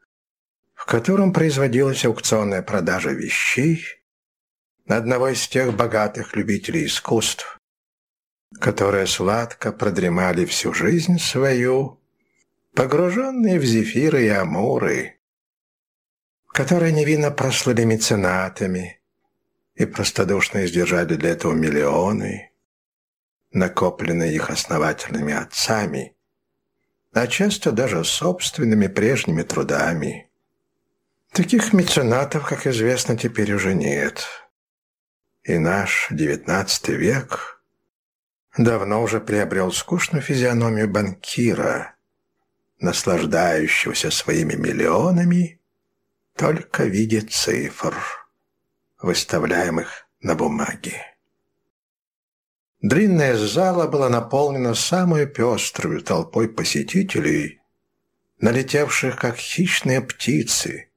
A: в котором производилась аукционная продажа вещей одного из тех богатых любителей искусств, которые сладко продремали всю жизнь свою, погруженные в зефиры и амуры, которые невинно прослыли меценатами – и простодушно издержали для этого миллионы, накопленные их основательными отцами, а часто даже собственными прежними трудами. Таких меценатов, как известно, теперь уже нет. И наш девятнадцатый век давно уже приобрел скучную физиономию банкира, наслаждающегося своими миллионами только в виде цифр выставляемых на бумаге. Длинная зала была наполнена самой пестрой толпой посетителей, налетевших, как хищные птицы,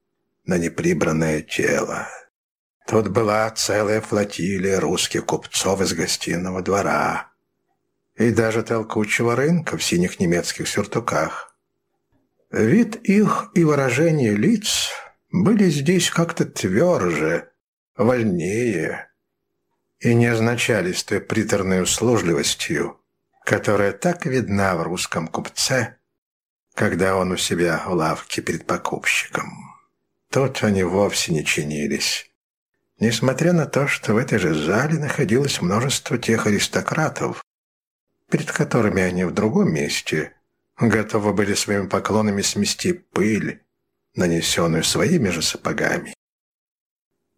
A: на неприбранное тело. Тут была целая флотилия русских купцов из гостиного двора и даже толкучего рынка в синих немецких сюртуках. Вид их и выражение лиц были здесь как-то тверже, вольнее и не означались той приторной услужливостью, которая так видна в русском купце, когда он у себя в лавке перед покупщиком. Тут они вовсе не чинились, несмотря на то, что в этой же зале находилось множество тех аристократов, перед которыми они в другом месте готовы были своими поклонами смести пыль, нанесенную своими же сапогами.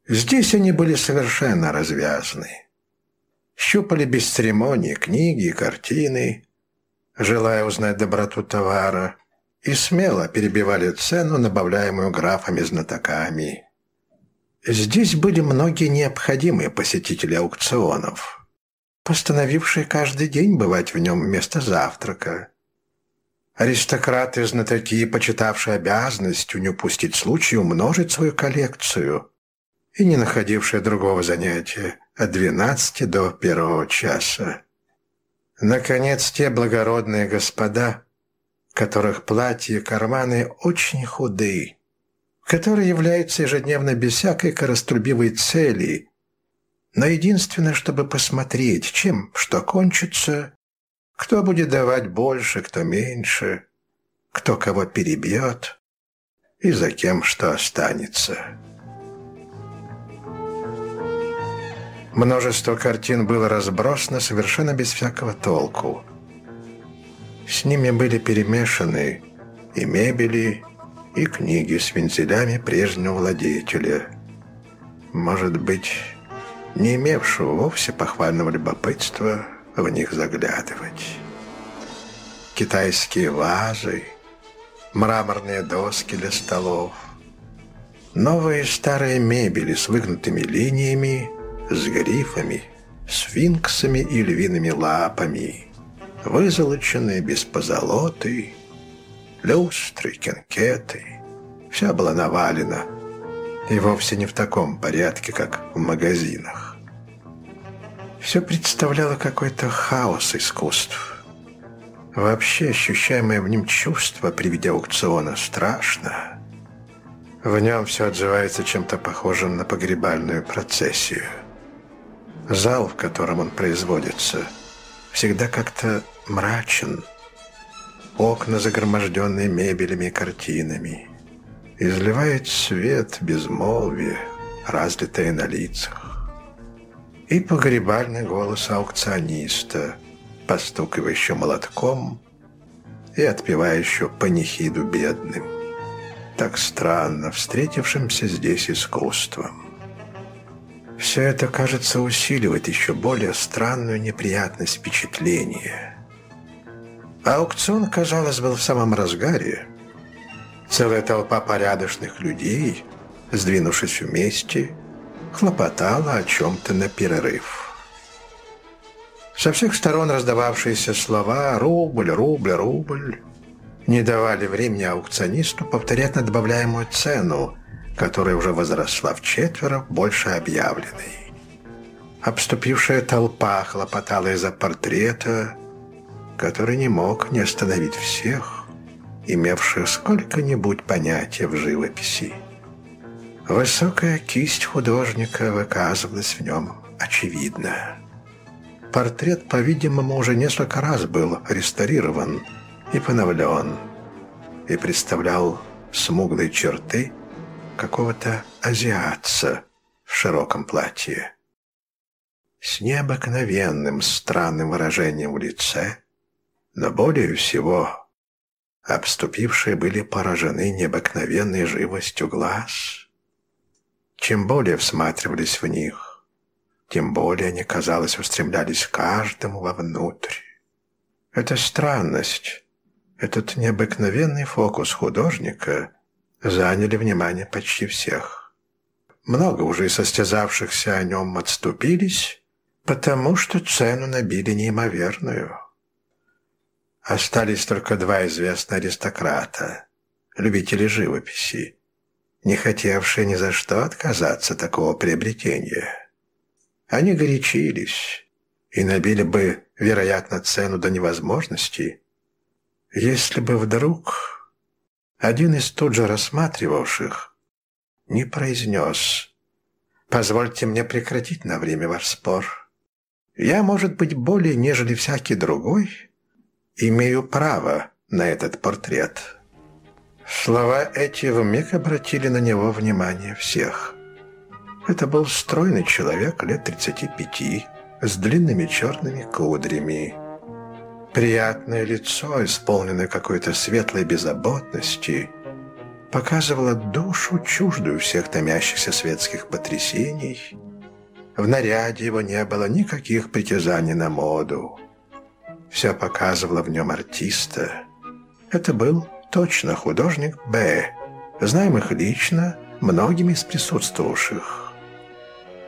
A: Здесь они были совершенно развязаны. Щупали без церемонии книги и картины, желая узнать доброту товара, и смело перебивали цену, набавляемую графами-знатоками. Здесь были многие необходимые посетители аукционов, постановившие каждый день бывать в нем вместо завтрака. Аристократы-знатоки, почитавшие обязанностью не упустить случай умножить свою коллекцию и не находившие другого занятия от двенадцати до первого часа. Наконец, те благородные господа, которых платья и карманы очень худые, которые являются ежедневно без всякой корострубивой цели, но единственное, чтобы посмотреть, чем что кончится, кто будет давать больше, кто меньше, кто кого перебьет и за кем что останется. Множество картин было разбросано совершенно без всякого толку. С ними были перемешаны и мебели, и книги с вензелями прежнего владетеля. Может быть, не имевшего вовсе похвального любопытства в них заглядывать. Китайские вазы, мраморные доски для столов, новые старые мебели с выгнутыми линиями с грифами, сфинксами и львиными лапами, вызолоченные без позолоты, люстры, кенкеты. Вся была навалена, и вовсе не в таком порядке, как в магазинах. Все представляло какой-то хаос искусств. Вообще ощущаемое в нем чувство при виде аукциона страшно. В нем все отзывается чем-то похожим на погребальную процессию – Зал, в котором он производится, всегда как-то мрачен. Окна, загроможденные мебелями и картинами. Изливает свет безмолвие, разлитое на лицах. И погребальный голос аукциониста, постукивающего молотком и отпевающего панихиду бедным. Так странно встретившимся здесь искусством. Все это, кажется, усиливает еще более странную неприятность впечатления. Аукцион, казалось, был в самом разгаре. Целая толпа порядочных людей, сдвинувшись вместе, хлопотала о чем-то на перерыв. Со всех сторон раздававшиеся слова «рубль, рубль, рубль» не давали времени аукционисту повторять на добавляемую цену, которая уже возросла в четверо больше объявленной. Обступившая толпа хлопотала из-за портрета, который не мог не остановить всех, имевших сколько-нибудь понятия в живописи. Высокая кисть художника выказывалась в нем очевидно. Портрет, по-видимому, уже несколько раз был реставрирован и поновлен, и представлял смуглые черты какого-то азиатца в широком платье. С необыкновенным странным выражением в лице, но более всего обступившие были поражены необыкновенной живостью глаз. Чем более всматривались в них, тем более они, казалось, устремлялись каждому вовнутрь. Эта странность, этот необыкновенный фокус художника заняли внимание почти всех. Много уже состязавшихся о нем отступились, потому что цену набили неимоверную. Остались только два известных аристократа, любители живописи, не хотевшие ни за что отказаться от такого приобретения. Они горячились и набили бы, вероятно, цену до невозможности, если бы вдруг один из тут же рассматривавших не произнес «Позвольте мне прекратить на время ваш спор. Я, может быть, более, нежели всякий другой, имею право на этот портрет». Слова эти вмиг обратили на него внимание всех. Это был стройный человек лет 35, с длинными черными кудрями. Приятное лицо, исполненное какой-то светлой беззаботности, показывало душу, чуждую всех томящихся светских потрясений. В наряде его не было никаких притязаний на моду. Все показывало в нем артиста. Это был точно художник Б, знаем их лично многими из присутствовавших.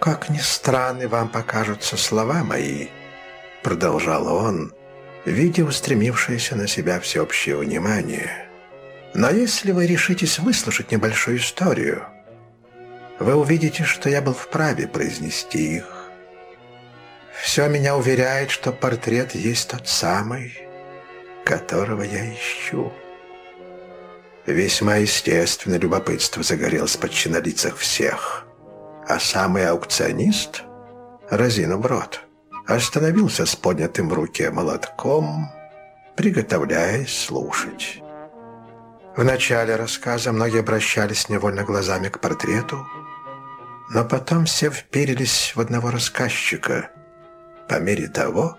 A: «Как ни странны вам покажутся слова мои», — продолжал он, видя устремившееся на себя всеобщее внимание. «Но если вы решитесь выслушать небольшую историю, вы увидите, что я был вправе произнести их. Все меня уверяет, что портрет есть тот самый, которого я ищу». Весьма естественно любопытство загорелось почти на всех. А самый аукционист, разинув рот, остановился с поднятым в руке молотком, приготовляясь слушать. В начале рассказа многие обращались невольно глазами к портрету, но потом все вперились в одного рассказчика по мере того,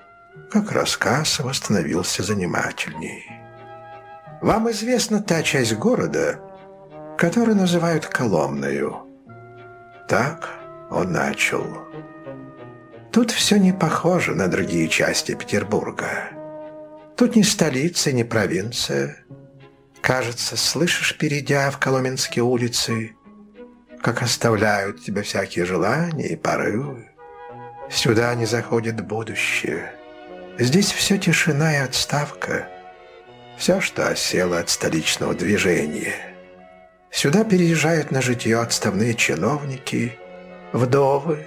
A: как рассказ его становился занимательней. Вам известна та часть города, которую называют Коломною. Так он начал. Тут все не похоже на другие части Петербурга. Тут ни столица, ни провинция. Кажется, слышишь, перейдя в Коломенские улицы, как оставляют тебя всякие желания и порывы. Сюда не заходит будущее. Здесь все тишина и отставка – все, что осело от столичного движения. Сюда переезжают на житье отставные чиновники, вдовы,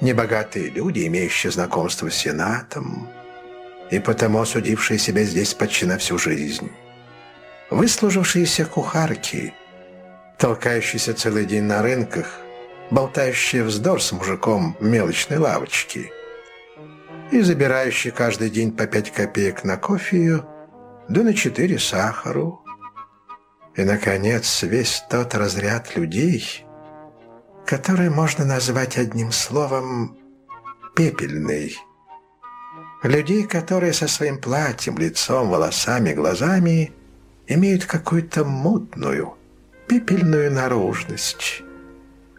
A: небогатые люди, имеющие знакомство с Сенатом, и потому судившие себя здесь почти на всю жизнь. Выслужившиеся кухарки, толкающиеся целый день на рынках, болтающие вздор с мужиком мелочной лавочки и забирающие каждый день по пять копеек на кофею, да на четыре сахару. И, наконец, весь тот разряд людей, который можно назвать одним словом «пепельный». Людей, которые со своим платьем, лицом, волосами, глазами имеют какую-то мутную, пепельную наружность.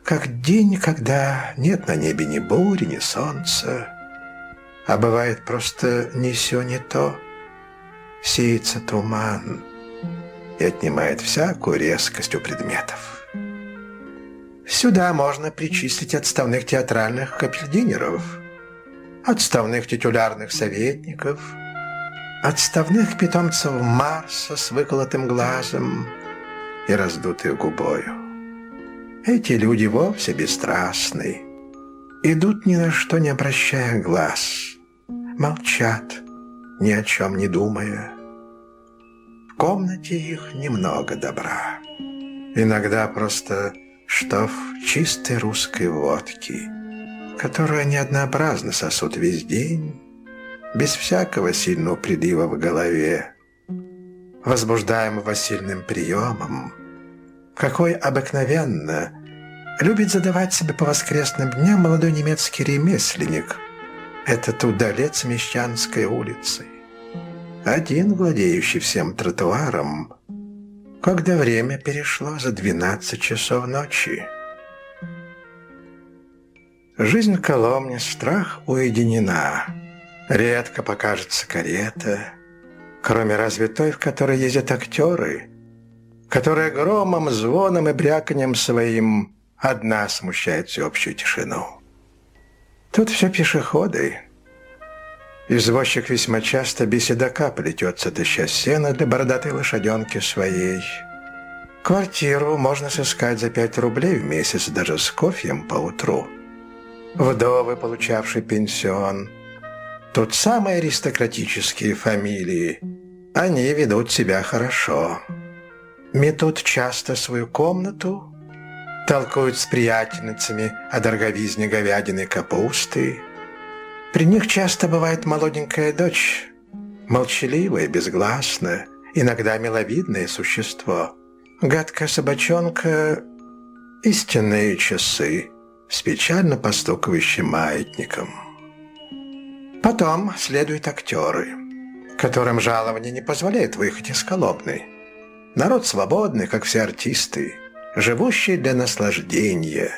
A: Как день, когда нет на небе ни бури, ни солнца, а бывает просто не все не то – сеется туман и отнимает всякую резкость у предметов. Сюда можно причислить отставных театральных капельдинеров, отставных титулярных советников, отставных питомцев Марса с выколотым глазом и раздутой губою. Эти люди вовсе бесстрастны, идут ни на что не обращая глаз, молчат, ни о чем не думая, в комнате их немного добра. Иногда просто штоф чистой русской водки, которую они однообразно сосут весь день, без всякого сильного прилива в голове, возбуждаемого сильным приемом, какой обыкновенно любит задавать себе по воскресным дням молодой немецкий ремесленник, этот удалец Мещанской улицы один владеющий всем тротуаром, когда время перешло за 12 часов ночи. Жизнь в Коломне страх уединена. Редко покажется карета, кроме разве той, в которой ездят актеры, которые громом, звоном и бряканьем своим одна смущает всеобщую тишину. Тут все пешеходы, Извозчик весьма часто без седока плетется, таща сено для бородатой лошаденки своей. Квартиру можно сыскать за пять рублей в месяц даже с кофеем по утру. Вдовы, получавшие пенсион. Тут самые аристократические фамилии. Они ведут себя хорошо. Метут часто свою комнату, толкуют с приятельницами о дороговизне говядины капусты, при них часто бывает молоденькая дочь, молчаливая, безгласная, иногда миловидное существо. Гадкая собачонка – истинные часы, с печально постукивающим маятником. Потом следуют актеры, которым жалование не позволяет выехать из Коломны. Народ свободный, как все артисты, живущий для наслаждения.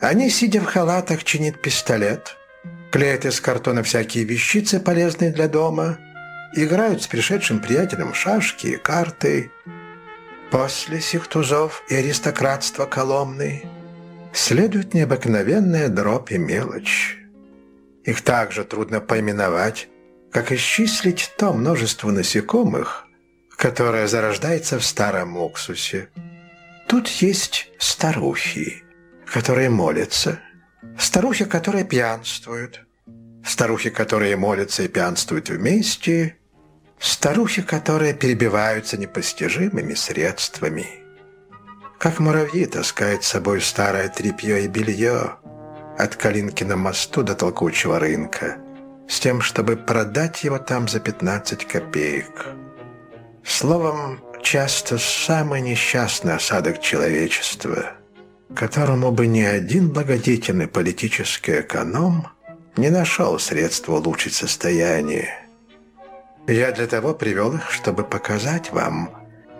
A: Они, сидя в халатах, чинят пистолет, клеят из картона всякие вещицы, полезные для дома, играют с пришедшим приятелем шашки и карты. После сих тузов и аристократства Коломны следует необыкновенная дробь и мелочь. Их также трудно поименовать, как исчислить то множество насекомых, которое зарождается в старом уксусе. Тут есть старухи, которые молятся, старухи, которые пьянствуют, старухи, которые молятся и пьянствуют вместе, старухи, которые перебиваются непостижимыми средствами. Как муравьи таскают с собой старое тряпье и белье от Калинки на мосту до толкучего рынка, с тем, чтобы продать его там за 15 копеек. Словом, часто самый несчастный осадок человечества, которому бы ни один благодетельный политический эконом не нашел средства улучшить состояние. Я для того привел их, чтобы показать вам,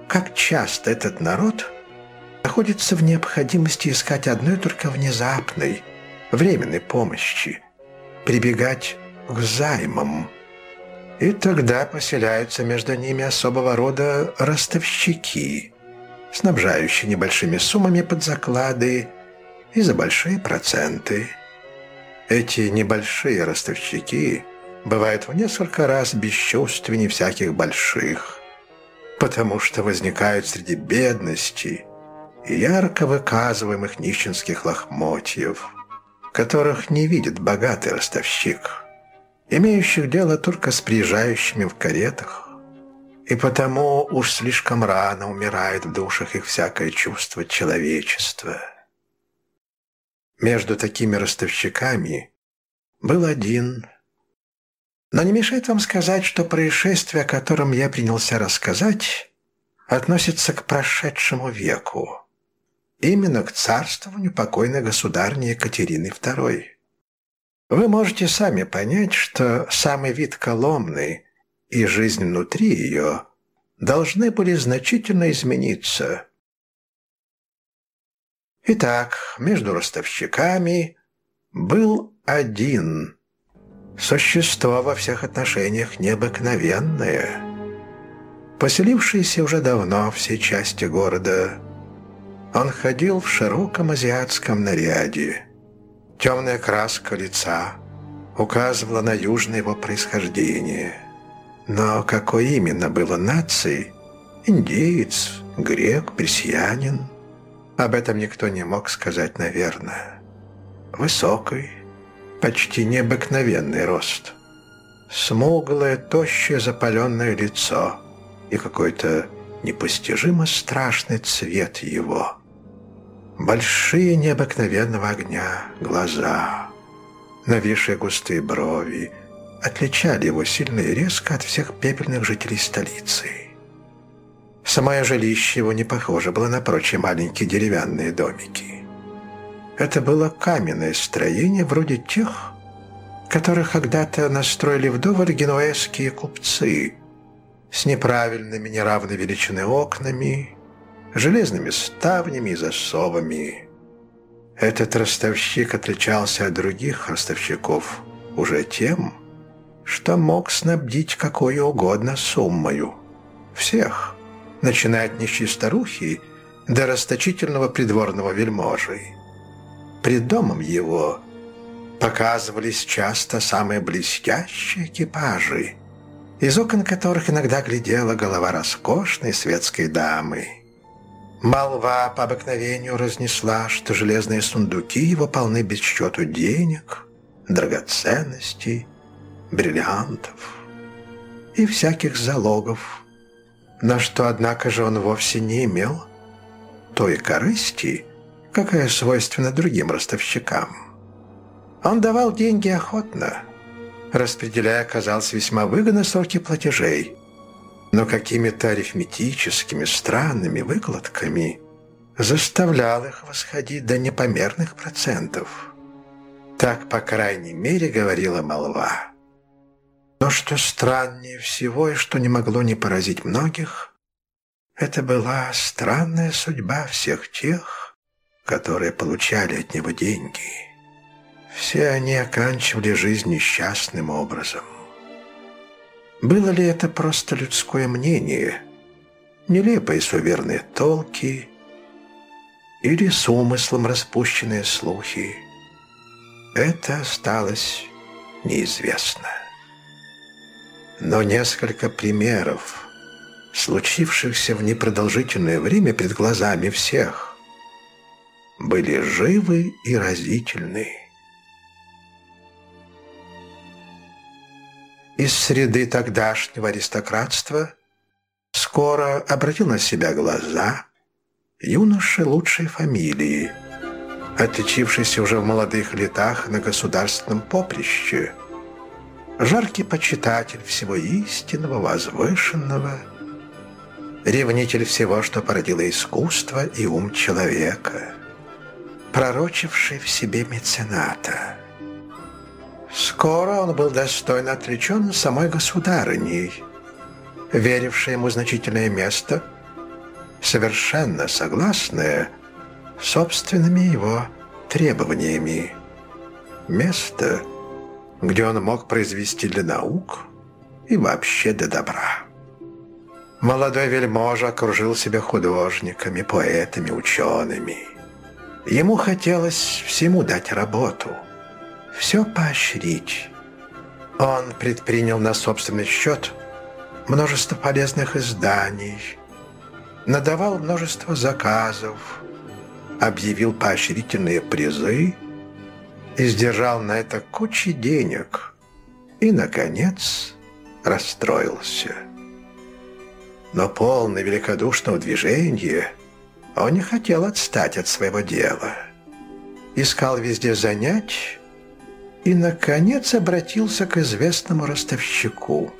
A: как часто этот народ находится в необходимости искать одной только внезапной, временной помощи, прибегать к займам – и тогда поселяются между ними особого рода ростовщики, снабжающие небольшими суммами под заклады и за большие проценты. Эти небольшие ростовщики бывают в несколько раз бесчувственнее всяких больших, потому что возникают среди бедности и ярко выказываемых нищенских лохмотьев, которых не видит богатый ростовщик имеющих дело только с приезжающими в каретах, и потому уж слишком рано умирает в душах их всякое чувство человечества. Между такими ростовщиками был один. Но не мешает вам сказать, что происшествие, о котором я принялся рассказать, относится к прошедшему веку, именно к царствованию покойной государни Екатерины II. Вы можете сами понять, что самый вид Коломны и жизнь внутри ее должны были значительно измениться. Итак, между ростовщиками был один. Существо во всех отношениях необыкновенное. Поселившийся уже давно в всей части города, он ходил в широком азиатском наряде – Темная краска лица указывала на южное его происхождение. Но какой именно было нацией? Индеец, грек, персиянин? Об этом никто не мог сказать, наверное. Высокий, почти необыкновенный рост. Смуглое, тощее, запаленное лицо и какой-то непостижимо страшный цвет его – Большие необыкновенного огня глаза, нависшие густые брови, отличали его сильно и резко от всех пепельных жителей столицы. Самое жилище его не похоже было на прочие маленькие деревянные домики. Это было каменное строение вроде тех, которых когда-то настроили вдоволь генуэзские купцы с неправильными неравной величины окнами железными ставнями и засовами. Этот ростовщик отличался от других ростовщиков уже тем, что мог снабдить какой угодно суммою. Всех, начиная от нищей старухи до расточительного придворного вельможи. Пред домом его показывались часто самые блестящие экипажи, из окон которых иногда глядела голова роскошной светской дамы. Молва по обыкновению разнесла, что железные сундуки его полны без счету денег, драгоценностей, бриллиантов и всяких залогов, на что, однако же, он вовсе не имел той корысти, какая свойственна другим ростовщикам. Он давал деньги охотно, распределяя, казалось, весьма выгодно сроки платежей – но какими-то арифметическими странными выкладками заставлял их восходить до непомерных процентов. Так, по крайней мере, говорила молва. Но что страннее всего и что не могло не поразить многих, это была странная судьба всех тех, которые получали от него деньги. Все они оканчивали жизнь несчастным образом. Было ли это просто людское мнение, нелепые суверенные толки или с умыслом распущенные слухи? Это осталось неизвестно. Но несколько примеров, случившихся в непродолжительное время перед глазами всех, были живы и разительны. Из среды тогдашнего аристократства скоро обратил на себя глаза юноши лучшей фамилии, отличившийся уже в молодых летах на государственном поприще – жаркий почитатель всего истинного, возвышенного, ревнитель всего, что породило искусство и ум человека, пророчивший в себе мецената. Скоро он был достойно отличен самой государыней, верившей ему значительное место, совершенно согласное собственными его требованиями. Место – где он мог произвести для наук и вообще для добра. Молодой вельможа окружил себя художниками, поэтами, учеными. Ему хотелось всему дать работу, все поощрить. Он предпринял на собственный счет множество полезных изданий, надавал множество заказов, объявил поощрительные призы и сдержал на это кучи денег и, наконец, расстроился. Но полный великодушного движения он не хотел отстать от своего дела. Искал везде занять и, наконец, обратился к известному ростовщику.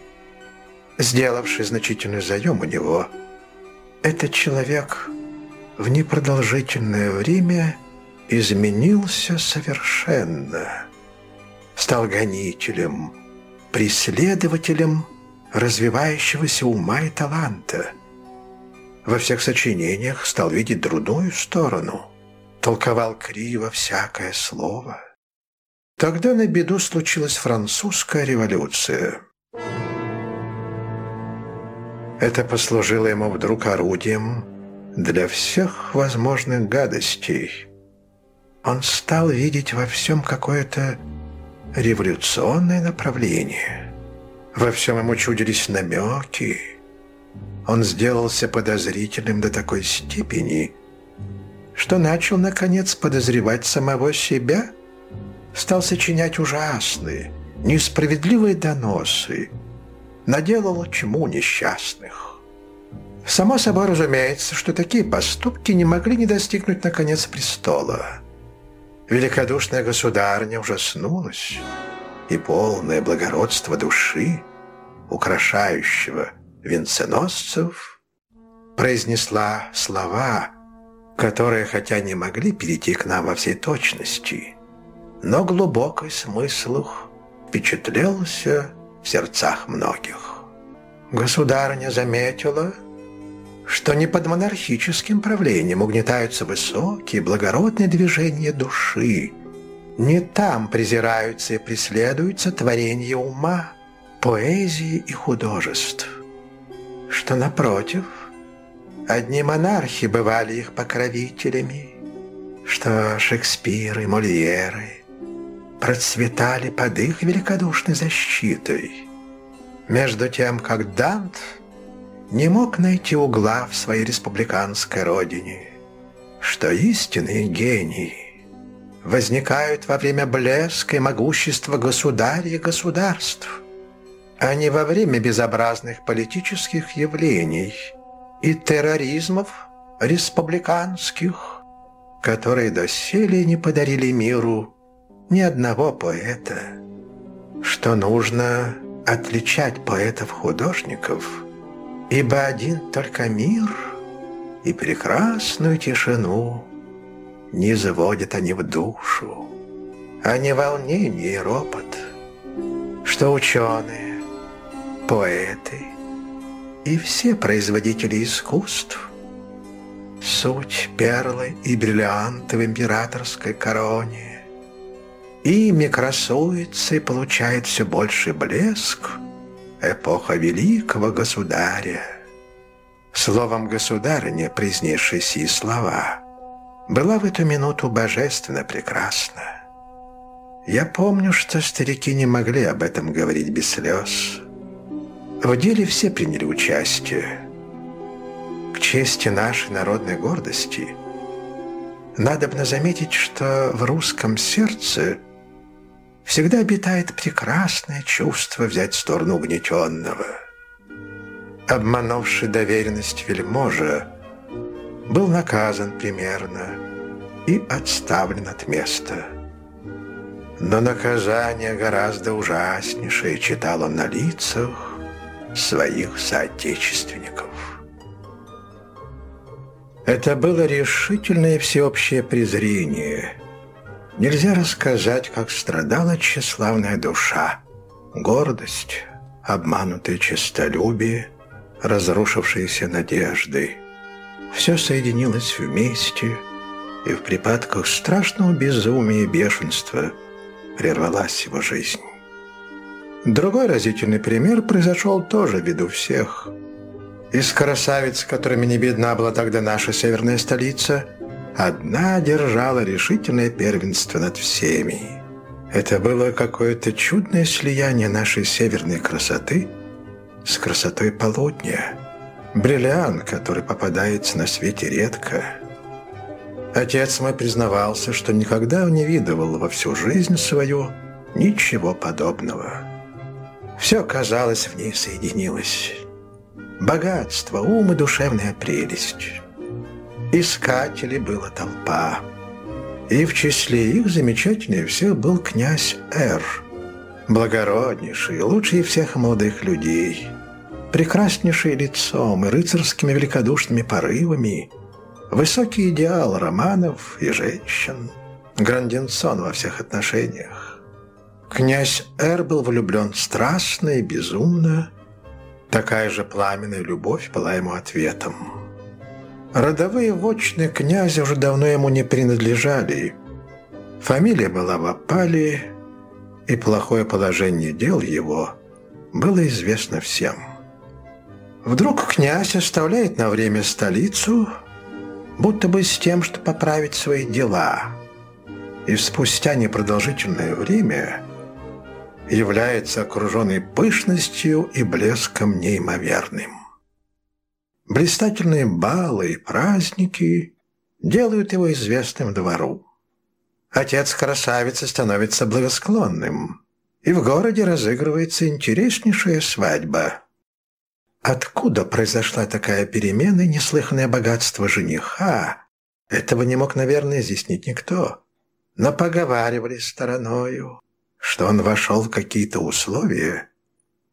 A: Сделавший значительный заем у него, этот человек в непродолжительное время – изменился совершенно. Стал гонителем, преследователем развивающегося ума и таланта. Во всех сочинениях стал видеть другую сторону, толковал криво всякое слово. Тогда на беду случилась французская революция. Это послужило ему вдруг орудием для всех возможных гадостей – он стал видеть во всем какое-то революционное направление. Во всем ему чудились намеки. Он сделался подозрительным до такой степени, что начал, наконец, подозревать самого себя, стал сочинять ужасные, несправедливые доносы, наделал чему несчастных. Само собой разумеется, что такие поступки не могли не достигнуть, наконец, престола – Великодушная государня ужаснулась, и полное благородство души, украшающего венценосцев, произнесла слова, которые хотя не могли перейти к нам во всей точности, но глубокий смысл их впечатлелся в сердцах многих. Государыня заметила, что не под монархическим правлением угнетаются высокие, благородные движения души. Не там презираются и преследуются творения ума, поэзии и художеств. Что, напротив, одни монархи бывали их покровителями, что Шекспир и Мольеры процветали под их великодушной защитой, между тем, как Дант – не мог найти угла в своей республиканской родине, что истинные гении возникают во время блеска и могущества государей и государств, а не во время безобразных политических явлений и терроризмов республиканских, которые доселе не подарили миру ни одного поэта, что нужно отличать поэтов-художников – ибо один только мир и прекрасную тишину не заводят они в душу, а не волнение и ропот, что ученые, поэты и все производители искусств суть перлы и бриллианты в императорской короне. Ими красуется и получает все больше блеск эпоха великого государя. Словом «государыня», произнесшей сии слова, была в эту минуту божественно прекрасна. Я помню, что старики не могли об этом говорить без слез. В деле все приняли участие. К чести нашей народной гордости надо бы заметить, что в русском сердце всегда обитает прекрасное чувство взять сторону угнетенного. Обманувший доверенность вельможа был наказан примерно и отставлен от места. Но наказание гораздо ужаснейшее читал он на лицах своих соотечественников. Это было решительное всеобщее презрение. Нельзя рассказать, как страдала тщеславная душа, гордость, обманутое честолюбие, разрушившиеся надежды. Все соединилось вместе, и в припадках страшного безумия и бешенства прервалась его жизнь. Другой разительный пример произошел тоже в виду всех. Из красавиц, которыми не бедна была тогда наша северная столица, одна держала решительное первенство над всеми. Это было какое-то чудное слияние нашей северной красоты с красотой полудня. Бриллиант, который попадается на свете редко. Отец мой признавался, что никогда не видывал во всю жизнь свою ничего подобного. Все, казалось, в ней соединилось. Богатство, ум и душевная прелесть. Искателей была толпа. И в числе их замечательнее всех был князь Р. Благороднейший, лучший всех молодых людей. Прекраснейший лицом и рыцарскими великодушными порывами. Высокий идеал романов и женщин. Грандинсон во всех отношениях. Князь Эр был влюблен страстно и безумно. Такая же пламенная любовь была ему ответом. Родовые вотчины князя уже давно ему не принадлежали. Фамилия была в опале, и плохое положение дел его было известно всем. Вдруг князь оставляет на время столицу, будто бы с тем, что поправить свои дела. И спустя непродолжительное время является окруженный пышностью и блеском неимоверным. Блистательные балы и праздники делают его известным двору. Отец красавицы становится благосклонным, и в городе разыгрывается интереснейшая свадьба. Откуда произошла такая перемена и неслыханное богатство жениха, этого не мог, наверное, изъяснить никто. Но поговаривали стороною, что он вошел в какие-то условия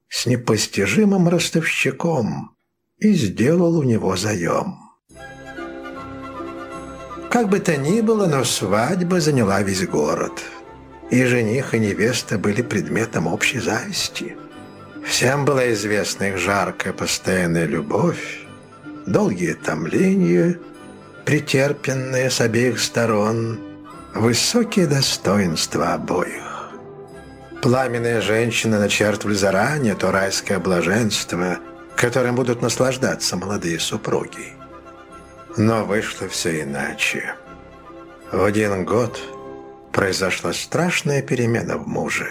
A: с непостижимым ростовщиком и сделал у него заем. Как бы то ни было, но свадьба заняла весь город, и жених и невеста были предметом общей зависти. Всем была известна их жаркая постоянная любовь, долгие томления, претерпенные с обеих сторон, высокие достоинства обоих. Пламенные женщины начертывали заранее то райское блаженство, которым будут наслаждаться молодые супруги. Но вышло все иначе. В один год произошла страшная перемена в муже.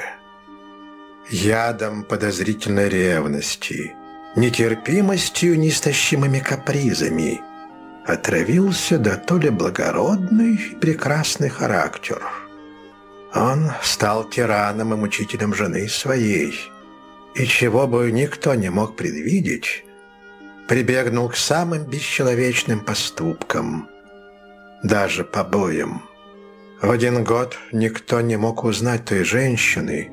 A: Ядом подозрительной ревности, нетерпимостью, неистощимыми капризами отравился до то ли благородный и прекрасный характер – он стал тираном и мучителем жены своей, и чего бы никто не мог предвидеть, прибегнул к самым бесчеловечным поступкам, даже побоям. В один год никто не мог узнать той женщины,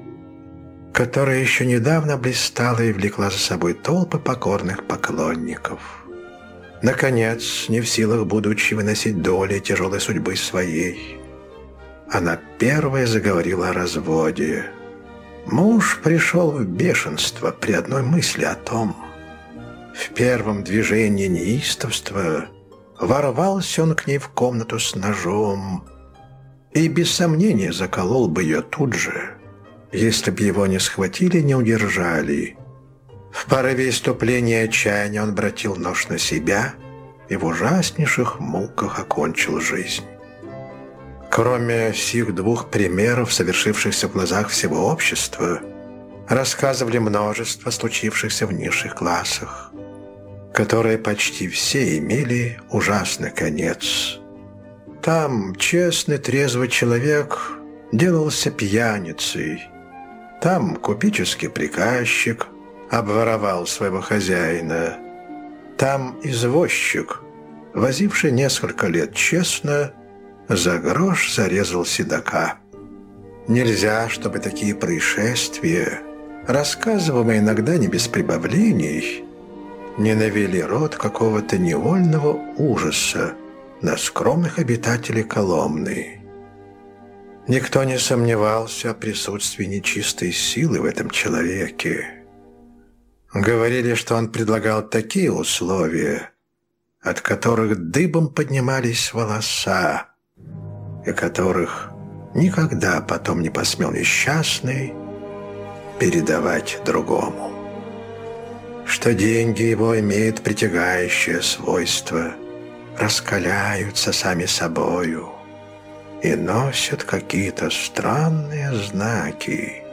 A: которая еще недавно блистала и влекла за собой толпы покорных поклонников. Наконец, не в силах будучи выносить доли тяжелой судьбы своей, она первая заговорила о разводе. Муж пришел в бешенство при одной мысли о том. В первом движении неистовства ворвался он к ней в комнату с ножом и без сомнения заколол бы ее тут же, если бы его не схватили не удержали. В порыве иступления отчаяния он обратил нож на себя и в ужаснейших муках окончил жизнь. Кроме сих двух примеров, совершившихся в глазах всего общества, рассказывали множество случившихся в низших классах, которые почти все имели ужасный конец. Там честный, трезвый человек делался пьяницей, там купеческий приказчик обворовал своего хозяина, там извозчик, возивший несколько лет честно, за грош зарезал седока. Нельзя, чтобы такие происшествия, рассказываемые иногда не без прибавлений, не навели род какого-то невольного ужаса на скромных обитателей Коломны. Никто не сомневался о присутствии нечистой силы в этом человеке. Говорили, что он предлагал такие условия, от которых дыбом поднимались волоса, и которых никогда потом не посмел несчастный передавать другому. Что деньги его имеют притягающее свойство, раскаляются сами собою и носят какие-то странные знаки.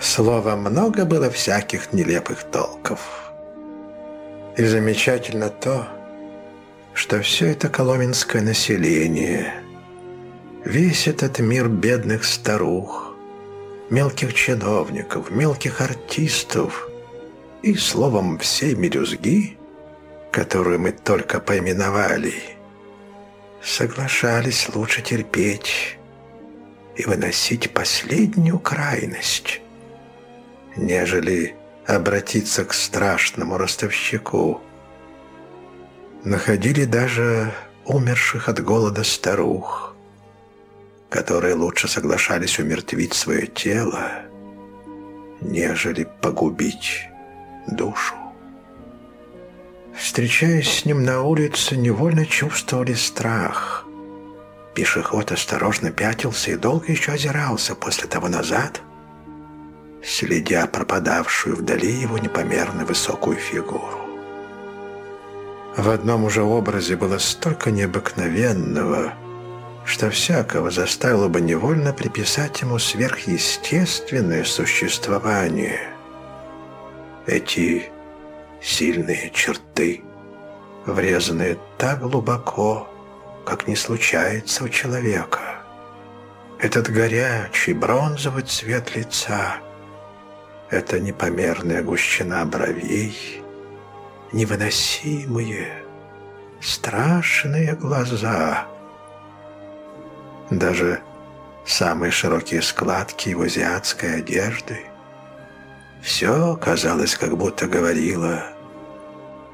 A: Слово много было всяких нелепых толков. И замечательно то, что все это коломенское население – Весь этот мир бедных старух, мелких чиновников, мелких артистов и, словом, всей мелюзги, которую мы только поименовали, соглашались лучше терпеть и выносить последнюю крайность, нежели обратиться к страшному ростовщику. Находили даже умерших от голода старух, которые лучше соглашались умертвить свое тело, нежели погубить душу. Встречаясь с ним на улице, невольно чувствовали страх. Пешеход осторожно пятился и долго еще озирался после того назад, следя пропадавшую вдали его непомерно высокую фигуру. В одном уже образе было столько необыкновенного – что всякого заставило бы невольно приписать ему сверхъестественное существование. Эти сильные черты, врезанные так глубоко, как не случается у человека. Этот горячий бронзовый цвет лица, эта непомерная гущина бровей, невыносимые, страшные глаза — даже самые широкие складки его азиатской одежды. Все, казалось, как будто говорило,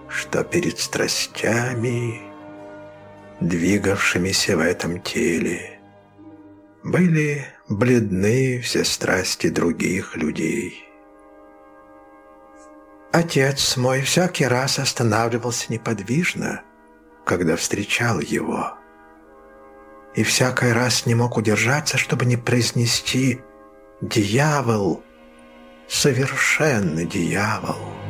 A: что перед страстями, двигавшимися в этом теле, были бледны все страсти других людей. Отец мой всякий раз останавливался неподвижно, когда встречал его – и всякий раз не мог удержаться, чтобы не произнести «Дьявол! Совершенный дьявол!»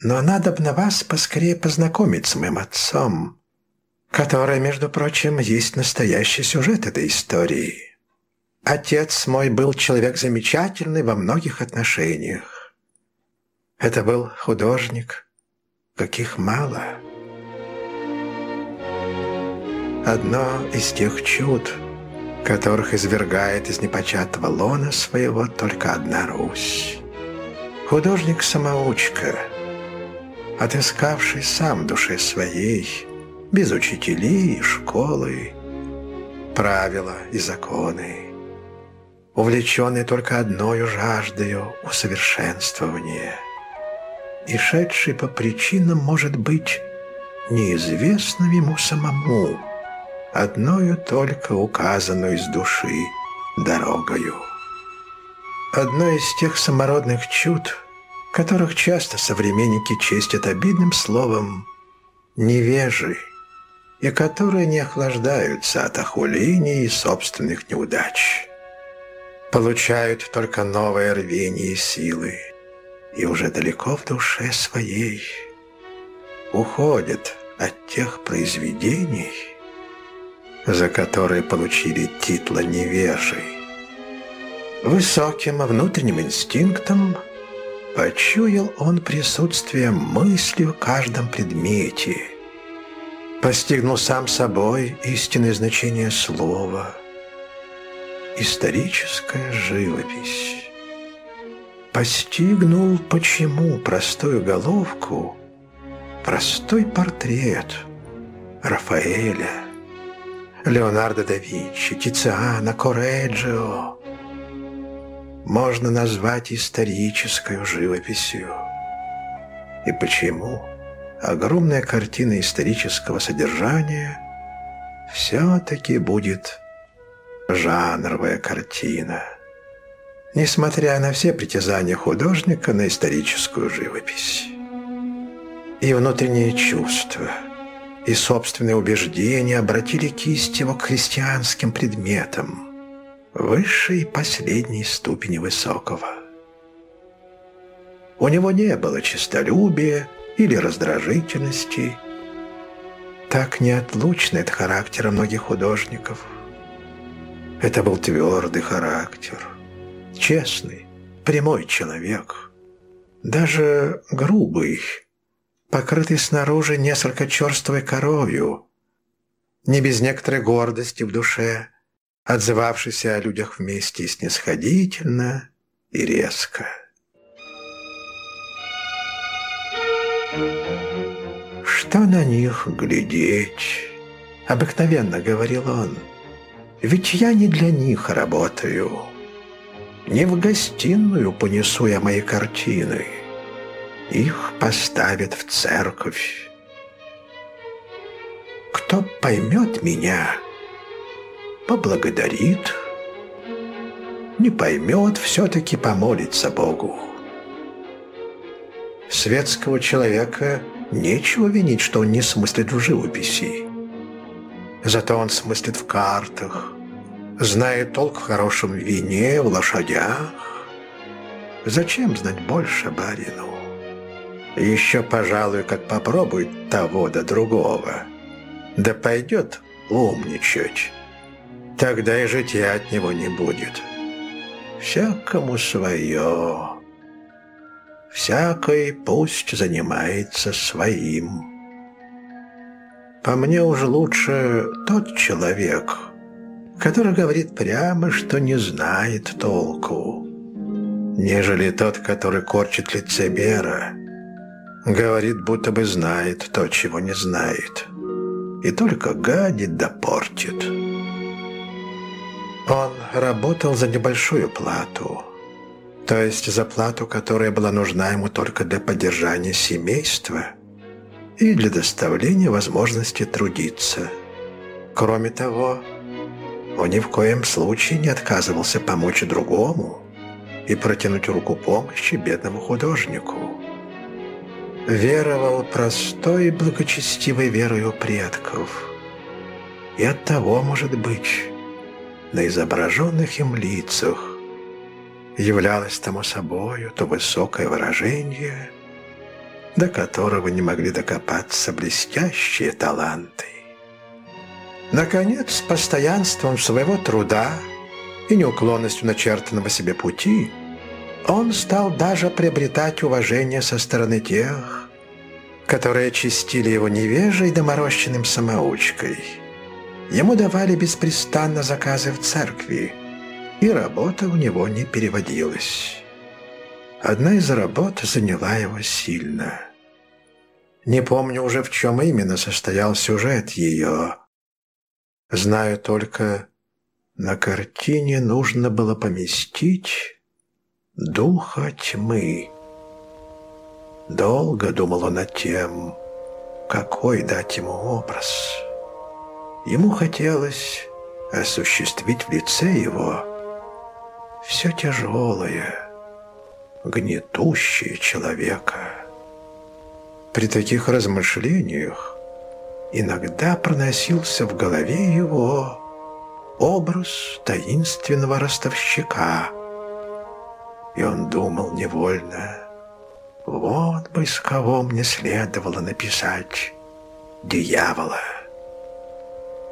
A: Но надо бы на вас поскорее познакомить с моим отцом, который, между прочим, есть настоящий сюжет этой истории. Отец мой был человек замечательный во многих отношениях. Это был художник, каких мало. Одно из тех чуд, которых извергает из непочатого лона своего только одна Русь. Художник-самоучка, отыскавший сам душе своей, без учителей и школы, правила и законы, увлеченный только одною жаждою усовершенствования, и шедший по причинам, может быть, неизвестным ему самому, одною только указанную из души дорогою. Одно из тех самородных чуд, которых часто современники честят обидным словом «невежи», и которые не охлаждаются от охулений и собственных неудач. Получают только новое рвение силы, и уже далеко в душе своей уходят от тех произведений, за которые получили титла невежи. Высоким внутренним инстинктом почуял он присутствие мысли в каждом предмете, постигнул сам собой истинное значение слова, историческая живопись. Постигнул, почему простую головку, простой портрет Рафаэля – Леонардо да Винчи, Тициана, Кореджио можно назвать исторической живописью. И почему огромная картина исторического содержания все-таки будет жанровая картина, несмотря на все притязания художника на историческую живопись. И внутренние чувства – и собственные убеждения обратили кисть его к христианским предметам, высшей последней ступени высокого. У него не было честолюбия или раздражительности, так неотлучно от характера многих художников. Это был твердый характер, честный, прямой человек, даже грубый, покрытый снаружи несколько черствой коровью, не без некоторой гордости в душе, отзывавшийся о людях вместе снисходительно и резко. «Что на них глядеть?» — обыкновенно говорил он. «Ведь я не для них работаю. Не в гостиную понесу я мои картины» их поставят в церковь. Кто поймет меня, поблагодарит, не поймет, все-таки помолится Богу. Светского человека нечего винить, что он не смыслит в живописи. Зато он смыслит в картах, знает толк в хорошем вине, в лошадях. Зачем знать больше барину? Еще, пожалуй, как попробует того до другого. Да пойдет умничать. Тогда и жития от него не будет. Всякому свое. Всякий пусть занимается своим. По мне уж лучше тот человек, который говорит прямо, что не знает толку, нежели тот, который корчит лицемера, Говорит, будто бы знает то, чего не знает. И только гадит да портит. Он работал за небольшую плату. То есть за плату, которая была нужна ему только для поддержания семейства и для доставления возможности трудиться. Кроме того, он ни в коем случае не отказывался помочь другому и протянуть руку помощи бедному художнику веровал простой и благочестивой верою предков. И от того, может быть, на изображенных им лицах являлось тому собою то высокое выражение, до которого не могли докопаться блестящие таланты. Наконец, постоянством своего труда и неуклонностью начертанного себе пути он стал даже приобретать уважение со стороны тех, которые чистили его невежей доморощенным самоучкой. Ему давали беспрестанно заказы в церкви, и работа у него не переводилась. Одна из работ заняла его сильно. Не помню уже, в чем именно состоял сюжет ее. Знаю только, на картине нужно было поместить духа тьмы. Долго думал он над тем, какой дать ему образ. Ему хотелось осуществить в лице его все тяжелое, гнетущее человека. При таких размышлениях иногда проносился в голове его образ таинственного ростовщика, и он думал невольно, вот бы с кого мне следовало написать дьявола.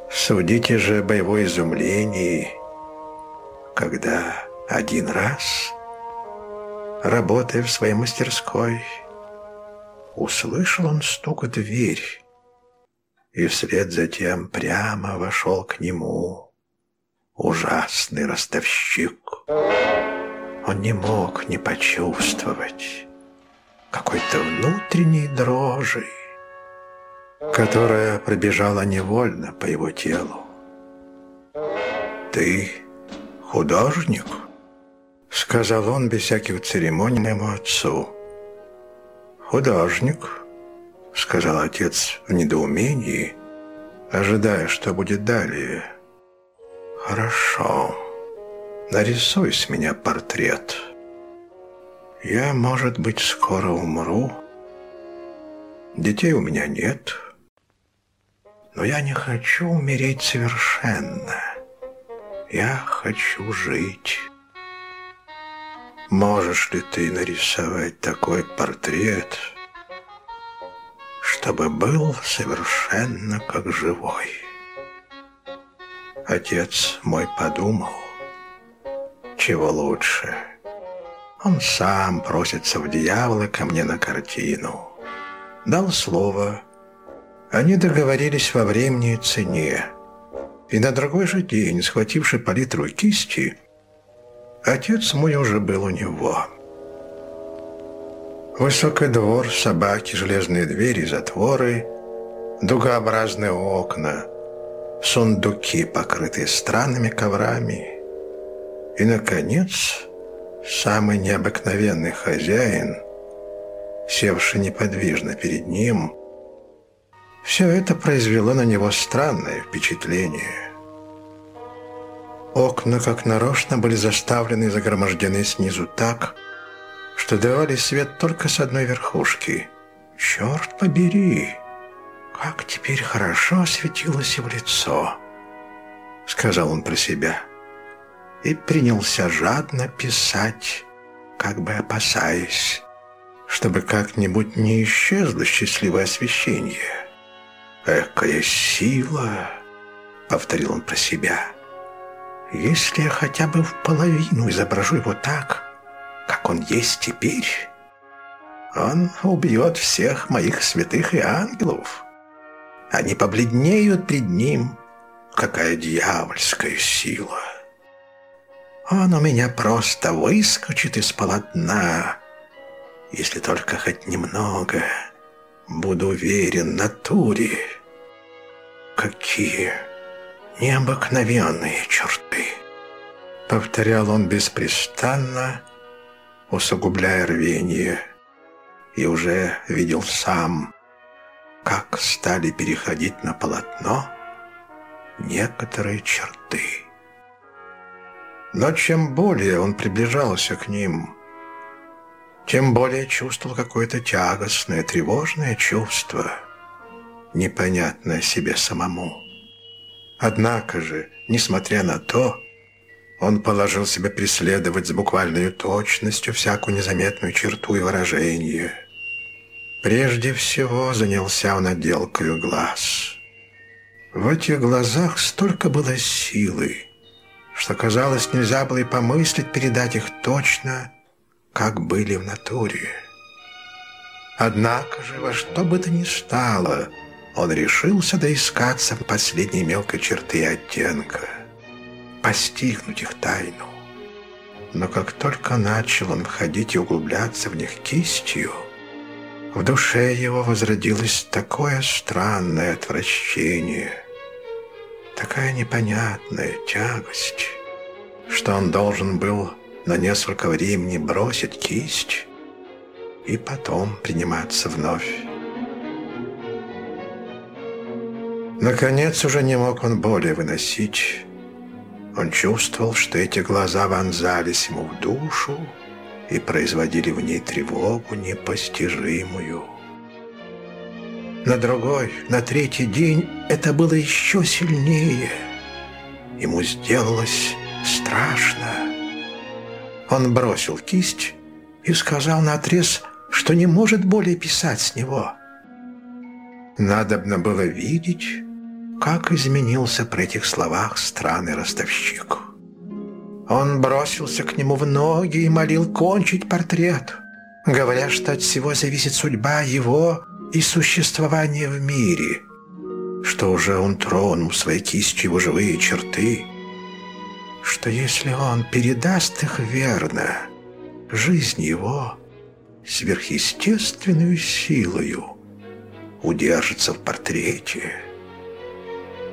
A: Судите же об его изумлении, когда один раз, работая в своей мастерской, услышал он стук в дверь, и вслед за тем прямо вошел к нему ужасный ростовщик. Он не мог не почувствовать какой-то внутренней дрожи, которая пробежала невольно по его телу. «Ты художник?» — сказал он без всяких церемоний моему отцу. «Художник», — сказал отец в недоумении, ожидая, что будет далее. «Хорошо, нарисуй с меня портрет». Я, может быть, скоро умру. Детей у меня нет. Но я не хочу умереть совершенно. Я хочу жить. Можешь ли ты нарисовать такой портрет, чтобы был совершенно как живой? Отец мой подумал, чего лучше — он сам просится в дьявола ко мне на картину. Дал слово. Они договорились во времени и цене. И на другой же день, схвативший палитру кисти, отец мой уже был у него. Высокий двор, собаки, железные двери, затворы, дугообразные окна, сундуки, покрытые странными коврами. И, наконец, Самый необыкновенный хозяин, севший неподвижно перед ним, все это произвело на него странное впечатление. Окна, как нарочно, были заставлены и загромождены снизу так, что давали свет только с одной верхушки. «Черт побери! Как теперь хорошо осветилось его лицо!» — сказал он про себя и принялся жадно писать, как бы опасаясь, чтобы как-нибудь не исчезло счастливое освещение. «Экая сила!» — повторил он про себя. «Если я хотя бы в половину изображу его так, как он есть теперь, он убьет всех моих святых и ангелов. Они побледнеют пред ним. Какая дьявольская сила!» Он у меня просто выскочит из полотна, если только хоть немного буду уверен натуре. Какие необыкновенные черты! Повторял он беспрестанно, усугубляя рвение, и уже видел сам, как стали переходить на полотно некоторые черты. Но чем более он приближался к ним, тем более чувствовал какое-то тягостное, тревожное чувство, непонятное себе самому. Однако же, несмотря на то, он положил себе преследовать с буквальной точностью всякую незаметную черту и выражение. Прежде всего занялся он отделкой глаз. В этих глазах столько было силы, что, казалось, нельзя было и помыслить передать их точно, как были в натуре. Однако же, во что бы то ни стало, он решился доискаться последней мелкой черты оттенка, постигнуть их тайну. Но как только начал он входить и углубляться в них кистью, в душе его возродилось такое странное отвращение, такая непонятная тягость, что он должен был на несколько времени бросить кисть и потом приниматься вновь. Наконец уже не мог он более выносить. Он чувствовал, что эти глаза вонзались ему в душу, и производили в ней тревогу непостижимую. На другой, на третий день это было еще сильнее. Ему сделалось страшно. Он бросил кисть и сказал наотрез, что не может более писать с него. Надобно было видеть, как изменился при этих словах странный ростовщик. Он бросился к нему в ноги и молил кончить портрет, говоря, что от всего зависит судьба его и существование в мире, что уже он тронул своей кистью его живые черты, что если он передаст их верно, жизнь его сверхъестественную силою удержится в портрете,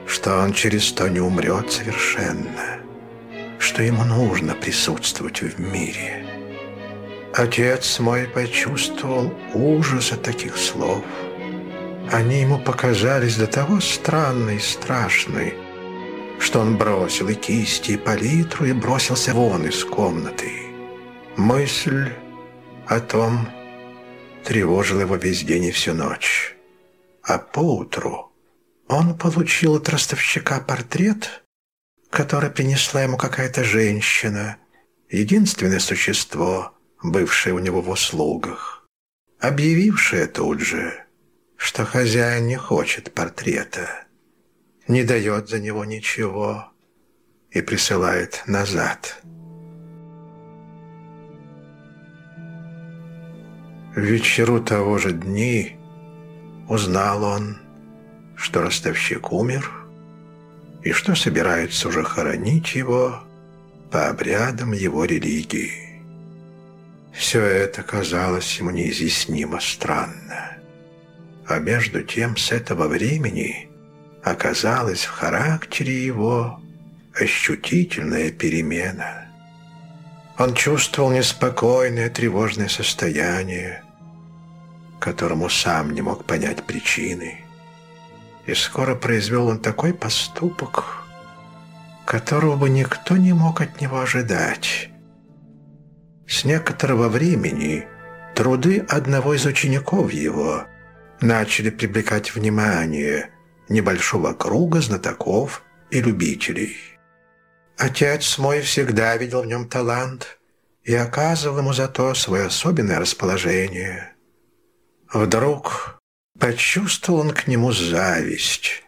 A: что он через то не умрет совершенно, что ему нужно присутствовать в мире. Отец мой почувствовал ужас от таких слов. Они ему показались до того странной и страшной, что он бросил и кисти, и палитру, и бросился вон из комнаты. Мысль о том тревожила его весь день и всю ночь. А поутру он получил от ростовщика портрет — который принесла ему какая-то женщина, единственное существо, бывшее у него в услугах, объявившее тут же, что хозяин не хочет портрета, не дает за него ничего и присылает назад. В вечеру того же дни узнал он, что ростовщик умер – и что собирается уже хоронить его по обрядам его религии. Все это казалось ему неизъяснимо странно. А между тем с этого времени оказалась в характере его ощутительная перемена. Он чувствовал неспокойное, тревожное состояние, которому сам не мог понять причины – и скоро произвел он такой поступок, которого бы никто не мог от него ожидать. С некоторого времени труды одного из учеников его начали привлекать внимание небольшого круга знатоков и любителей. Отец мой всегда видел в нем талант и оказывал ему за то свое особенное расположение. Вдруг Почувствовал он к нему зависть.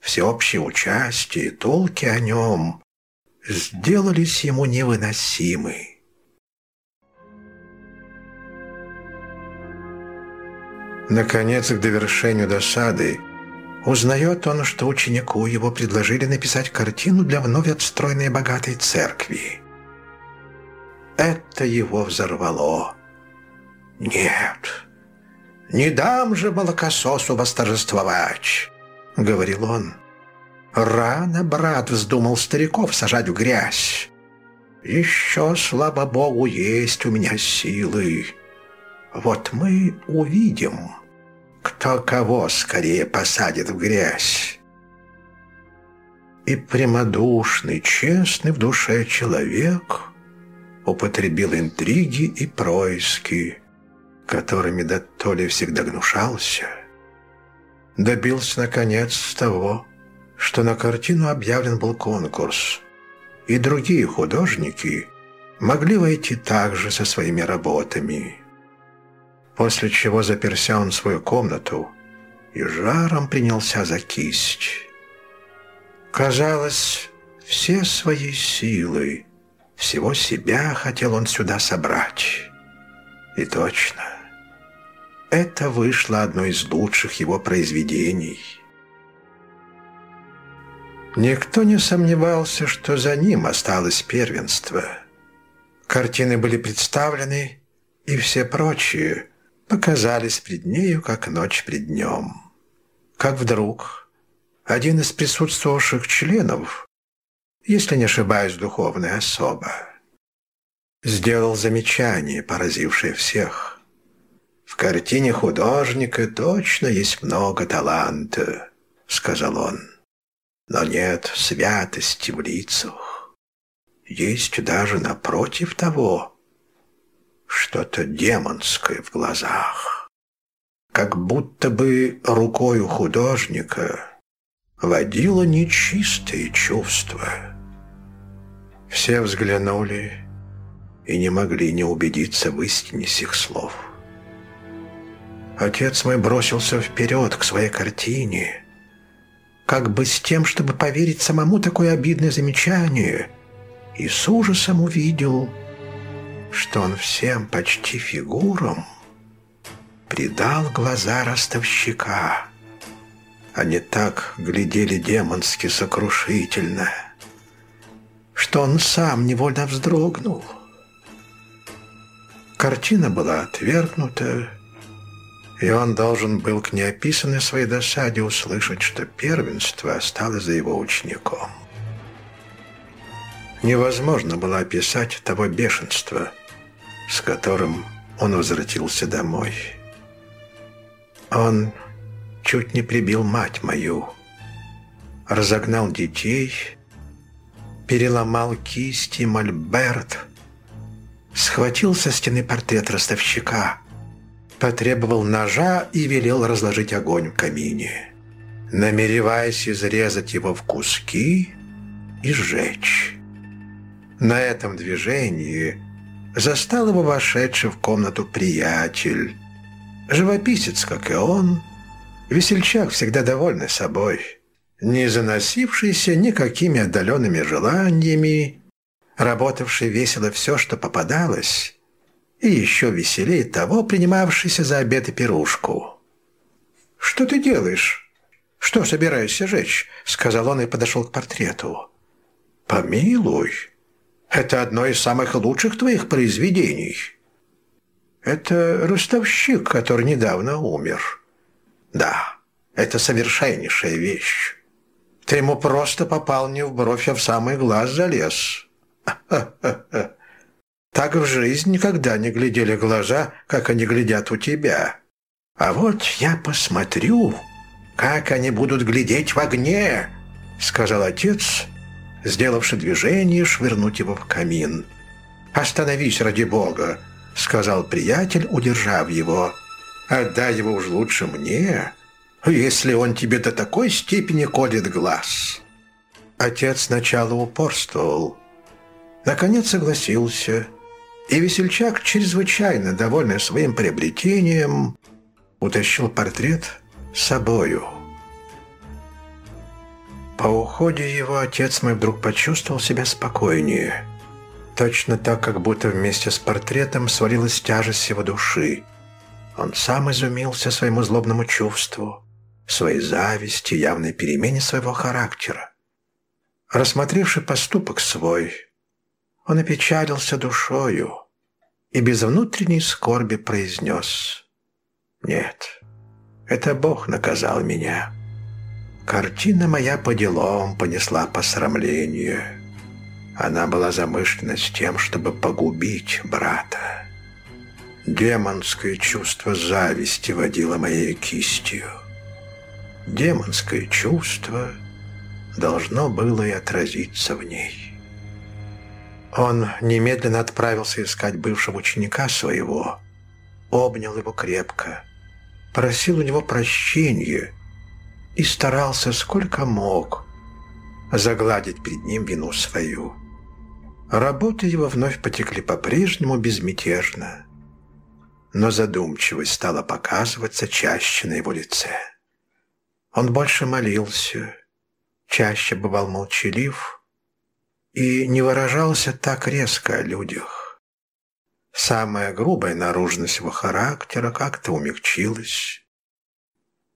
A: Всеобщее участие и толки о нем сделались ему невыносимы. Наконец, к довершению досады, узнает он, что ученику его предложили написать картину для вновь отстроенной богатой церкви. Это его взорвало. «Нет!» «Не дам же молокососу восторжествовать», — говорил он. «Рано брат вздумал стариков сажать в грязь. Еще, слава богу, есть у меня силы. Вот мы увидим, кто кого скорее посадит в грязь». И прямодушный, честный в душе человек употребил интриги и происки, которыми до то ли всегда гнушался, добился, наконец, того, что на картину объявлен был конкурс, и другие художники могли войти также со своими работами. после чего заперся он в свою комнату и жаром принялся за кисть. Казалось, все свои силы, всего себя хотел он сюда собрать. И точно, это вышло одно из лучших его произведений. Никто не сомневался, что за ним осталось первенство. Картины были представлены, и все прочие – показались пред нею, как ночь пред днем. Как вдруг один из присутствовавших членов, если не ошибаюсь, духовная особа, сделал замечание, поразившее всех. «В картине художника точно есть много таланта», — сказал он. «Но нет святости в лицах. Есть даже напротив того что-то демонское в глазах. Как будто бы рукою художника водило нечистые чувства. Все взглянули и не могли не убедиться в истине сих слов. Отец мой бросился вперед к своей картине, как бы с тем, чтобы поверить самому такое обидное замечание, и с ужасом увидел — что он всем почти фигурам придал глаза ростовщика. Они так глядели демонски сокрушительно, что он сам невольно вздрогнул. Картина была отвергнута, и он должен был к неописанной своей досаде услышать, что первенство осталось за его учеником. Невозможно было описать того бешенства, с которым он возвратился домой. Он чуть не прибил мать мою, разогнал детей, переломал кисти мольберт, схватил со стены портрет ростовщика, потребовал ножа и велел разложить огонь в камине, намереваясь изрезать его в куски и сжечь. На этом движении застал его вошедший в комнату приятель. Живописец, как и он, весельчак, всегда довольный собой, не заносившийся никакими отдаленными желаниями, работавший весело все, что попадалось, и еще веселее того, принимавшийся за обед и пирушку. «Что ты делаешь? Что собираешься жечь?» — сказал он и подошел к портрету. «Помилуй», это одно из самых лучших твоих произведений. Это ростовщик, который недавно умер. Да, это совершеннейшая вещь. Ты ему просто попал не в бровь, а в самый глаз залез. <laughs> Так в жизнь никогда не глядели глаза, как они глядят у тебя. А вот я посмотрю, как они будут глядеть в огне, сказал отец, — сделавши движение, швырнуть его в камин. «Остановись, ради бога!» — сказал приятель, удержав его. «Отдай его уж лучше мне, если он тебе до такой степени колет глаз». Отец сначала упорствовал, наконец согласился, и весельчак, чрезвычайно довольный своим приобретением, утащил портрет с собою. По уходе его отец мой вдруг почувствовал себя спокойнее. Точно так, как будто вместе с портретом свалилась тяжесть его души. Он сам изумился своему злобному чувству, своей зависти, явной перемене своего характера. Рассмотревший поступок свой, он опечалился душою и без внутренней скорби произнес «Нет, это Бог наказал меня». Картина моя по делам понесла посрамление. Она была замышлена с тем, чтобы погубить брата. Демонское чувство зависти водило моей кистью. Демонское чувство должно было и отразиться в ней. Он немедленно отправился искать бывшего ученика своего, обнял его крепко, просил у него прощения и старался сколько мог загладить перед ним вину свою. Работы его вновь потекли по-прежнему безмятежно. но задумчивость стала показываться чаще на его лице. Он больше молился, чаще бывал молчалив и не выражался так резко о людях. Самая грубая наружность его характера как-то умягчилась.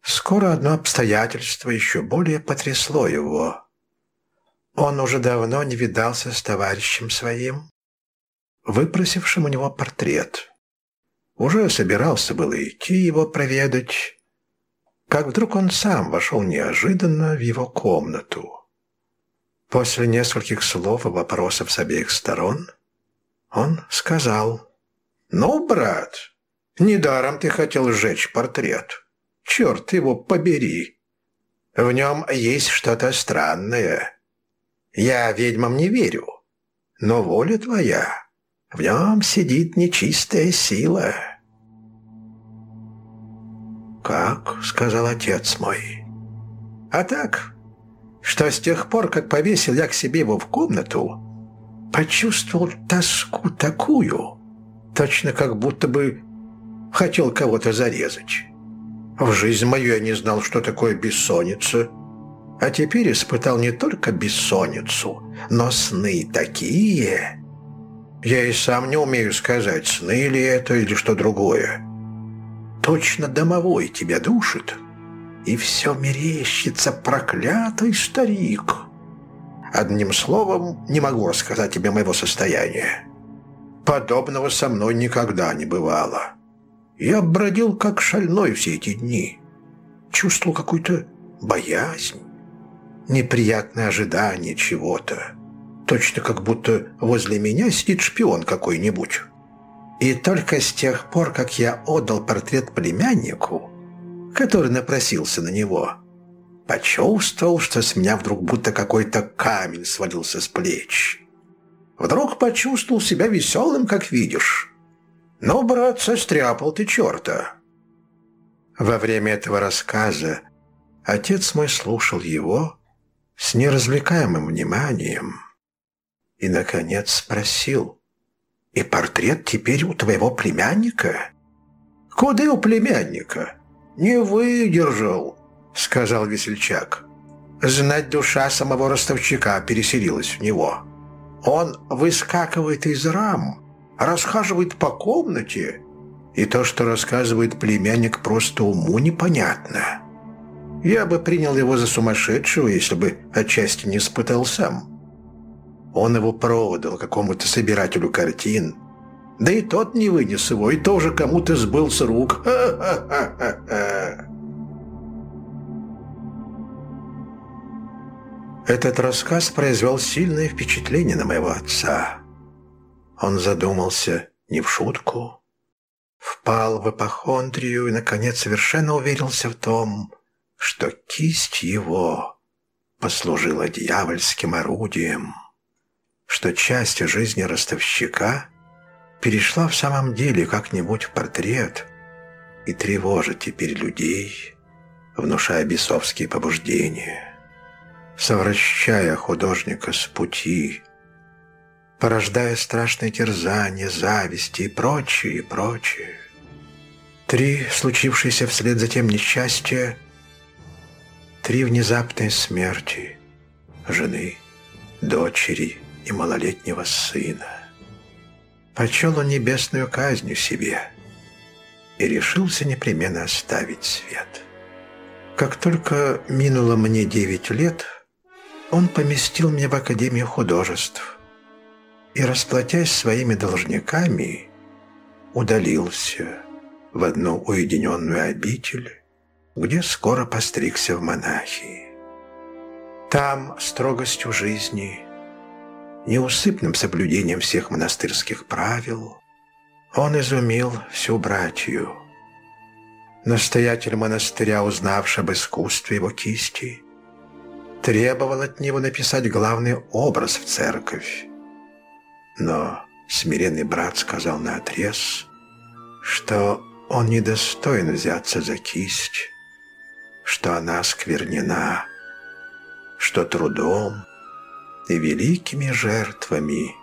A: Скоро одно обстоятельство еще более потрясло его. Он уже давно не видался с товарищем своим, выпросившим у него портрет. Уже собирался было идти его проведать, как вдруг он сам вошел неожиданно в его комнату. После нескольких слов и вопросов с обеих сторон он сказал, «Ну, брат, недаром ты хотел сжечь портрет. Черт его побери! В нем есть что-то странное. Я ведьмам не верю, но воля твоя, в нем сидит нечистая сила». «Как?» — сказал отец мой. «А так, что с тех пор, как повесил я к себе его в комнату, почувствовал тоску такую, точно как будто бы хотел кого-то зарезать. В жизнь мою я не знал, что такое бессонница, а теперь испытал не только бессонницу, но сны такие. Я и сам не умею сказать, сны ли это или что другое. Точно домовой тебя душит, и все мерещится проклятый старик. Одним словом, не могу рассказать тебе моего состояния. Подобного со мной никогда не бывало. Я бродил как шальной все эти дни. Чувствовал какую-то боязнь, неприятное ожидание чего-то. Точно как будто возле меня сидит шпион какой-нибудь. И только с тех пор, как я отдал портрет племяннику, который напросился на него, почувствовал, что с меня вдруг будто какой-то камень свалился с плеч. Вдруг почувствовал себя веселым, как видишь. Но, брат, состряпал ты черта. Во время этого рассказа отец мой слушал его с неразвлекаемым вниманием и, наконец, спросил – и портрет теперь у твоего племянника?» «Куда у племянника?» «Не выдержал», — сказал весельчак. Знать душа самого ростовчака переселилась в него. Он выскакивает из рам, расхаживает по комнате, и то, что рассказывает племянник, просто уму непонятно. Я бы принял его за сумасшедшего, если бы отчасти не испытал сам. Он его продал какому-то собирателю картин. Да и тот не вынес его, и тоже кому-то сбыл с рук. Ха-ха-ха-ха-ха. <laughs> Этот рассказ произвел сильное впечатление на моего отца. Он задумался не в шутку, впал в эпохондрию и, наконец, совершенно уверился в том, что кисть его послужила дьявольским орудием что часть жизни ростовщика перешла в самом деле как-нибудь в портрет и тревожит теперь людей, внушая бесовские побуждения, совращая художника с пути, порождая страшные терзания, зависти и прочее, и прочее. Три случившиеся вслед за тем несчастья, три внезапные смерти жены, дочери и малолетнего сына. Почел он небесную казнью себе и решился непременно оставить свет. Как только минуло мне девять лет, он поместил меня в Академию художеств и, расплатясь своими должниками, удалился в одну уединенную обитель, где скоро постригся в монахи. Там строгостью жизни неусыпным соблюдением всех монастырских правил, он изумил всю братью. Настоятель монастыря, узнавший об искусстве его кисти, требовал от него написать главный образ в церковь. Но смиренный брат сказал наотрез, что он недостоин взяться за кисть, что она сквернена, что трудом, и великими жертвами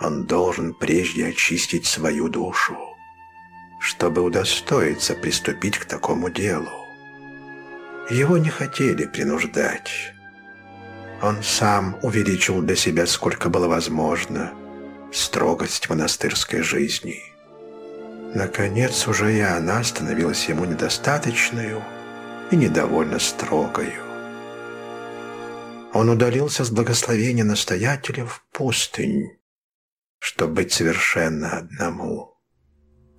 A: он должен прежде очистить свою душу, чтобы удостоиться приступить к такому делу. Его не хотели принуждать. Он сам увеличил для себя, сколько было возможно, строгость монастырской жизни. Наконец, уже и она становилась ему недостаточную и недовольно строгою. Он удалился с благословения настоятеля в пустынь, чтобы быть совершенно одному.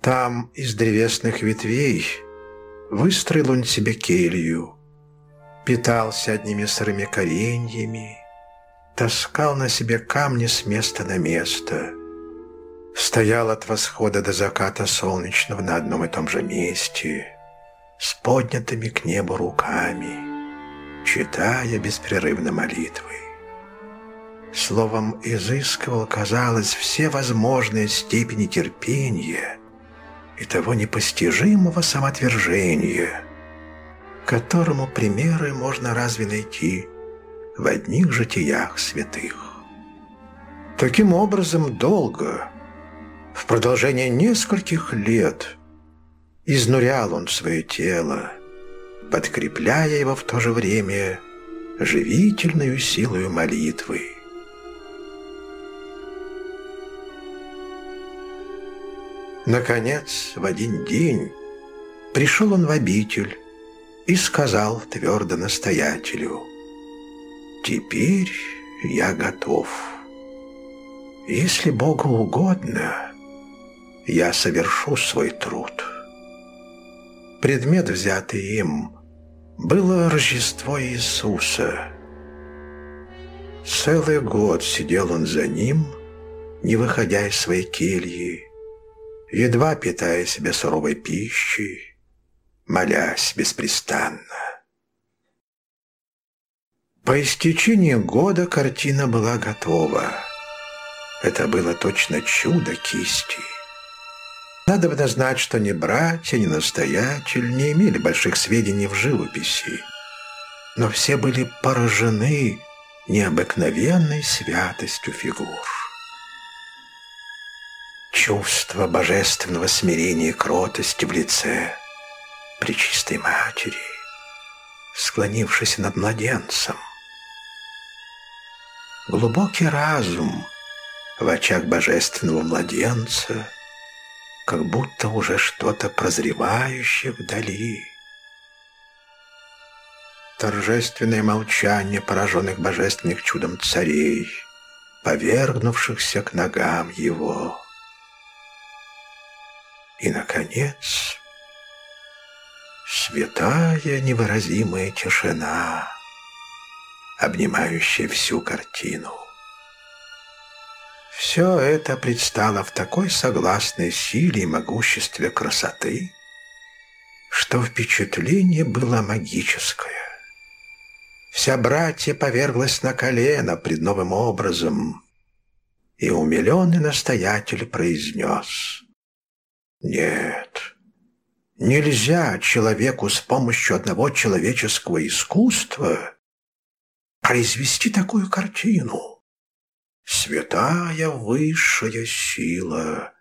A: Там из древесных ветвей выстроил он себе келью, питался одними сырыми кореньями, таскал на себе камни с места на место, стоял от восхода до заката солнечного на одном и том же месте, с поднятыми к небу руками, читая беспрерывно молитвы. Словом, изыскивал, казалось, все возможные степени терпения и того непостижимого самоотвержения, которому примеры можно разве найти в одних житиях святых. Таким образом, долго, в продолжение нескольких лет, изнурял он свое тело, подкрепляя его в то же время живительную силою молитвы. Наконец, в один день пришел он в обитель и сказал твердо настоятелю, «Теперь я готов. Если Богу угодно, я совершу свой труд». Предмет, взятый им, было Рождество Иисуса. Целый год сидел он за ним, не выходя из своей кельи, едва питая себя суровой пищей, молясь беспрестанно. По истечении года картина была готова. Это было точно чудо кисти. Надо бы знать, что ни братья, ни настоятель не имели больших сведений в живописи, но все были поражены необыкновенной святостью фигур чувство божественного смирения и кротости в лице Пречистой Матери, склонившись над младенцем. Глубокий разум в очах божественного младенца, как будто уже что-то прозревающее вдали. Торжественное молчание пораженных божественных чудом царей, повергнувшихся к ногам его. И, наконец, святая невыразимая тишина, обнимающая всю картину. Все это предстало в такой согласной силе и могуществе красоты, что впечатление было магическое. Вся братья поверглась на колено пред новым образом, и умиленный настоятель произнес — нет, нельзя человеку с помощью одного человеческого искусства произвести такую картину. Святая высшая сила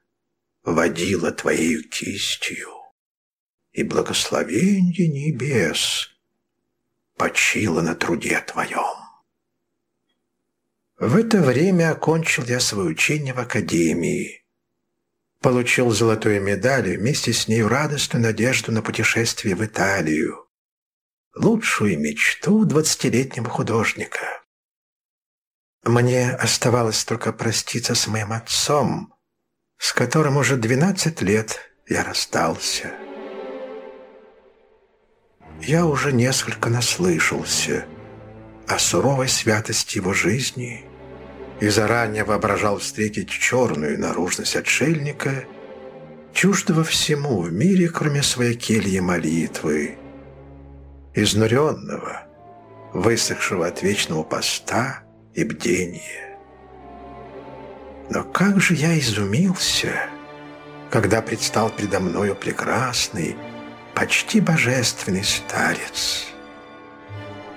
A: водила твоей кистью, и благословенье небес почило на труде твоем. В это время окончил я свое учение в академии, получил золотую медаль вместе с ней радостную надежду на путешествие в Италию. Лучшую мечту двадцатилетнего художника. Мне оставалось только проститься с моим отцом, с которым уже двенадцать лет я расстался. Я уже несколько наслышался о суровой святости его жизни и заранее воображал встретить черную наружность отшельника, чуждого всему в мире, кроме своей кельи молитвы, изнуренного, высохшего от вечного поста и бдения. Но как же я изумился, когда предстал предо мною прекрасный, почти божественный старец.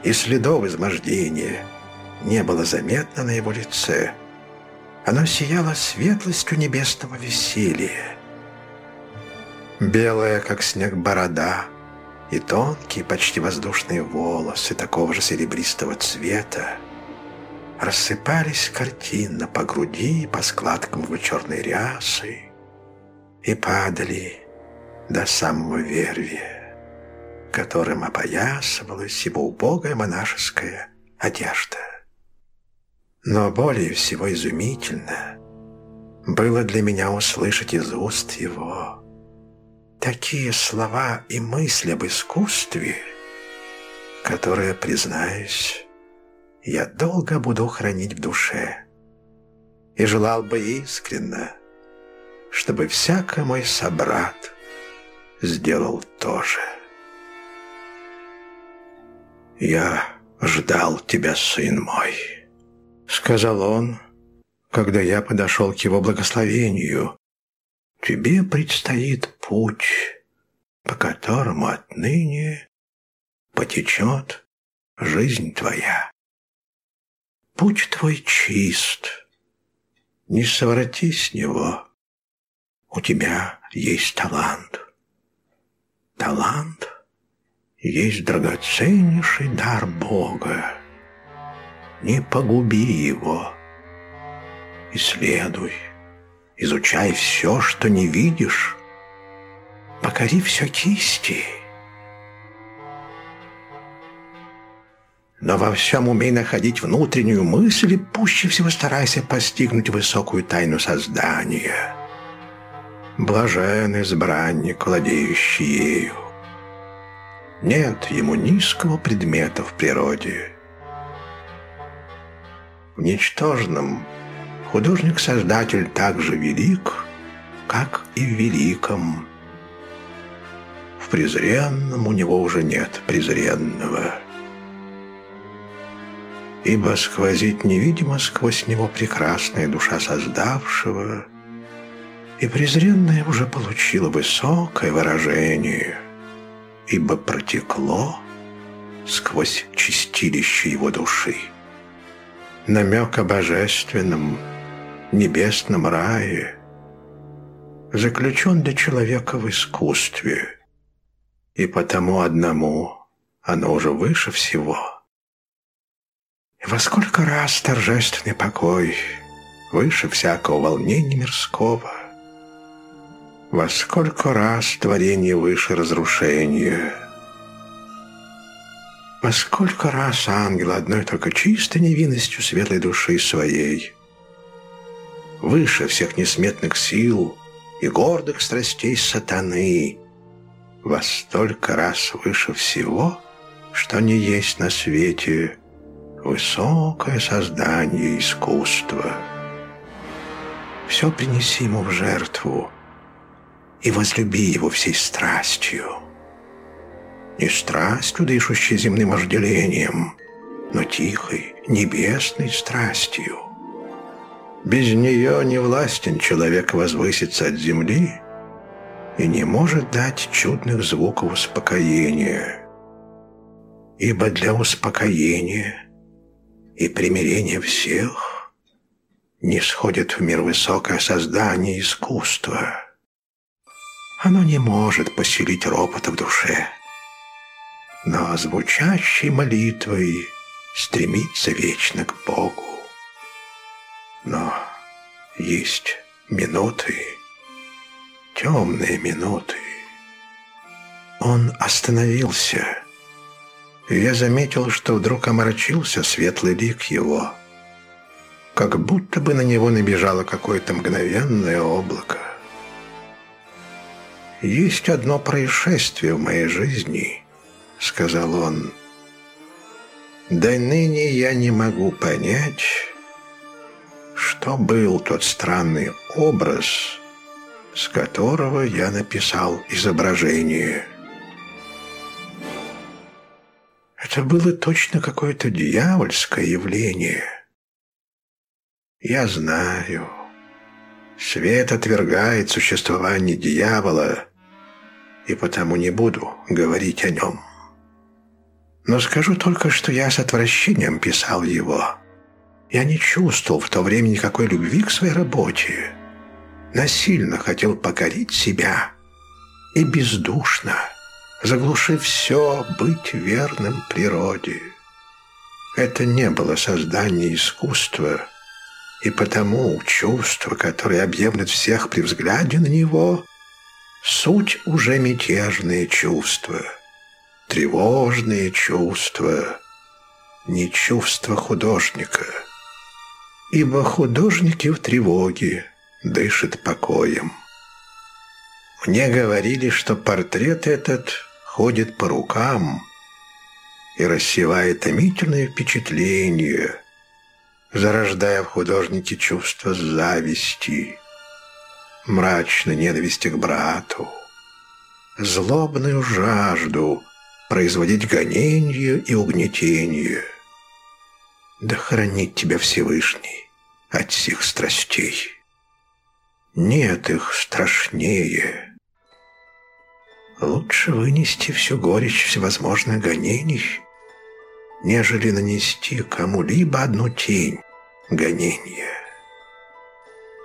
A: И следов измождения – не было заметно на его лице. Оно сияло светлостью небесного веселья. белая, как снег, борода и тонкие, почти воздушные волосы такого же серебристого цвета рассыпались картинно по груди, по складкам его черной рясы и падали до самого вервия, которым опоясывалась его убогая монашеская одежда. Но более всего изумительно было для меня услышать из уст его такие слова и мысли об искусстве, которые, признаюсь, я долго буду хранить в душе и желал бы искренно, чтобы всякий мой собрат сделал то же. «Я ждал тебя, сын мой», — сказал он, когда я подошел к его благословению. «Тебе предстоит путь, по которому отныне потечет жизнь твоя. Путь твой чист, не соврати с него. У тебя есть талант. Талант есть драгоценнейший дар Бога. Не погуби его. Исследуй, изучай все, что не видишь. Покори все кисти — но во всем умей находить внутреннюю мысль и пуще всего старайся постигнуть высокую тайну создания. Блажен избранник, владеющий ею. Нет ему низкого предмета в природе. В ничтожном художник-создатель так же велик, как и в великом. В презренном у него уже нет презренного ибо сквозит невидимо сквозь него прекрасная душа создавшего, и презренное уже получило высокое выражение, ибо протекло сквозь чистилище его души. Намек о божественном, небесном рае заключен для человека в искусстве, и потому одному оно уже выше всего – во сколько раз торжественный покой выше всякого волнения мирского, во сколько раз творение выше разрушения, во сколько раз ангел одной только чистой невинностью светлой души своей, выше всех несметных сил и гордых страстей сатаны, во столько раз выше всего, что не есть на свете – высокое создание искусства. Все принеси ему в жертву и возлюби его всей страстью. Не страстью, дышащей земным вожделением, но тихой, небесной страстью. Без нее не властен человек возвыситься от земли и не может дать чудных звуков успокоения. Ибо для успокоения – и примирение всех не сходит в мир высокое создание искусства. Оно не может поселить ропота в душе, но звучащей молитвой стремится вечно к Богу. Но есть минуты, темные минуты. Он остановился и я заметил, что вдруг омрачился светлый лик его, как будто бы на него набежало какое-то мгновенное облако. «Есть одно происшествие в моей жизни», — сказал он. «Да ныне я не могу понять, что был тот странный образ, с которого я написал изображение». Это было точно какое-то дьявольское явление. Я знаю. Свет отвергает существование дьявола, и потому не буду говорить о нем. Но скажу только, что я с отвращением писал его. Я не чувствовал в то время никакой любви к своей работе. Насильно хотел покорить себя и бездушно, заглушив все, быть верным природе. Это не было создание искусства, и потому чувство, которое объемлет всех при взгляде на него, суть уже мятежные чувства, тревожные чувства, не чувства художника. Ибо художники в тревоге дышат покоем. Мне говорили, что портрет этот ходит по рукам и рассевает томительное впечатление – зарождая в художнике чувство зависти, мрачной ненависти к брату, злобную жажду производить гонение и угнетение. Да хранит тебя Всевышний от всех страстей. Нет их страшнее. Лучше вынести всю горечь всевозможных гонений, нежели нанести кому-либо одну тень гонения.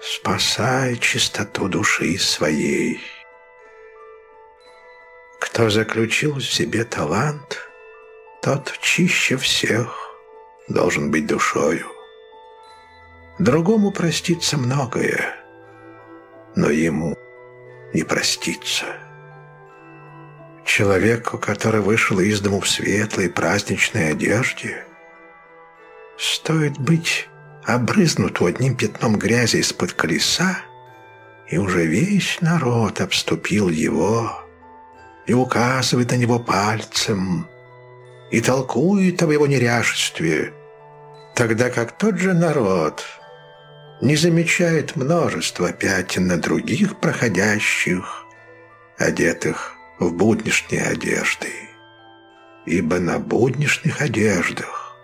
A: Спасай чистоту души своей. Кто заключил в себе талант, тот чище всех должен быть душою. Другому простится многое, но ему не простится. Человеку, который вышел из дому в светлой праздничной одежде, стоит быть обрызнуту одним пятном грязи из-под колеса, и уже весь народ обступил его и указывает на него пальцем и толкует об его неряшестве, тогда как тот же народ не замечает множество пятен на других проходящих, одетых в буднишней одежды, ибо на буднишних одеждах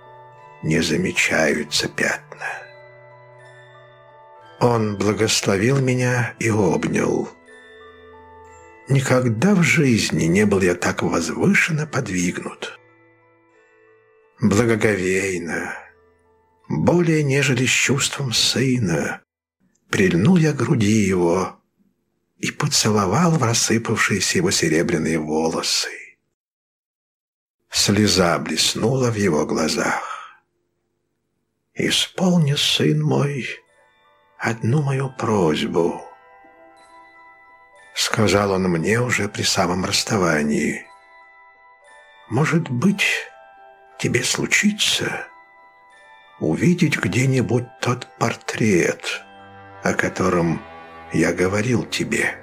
A: не замечаются пятна. Он благословил меня и обнял. Никогда в жизни не был я так возвышенно подвигнут. Благоговейно, более нежели с чувством сына, прильнул я к груди его, и поцеловал в рассыпавшиеся его серебряные волосы. Слеза блеснула в его глазах. «Исполни, сын мой, одну мою просьбу», — сказал он мне уже при самом расставании. «Может быть, тебе случится увидеть где-нибудь тот портрет, о котором я говорил тебе.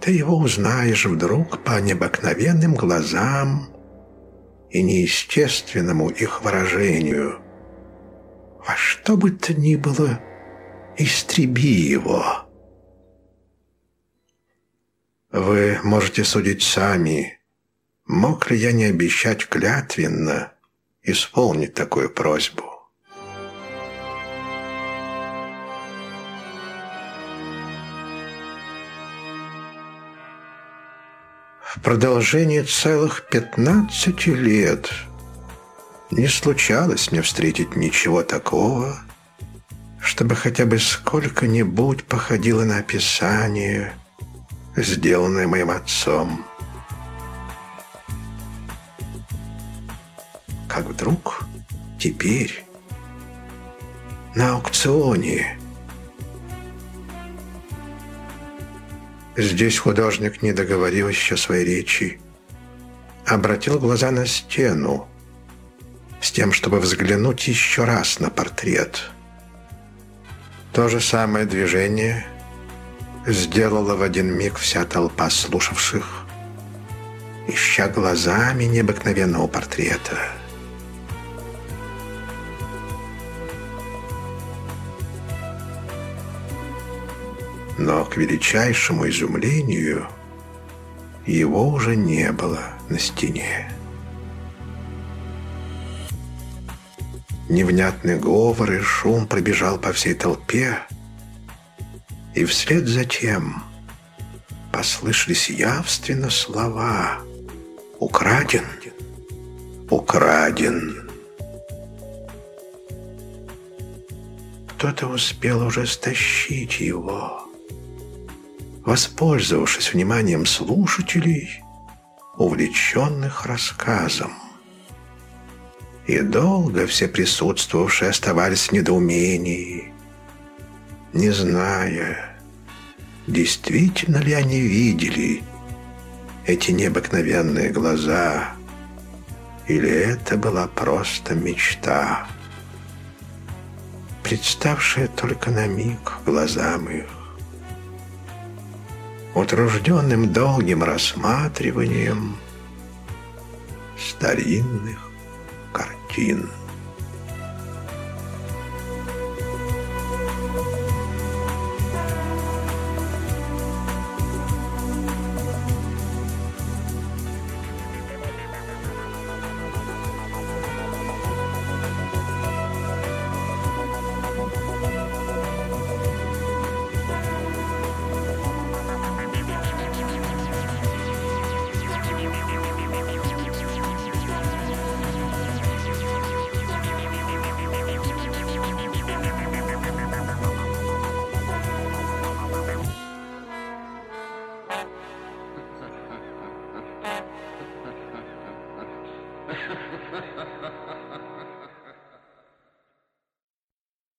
A: Ты его узнаешь вдруг по необыкновенным глазам и неестественному их выражению. Во что бы то ни было, истреби его. Вы можете судить сами, мог ли я не обещать клятвенно исполнить такую просьбу. Продолжение целых пятнадцати лет не случалось мне встретить ничего такого, чтобы хотя бы сколько-нибудь походило на описание, сделанное моим отцом. Как вдруг теперь на аукционе Здесь художник не договорил еще своей речи. Обратил глаза на стену, с тем, чтобы взглянуть еще раз на портрет. То же самое движение сделала в один миг вся толпа слушавших, ища глазами необыкновенного портрета. Но к величайшему изумлению его уже не было на стене. Невнятный говор и шум пробежал по всей толпе, и вслед за тем послышались явственно слова «Украден! Украден!» Кто-то успел уже стащить его – воспользовавшись вниманием слушателей, увлеченных рассказом. И долго все присутствовавшие оставались в недоумении, не зная, действительно ли они видели эти необыкновенные глаза, или это была просто мечта, представшая только на миг глазам их. Утружденным долгим рассматриванием старинных картин.